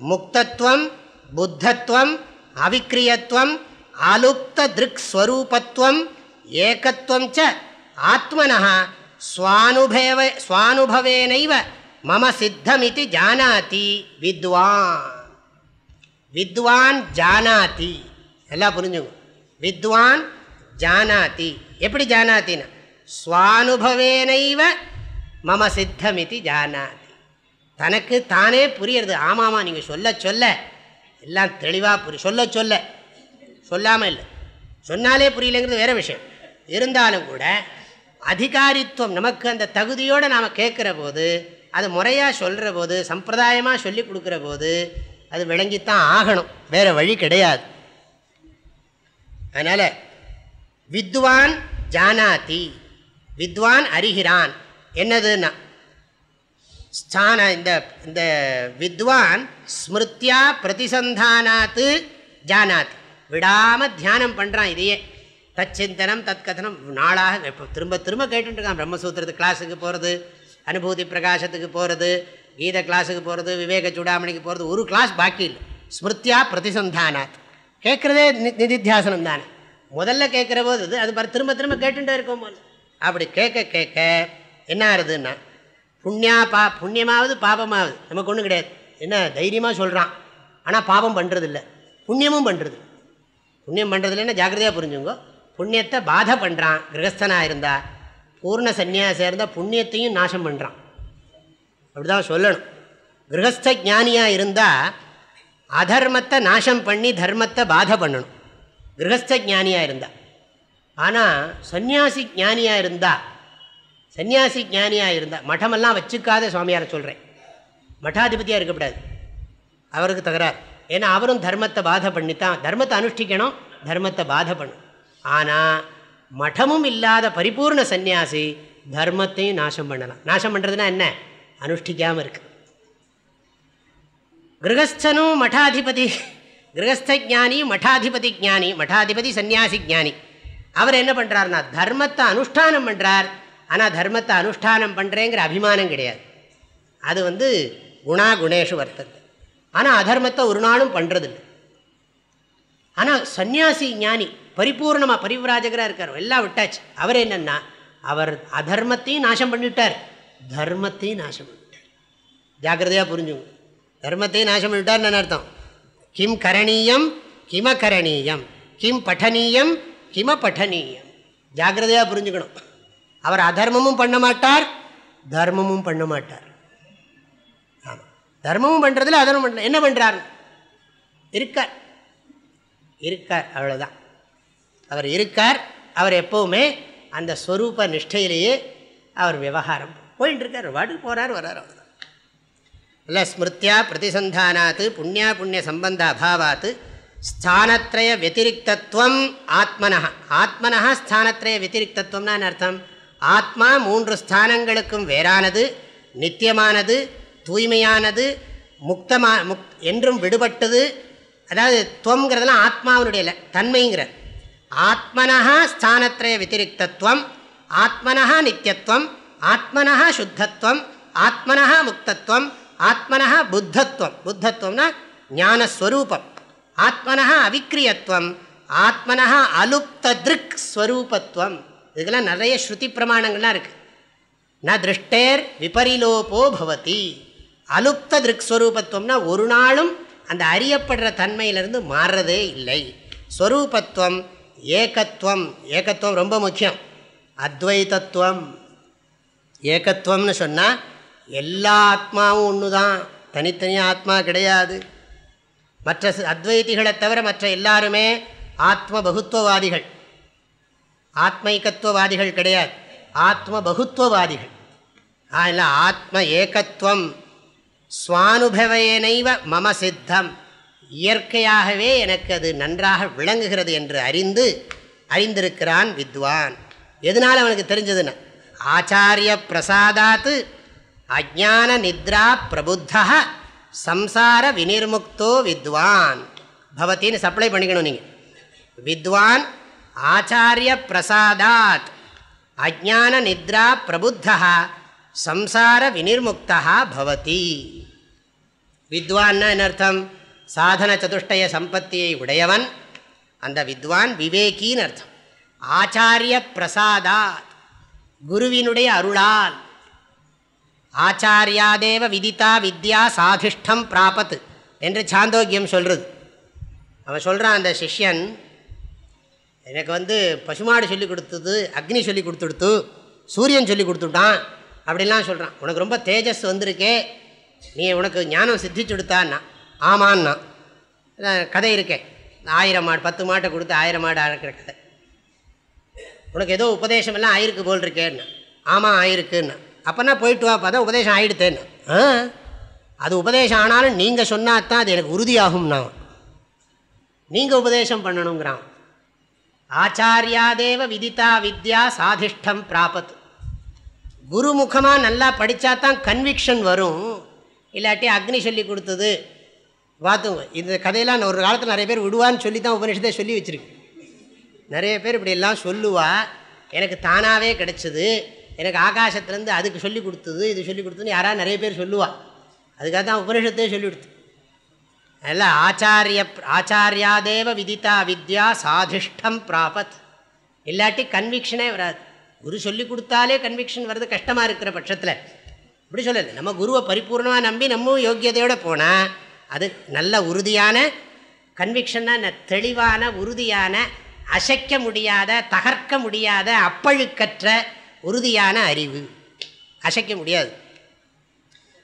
முக்தத்துவம் புத்தத்துவம் அவிக்கிரியத்துவம் அலுப்த திருக் ஸ்வரூபத்துவம் ஏகத்துவம் ச ஆத்மனா ஸ்வானுபவ ஸ்வானுபவேனைவ மம சித்தமிதி ஜானாதி. வித்வான். வித்வான் ஜானாதி. எல்லாம் புரிஞ்சுங்க. வித்வான் ஜானாதி. எப்படி ஜானாத்தின்னா ஸ்வானுபவேனைவ மம சித்தமிதி ஜானாதி. தனக்கு தானே புரியறது. ஆமாம்மா நீங்கள் சொல்ல சொல்ல. எல்லாம் தெளிவாக புரி சொல்ல சொல்ல. சொல்லாமல் இல்லை. சொன்னாலே புரியலைங்கிறது வேறு விஷயம். இருந்தாலும் கூட அதிகாரித்துவம் நமக்கு அந்த தகுதியோடு நாம் கேட்குற போது அது முறையாக சொல்கிற போது சம்பிரதாயமாக சொல்லி கொடுக்குற போது அது விளங்கித்தான் ஆகணும். வேறு வழி கிடையாது. அதனால் வித்வான் ஜானாதி வித்வான் அறிகிறான். என்னதுன்னா ஸ்தான இந்த இந்த வித்வான் ஸ்மிருத்தியா பிரதிசந்தானாத்து ஜானாத். விடாமல் தியானம் பண்ணுறான் இதையே. தச்சிந்தனம் தற்கதனம் நாளாக இப்போ திரும்ப திரும்ப கேட்டுருக்கான் பிரம்மசூத்திரத்து கிளாஸுக்கு போகிறது அனுபூதி பிரகாசத்துக்கு போகிறது கீத கிளாஸுக்கு போகிறது விவேக சூடாமணிக்கு போகிறது ஒரு கிளாஸ் பாக்கி இல்லை. ஸ்மிருத்தியா பிரதிசந்தானாத். கேட்குறதே நிதித்தியாசனம் தானே. முதல்ல கேட்குற போது அது திரும்ப திரும்ப கேட்டுட்டே இருக்கும் போது அப்படி கேட்க கேட்க என்ன ஆகுதுன்னா புண்ணியா பா புண்ணியமாவது பாபமாவது. நமக்கு ஒன்றும் கிடையாது. என்ன தைரியமாக சொல்கிறான் ஆனால் பாபம் பண்ணுறதில்ல புண்ணியமும் பண்ணுறது புண்ணியம் பண்ணுறதில்லன்னா ஜாக்கிரதையாக புரிஞ்சுங்கோ. புண்ணியத்தை பாதை பண்ணுறான் கிரகஸ்தனாக இருந்தால் பூர்ண சன்னியாசியாக இருந்தால் புண்ணியத்தையும் நாசம் பண்ணுறான் அப்படி தான் சொல்லணும். கிரகஸ்த ஜானியாக இருந்தால் அதர்மத்தை நாசம் பண்ணி தர்மத்தை பாதை பண்ணணும். கிரகஸ்த ஜானியாக இருந்தால் ஆனால் சந்நியாசி ஜானியாக இருந்தால் சன்னியாசி ஞானியாக இருந்தால் மட்டமெல்லாம் வச்சுக்காத சுவாமியாரை சொல்கிறேன் மட்டாதிபதியாக இருக்கக்கூடாது. அவருக்கு தகராறு. ஏன்னா அவரும் தர்மத்தை பாதை பண்ணித்தான். தர்மத்தை அனுஷ்டிக்கணும் தர்மத்தை பாதை பண்ணும். ஆனால் மட்டமும் இல்லாத பரிபூர்ண சன்னியாசி தர்மத்தையும் நாசம் பண்ணலாம். நாசம் பண்ணுறதுனா என்ன? அனுஷ்டிக்காமல் இருக்கு. கிரகஸ்தனும் மடாதிபதி கிரகஸ்த ஜானி மடாதிபதி ஜானி மடாதிபதி சன்னியாசி ஜானி அவர் என்ன பண்ணுறாருனா தர்மத்தை அனுஷ்டானம் பண்ணுறார் ஆனால் தர்மத்தை அனுஷ்டானம் பண்ணுறேங்கிற அபிமானம் கிடையாது. அது வந்து குணா குணேஷு வர்த்தது ஆனால் அதர்மத்தை ஒரு நாளும் பண்ணுறதில்லை ஆனால் சன்னியாசி ஞானி பரிபூர்ணமாக பரிவிராஜகராக இருக்கார். எல்லாம் விட்டாச்சு. அவர் என்னென்னா அவர் அதர்மத்தையும் நாசம் பண்ணிவிட்டார் தர்மத்தையும் நாசம் பண்ணிவிட்டார் ஜாக்கிரதையாக புரிஞ்சுங்க. தர்மத்தையும் நாசம் பண்ணிவிட்டார்னு அர்த்தம்? கிம் கரணீயம் கிம கரணீயம். கிம் பட்டனீயம் கிம பட்டனீயம். ஜாக்கிரதையாக புரிஞ்சுக்கணும். அவர் அதர்மமும் பண்ண மாட்டார் தர்மமும் பண்ண மாட்டார். ஆமாம் தர்மமும் பண்ணுறதில் அதர்மம் பண்ண என்ன பண்ணுறார் இருக்கார். இருக்கார் அவ்வளோதான் அவர் இருக்கார் அவர் எப்போவுமே அந்த ஸ்வரூப நிஷ்டையிலேயே அவர் விவகாரம் போயின்னு இருக்கார் வாட்டுக்கு போகிறார் வர்றார் அவ்வளோதான் இல்லை ஸ்மிருத்தியா பிரதிசந்தானாத்து புண்ணியா புண்ணிய சம்பந்த அபாவாத்து ஸ்தானத்ரய வத்திரிக்தத்துவம் ஆத்மனா ஆத்மனா ஸ்தானத்ரய வத்திரிக்தத்துவம்னா அர்த்தம்? ஆத்மா மூன்று ஸ்தானங்களுக்கும் வேறானது நித்தியமானது தூய்மையானது முக்தமா முக் என்றும் விடுபட்டது. அதாவது துவங்கிறதுலாம் ஆத்மாவனுடைய தன்மைங்கிற ஆத்மனஹா ஸ்தானத்திரய வத்திரிக்தத்துவம் ஆத்மனஹா நித்தியத்துவம் ஆத்மனஹா சுத்தத்துவம் ஆத்மனஹா முக்தத்துவம் ஆத்மனஹா புத்தத்துவம். புத்தத்துவம்னா ஞானஸ்வரூபம். ஆத்மனஹா அவிக்கிரியத்துவம் ஆத்மனஹா அலுப்த திருக் ஸ்வரூபத்துவம் இதுக்கெல்லாம் நிறைய ஸ்ருதி பிரமாணங்கள்லாம் இருக்குது ந திருஷ்டேர் விபரிலோபோ பவதி. அலுப்த திருக்ஸ்வரூபத்துவம்னா ஒரு நாளும் அந்த அறியப்படுற தன்மையிலிருந்து மாறுறதே இல்லை. ஸ்வரூபத்துவம் ஏகத்துவம் ஏகத்துவம் ரொம்ப முக்கியம். அத்வைதத்துவம். ஏகத்துவம்னு சொன்னால் எல்லா ஆத்மாவும் ஒன்று தான் தனித்தனியாக ஆத்மா கிடையாது. மற்ற அத்வைதிகளை தவிர மற்ற எல்லாருமே ஆத்ம பகுத்துவவாதிகள். ஆத்மைக்கத்துவவாதிகள் கிடையாது. ஆத்ம பகுத்துவவாதிகள் அதில் ஆத்ம ஏகத்துவம் சுவானுபவேனைவ மம சித்தம். இயற்கையாகவே எனக்கு அது நன்றாக விளங்குகிறது என்று அறிந்து அறிந்திருக்கிறான் வித்வான். எதனால் அவனுக்கு தெரிஞ்சதுன்னா ஆச்சாரிய பிரசாதாத்து அஜான நித்ரா பிரபுத்தா சம்சார வினிர்முக்தோ வித்வான். பவத்தின்னு சப்ளை பண்ணிக்கணும் நீங்கள் வித்வான் ஆச்சாரிய பிரசாதாத் அஜான நித்ரா பிரபுத்தா சம்சார வினிர்முக்தா பவதி. வித்வான்னா என்ன அர்த்தம்? சாதன சதுஷ்டய சம்பத்தியை உடையவன் அந்த வித்வான் விவேகின்னு அர்த்தம். ஆச்சாரிய பிரசாதாத் குருவினுடைய அருளால். ஆச்சாரியாதேவ விதித்தா வித்யா சாதிஷ்டம் பிராபத் என்று சாந்தோக்கியம் சொல்கிறது அவன் சொல்கிறான் அந்த சிஷ்யன் எனக்கு வந்து பசுமாடு சொல்லி கொடுத்தது அக்னி சொல்லி கொடுத்துடுத்து சூரியன் சொல்லி கொடுத்துட்டான் அப்படிலாம் சொல்கிறான் உனக்கு ரொம்ப தேஜஸ் வந்திருக்கே நீ உனக்கு ஞானம் சித்திச்சு கொடுத்தான்னா ஆமான்னா. கதை இருக்கே. ஆயிரம் மாடு பத்து மாட்டை கொடுத்து ஆயிரம் மாடு அழைக்கிற கதை. உனக்கு ஏதோ உபதேசம் எல்லாம் ஆயிருக்கு போல் இருக்கேன்னு ஆமாம் ஆயிருக்குன்னு. அப்போனா போயிட்டு வா பார்த்தா உபதேசம் ஆகிடுத்தேன்னு ஆ? அது உபதேசம் ஆனாலும் நீங்கள் சொன்னால் தான் அது எனக்கு உறுதியாகும்னா நீங்கள் உபதேசம் பண்ணணுங்கிறான். ஆச்சாரியாதேவ விதித்தா வித்யா சாதிஷ்டம் பிராபத் குருமுகமாக நல்லா படித்தா தான் கன்விக்ஷன் வரும். இல்லாட்டி அக்னி சொல்லி கொடுத்தது. பார்த்துங்க இந்த கதையெல்லாம் ஒரு காலத்தில் நிறைய பேர் விடுவான்னு சொல்லி தான் உபனிஷத்தை சொல்லி வச்சுருக்கு. நிறைய பேர் இப்படி எல்லாம் சொல்லுவா. எனக்கு தானாகவே கிடச்சிது. எனக்கு ஆகாசத்துலேருந்து அதுக்கு சொல்லி கொடுத்தது இது சொல்லி கொடுத்ததுன்னு யாராவது நிறைய பேர் சொல்லுவா. அதுக்காக தான் உபனிஷத்தையே சொல்லி கொடுத்து அதில் ஆச்சாரிய ஆச்சாரியாதேவ விதித்தா வித்யா சாதிஷ்டம் பிராபத் இல்லாட்டி கன்விக்ஷனே வராது குரு சொல்லி கொடுத்தாலே கன்விக்ஷன் வர்றது கஷ்டமாக இருக்கிற பட்சத்தில் இப்படி சொல்லலை நம்ம குருவை பரிபூர்ணமாக நம்பி நம்ம யோக்கியதையோடு போனால் அது நல்ல உறுதியான கன்விக்ஷன்னா தெளிவான உறுதியான அசைக்க முடியாத தகர்க்க முடியாத அப்பழுக்கற்ற உறுதியான அறிவு அசைக்க முடியாது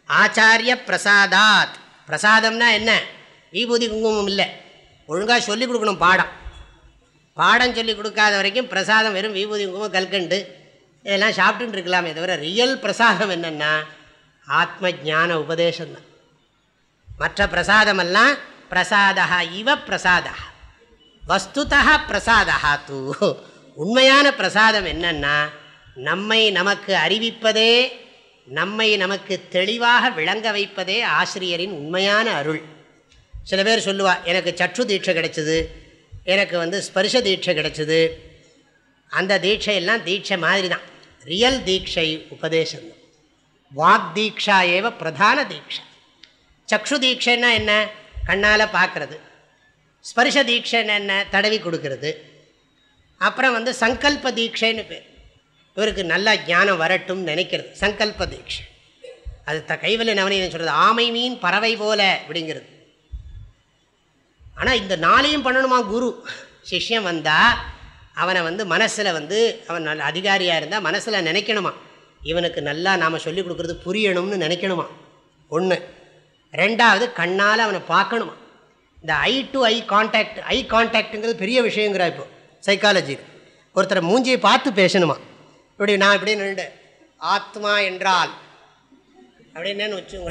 ஆச்சாரிய பிரசாதாத் பிரசாதம்னா என்ன விபூதி குங்குமம் இல்லை. ஒழுங்காக சொல்லிக் கொடுக்கணும் பாடம். பாடம் சொல்லி கொடுக்காத வரைக்கும் பிரசாதம் வெறும் விபூதி குங்குமம் கல்கண்டு இதெல்லாம் சாப்பிட்டுன்னு இருக்கலாமே தவிர ரியல் பிரசாதம் என்னென்னா ஆத்ம ஜான உபதேசம்தான். மற்ற பிரசாதமெல்லாம் பிரசாதா இவ பிரசாதா வஸ்துதா பிரசாதா தூ உண்மையான பிரசாதம் என்னன்னா நம்மை நமக்கு அறிவிப்பதே நம்மை நமக்கு தெளிவாக விளங்க வைப்பதே ஆசிரியரின் உண்மையான அருள். சில பேர் சொல்லுவாள் எனக்கு சற்று தீட்சை கிடைச்சிது எனக்கு வந்து ஸ்பர்ஷ தீட்சை கிடைச்சிது. அந்த தீட்சையெல்லாம் தீட்சை மாதிரி தான் ரியல் தீட்சை உபதேசம். வாக் தீக்ஷா ஏவ பிரதான தீட்சை. சக்ஷு தீட்சைன்னா என்ன? கண்ணால் பார்க்கறது ஸ்பர்ஷ தீட்சைன்னு என்ன? தடவி கொடுக்கறது. அப்புறம் வந்து சங்கல்ப தீட்சைன்னு பேர். இவருக்கு நல்லா ஞானம் வரட்டும் நினைக்கிறது. சங்கல்ப தீட்சை. அது த கைவல்ய நவனியன் சொல்கிறது ஆமை மீன் பறவை போல அப்படிங்கிறது. ஆனால் இந்த நாளையும் பண்ணணுமா குரு? சிஷ்யம் வந்தால் அவனை வந்து மனசில் வந்து அவன் நல்ல அதிகாரியாக இருந்தால் மனசில் நினைக்கணுமா? இவனுக்கு நல்லா நாம் சொல்லிக் கொடுக்குறது புரியணும்னு நினைக்கணுமா? ஒன்று ரெண்டாவது கண்ணால் அவனை பார்க்கணுமா? இந்த ஐ டு ஐ கான்டாக்ட் ஐ கான்டாக்டுங்கிறது பெரிய விஷயங்கிறா இப்போ சைக்காலஜி ஒருத்தரை மூஞ்சியை பார்த்து பேசணுமா? இப்படி நான் இப்படி நின்று ஆத்மா என்றால் அப்படின்னு வச்சுங்க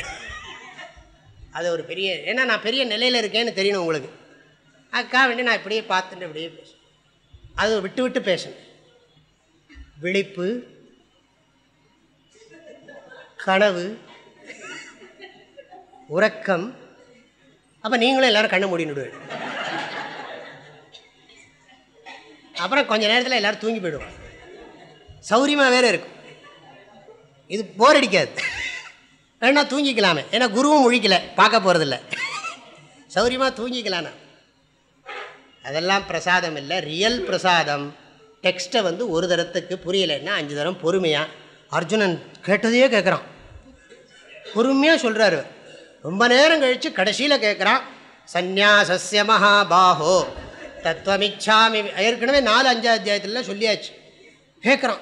அது ஒரு பெரிய ஏன்னா நான் பெரிய நிலையில் இருக்கேன்னு தெரியணும் உங்களுக்கு. அதுக்காக வேண்டி நான் இப்படியே பார்த்துட்டு இப்படியே பேசுவேன். அது விட்டு விட்டு பேசணும் விழிப்பு கனவு உறக்கம். அப்போ நீங்களும் எல்லோரும் கண்ணை மூடினுடுவேன் அப்புறம் கொஞ்ச நேரத்தில் எல்லோரும் தூங்கி போயிடுவாங்க. சௌரியமாக வேறு இருக்கும். இது போர் அடிக்காது. வேணா தூங்கிக்கலாமே. ஏன்னா குருவும் ஒழிக்கல பார்க்க போகிறதில்ல சௌரியமாக தூங்கிக்கலாண்ணா அதெல்லாம் பிரசாதம் இல்லை. ரியல் பிரசாதம். டெக்ஸ்ட்டை வந்து ஒரு தரத்துக்கு புரியலைன்னா அஞ்சு தரம் பொறுமையாக அர்ஜுனன் கேட்டதையே கேட்குறான் பொறுமையாக சொல்கிறாரு ரொம்ப நேரம் கழித்து கடைசியில் கேட்குறான் சந்நியாசஸ்ய மகாபாஹோ. தத்துவமிச்சாமி. ஏற்கனவே நாலு அஞ்சாவது அத்தியாயத்தில் சொல்லியாச்சு. கேட்குறான்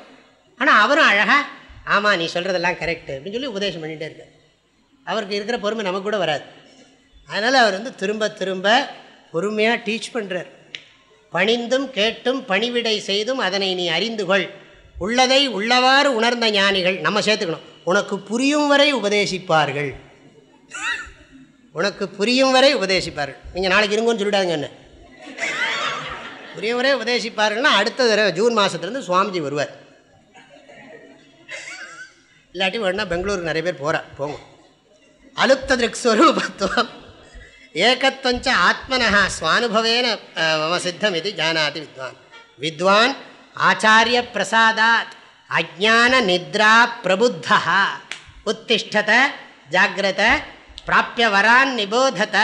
ஆனால் அவரும் அழகாக ஆமாம் நீ சொல்கிறதெல்லாம் கரெக்டு அப்படின்னு சொல்லி உபதேசம் பண்ணிகிட்டே இருக்கார். அவருக்கு இருக்கிற பொறுமை நமக்கு கூட வராது. அதனால் அவர் வந்து திரும்ப திரும்ப பொறுமையாக டீச் பண்ணுறார் பணிந்தும் கேட்டும் பணிவிடை செய்தும் அதனை நீ அறிந்து கொள். உள்ளதை உள்ளவாறு உணர்ந்த ஞானிகள் நம்ம சேர்த்துக்கணும். உனக்கு புரியும் வரை உபதேசிப்பார்கள். உனக்கு புரியும் வரை உபதேசிப்பார்கள். நீங்கள் நாளைக்கு இருங்கன்னு சொல்லிட்டாங்க என்ன? புரியும் வரை உபதேசிப்பார்கள்னா அடுத்த தடவை ஜூன் மாதத்துலேருந்து சுவாமிஜி வருவார். இல்லாட்டி வேணா பெங்களூருக்கு நிறைய பேர் போகிறா போங்க. அலுப்த ஸ்வரூபத்துவம் ஏகத்வஞ்ச ஆத்மனா சுவானுபவேன மம சித்தம் இது ஜானாதி வித்வான். வித்வான் ஆச்சாரிய பிரசாதாத் அஜான நித்ரா பிரபுத்தா உத்திஷ்டத ஜாகிரத பிராப்பிய வரான் நிபோதத.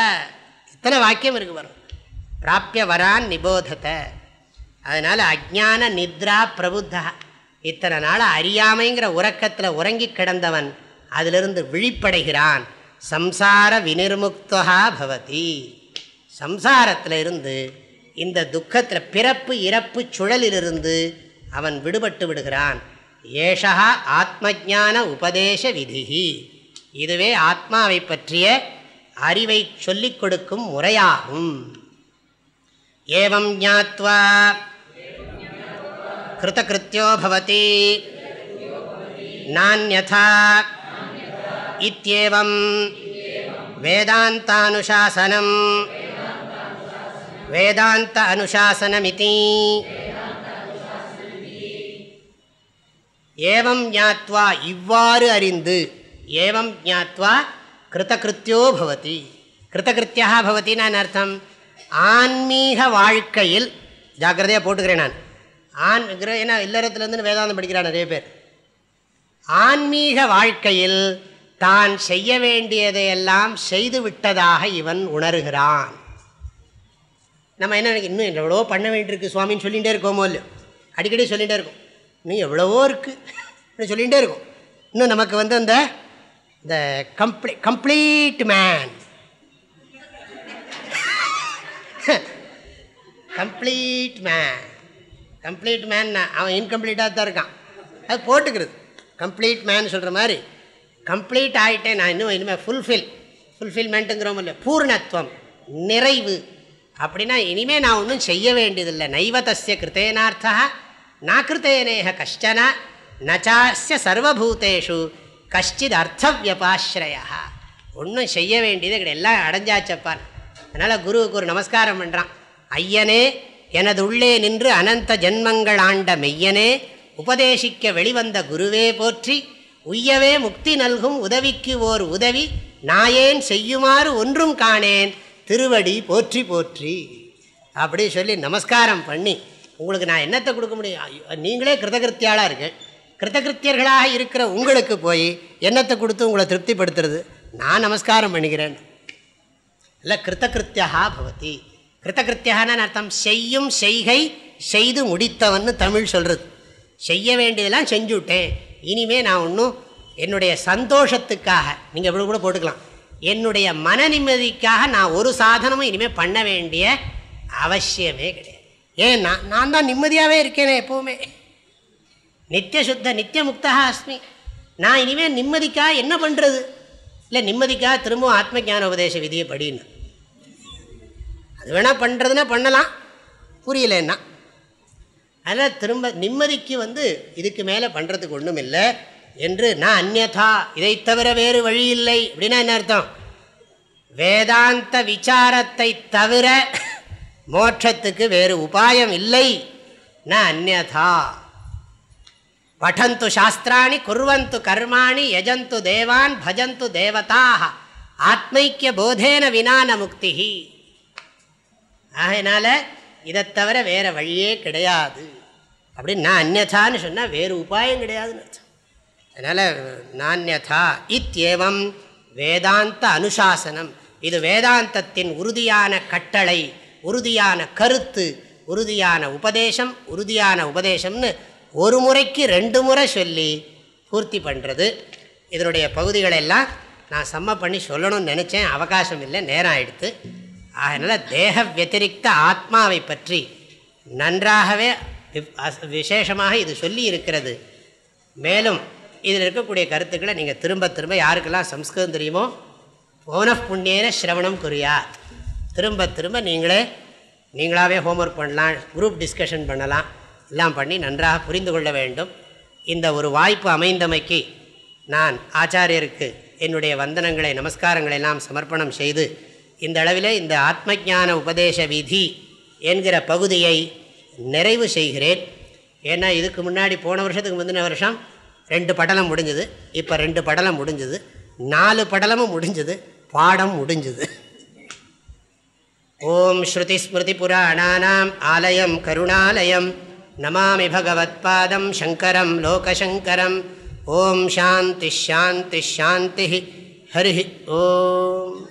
இத்தனை வாக்கியம் இருக்கு வரும் பிராப்பிய வரான் நிபோதத. அதனால் அஜான நித்ரா பிரபுத்தா இத்தனை நாளாக அறியாமைங்கிற உறக்கத்தில் உறங்கி கிடந்தவன் அதிலிருந்து விழிப்படைகிறான். சம்சார வினிர்முக்தா பவதி. சம்சாரத்தில் இருந்து இந்த துக்கத்தில் பிறப்பு இறப்பு சுழலிலிருந்து அவன் விடுபட்டு விடுகிறான். ஏஷா ஆத்மஜான உபதேச விதிகி இதுவே ஆத்மாவை பற்றிய அறிவை சொல்லிக் கொடுக்கும் முறையாகும். ஏவம் ஞாத்வா கிருத்தகிருத்தியோ பவதி நானியதா இத்தியேவம் வேதாந்தானுசாசனம் வேதாந்த அனுஷாசனமிதி ஏவம் ஞாத்வா இவ்வாறு அறிந்து ஏவம் ஞாத்வா கிருத்தகிருத்தியோ பவதி கிருத்தகிருத்தியா பவத்தின்னு அர்த்தம் ஆன்மீக வாழ்க்கையில் ஜாக்கிரதையாக போட்டுக்கிறேன் நான். ஆண் ஏன்னா இல்லறத்துலேருந்து வேதாந்தம் படிக்கிறான் நிறைய பேர். ஆன்மீக வாழ்க்கையில் தான் செய்ய வேண்டியதையெல்லாம் செய்து விட்டதாக இவன் உணர்கிறான். நம்ம என்ன இன்னும் எவ்வளவோ பண்ண வேண்டியிருக்கு சுவாமின்னு சொல்லிகிட்டே இருக்கோமோ இல்லை அடிக்கடி சொல்லிகிட்டே இருக்கும். இன்னும் எவ்வளவோ இருக்குது சொல்லிகிட்டே இருக்கும். இன்னும் நமக்கு வந்து அந்த இந்த complete complete man complete man complete man அவன் இன்கம்ப்ளீட்டாக தான் இருக்கான். அது போட்டுக்கிறது. கம்ப்ளீட் மேன் சொல்கிற மாதிரி கம்ப்ளீட் ஆகிட்டேன் நான் இன்னும் இனிமேல் ஃபுல்ஃபில் ஃபுல்ஃபில்மெண்ட்டுங்கிறோம் இல்லை பூர்ணத்துவம் நிறைவு. அப்படின்னா இனிமேல் நான் ஒன்றும் செய்ய வேண்டியதில்லை. நைவதஸ்ய கிருத்தேனார்த்தா நான் கிருத்தேனேக கஷ்டன நச்சாஸ்ய சர்வபூதேஷு கஷ்டித் அர்த்தவியபாஸ்ரயா ஒன்றும் செய்ய வேண்டியது கிடையாது. எல்லாம் அடைஞ்சாச்சப்பான் அதனால் குருவுக்கு ஒரு நமஸ்காரம் பண்ணுறான் ஐயனே எனது உள்ளே நின்று அனந்த ஜென்மங்கள் ஆண்ட மெய்யனே உபதேசிக்க வெளிவந்த குருவே போற்றி உய்யவே முக்தி நல்கும் உதவிக்கு ஓர் உதவி நாயேன் செய்யுமாறு ஒன்றும் காணேன் திருவடி போற்றி போற்றி. அப்படி சொல்லி நமஸ்காரம் பண்ணி உங்களுக்கு நான் என்னத்தை கொடுக்க முடியும்? நீங்களே கிருதகிருத்தியாளாக இருக்கு கிருதகிருத்தியர்களாக இருக்கிற உங்களுக்கு போய் என்னத்தை கொடுத்து உங்களை திருப்திப்படுத்துறது? நான் நமஸ்காரம் பண்ணிக்கிறேன். இல்லை கிருத்தகிருத்தியா பவதி. கிருத்தகிருத்தியான்னு அர்த்தம். செய்யும் செய்கை செய்து முடித்தவன்னு தமிழ் சொல்கிறது செய்ய வேண்டியதெல்லாம் செஞ்சுவிட்டேன் இனிமே நான் ஒன்றும் என்னுடைய சந்தோஷத்துக்காக நீங்கள் எப்படி கூட போட்டுக்கலாம். என்னுடைய மன நிம்மதிக்காக நான் ஒரு சாதனமும் இனிமேல் பண்ண வேண்டிய அவசியமே கிடையாது. ஏன்னா நான் தான் நிம்மதியாகவே இருக்கேனே எப்போவுமே. நித்திய சுத்த நித்திய முக்தா அஸ்மி. நான் இனிமேல் நிம்மதிக்காக என்ன பண்ணுறது இல்லை நிம்மதிக்காக திரும்பவும் ஆத்ம ஜான உபதேச விதியை படின்னு. அது வேணால் பண்ணுறதுன்னா பண்ணலாம். புரியலன்னா. அதனால் திரும்ப நிம்மதிக்கு வந்து இதுக்கு மேலே பண்ணுறதுக்கு ஒன்றும் இல்லை என்று நான் அந்நதா இதை தவிர வேறு வழி இல்லை அப்படின்னா என்ன அர்த்தம்? வேதாந்த விசாரத்தை தவிர மோட்சத்துக்கு வேறு உபாயம் இல்லை. ந அந்நதா. படந்து சாஸ்திராணி குர்வந்து கர்மாணி யஜந்து தேவான் பஜந்து தேவதாக ஆத்மைக்கிய போதேன வினான முக்தி ஆகையினால இதை தவிர வேறு வழியே கிடையாது. அப்படின்னு நான் அந்நதான்னு சொன்னால் வேறு உபாயம் கிடையாதுன்னு அர்த்தம். அதனால் நானியதா இத்தியேவம் வேதாந்த அனுசாசனம். இது வேதாந்தத்தின் உறுதியான கட்டளை உறுதியான கருத்து உறுதியான உபதேசம் உறுதியான உபதேசம்னு ஒரு முறைக்கு ரெண்டு முறை சொல்லி பூர்த்தி பண்ணுறது இதனுடைய பகுதிகளெல்லாம் நான் சம்ம பண்ணி சொல்லணும்னு நினச்சேன். அவகாசம் இல்லை நேரம் ஆயிடுத்து. அதனால் தேக வத்திரிக்த ஆத்மாவை பற்றி நன்றாகவே விசேஷமாக இது சொல்லி இருக்கிறது மேலும் இதில் இருக்கக்கூடிய கருத்துக்களை நீங்கள் திரும்ப திரும்ப யாருக்கெல்லாம் சம்ஸ்கிருதம் தெரியுமோ போன புண்ணியன சிரவணம் குறியாத் திரும்ப திரும்ப நீங்களே நீங்களாகவே ஹோம்ஒர்க் பண்ணலாம் குரூப் டிஸ்கஷன் பண்ணலாம் எல்லாம் பண்ணி நன்றாக புரிந்து கொள்ள வேண்டும். இந்த ஒரு வாய்ப்பு அமைந்தமைக்கு நான் ஆச்சாரியருக்கு என்னுடைய வந்தனங்களை நமஸ்காரங்களை எல்லாம் சமர்ப்பணம் செய்து இந்த அளவில் இந்த ஆத்ம ஜான உபதேச விதி என்கிற பகுதியை நிறைவு செய்கிறேன். ஏன்னா இதுக்கு முன்னாடி போன வருஷத்துக்கு முந்தின வருஷம் ரெண்டு படலம் முடிஞ்சுது. இப்போ ரெண்டு படலம் முடிஞ்சுது. நாலு படலமும் முடிஞ்சுது. பாடம் முடிஞ்சுது. ஓம் ஸ்ருதி ஸ்மிருதி புராணானாம் ஆலயம் கருணாலயம். நமாமி பகவத்பாதம் சங்கரம் லோகசங்கரம். ஓம் சாந்தி ஷாந்தி ஷாந்தி ஹரி ஓம்.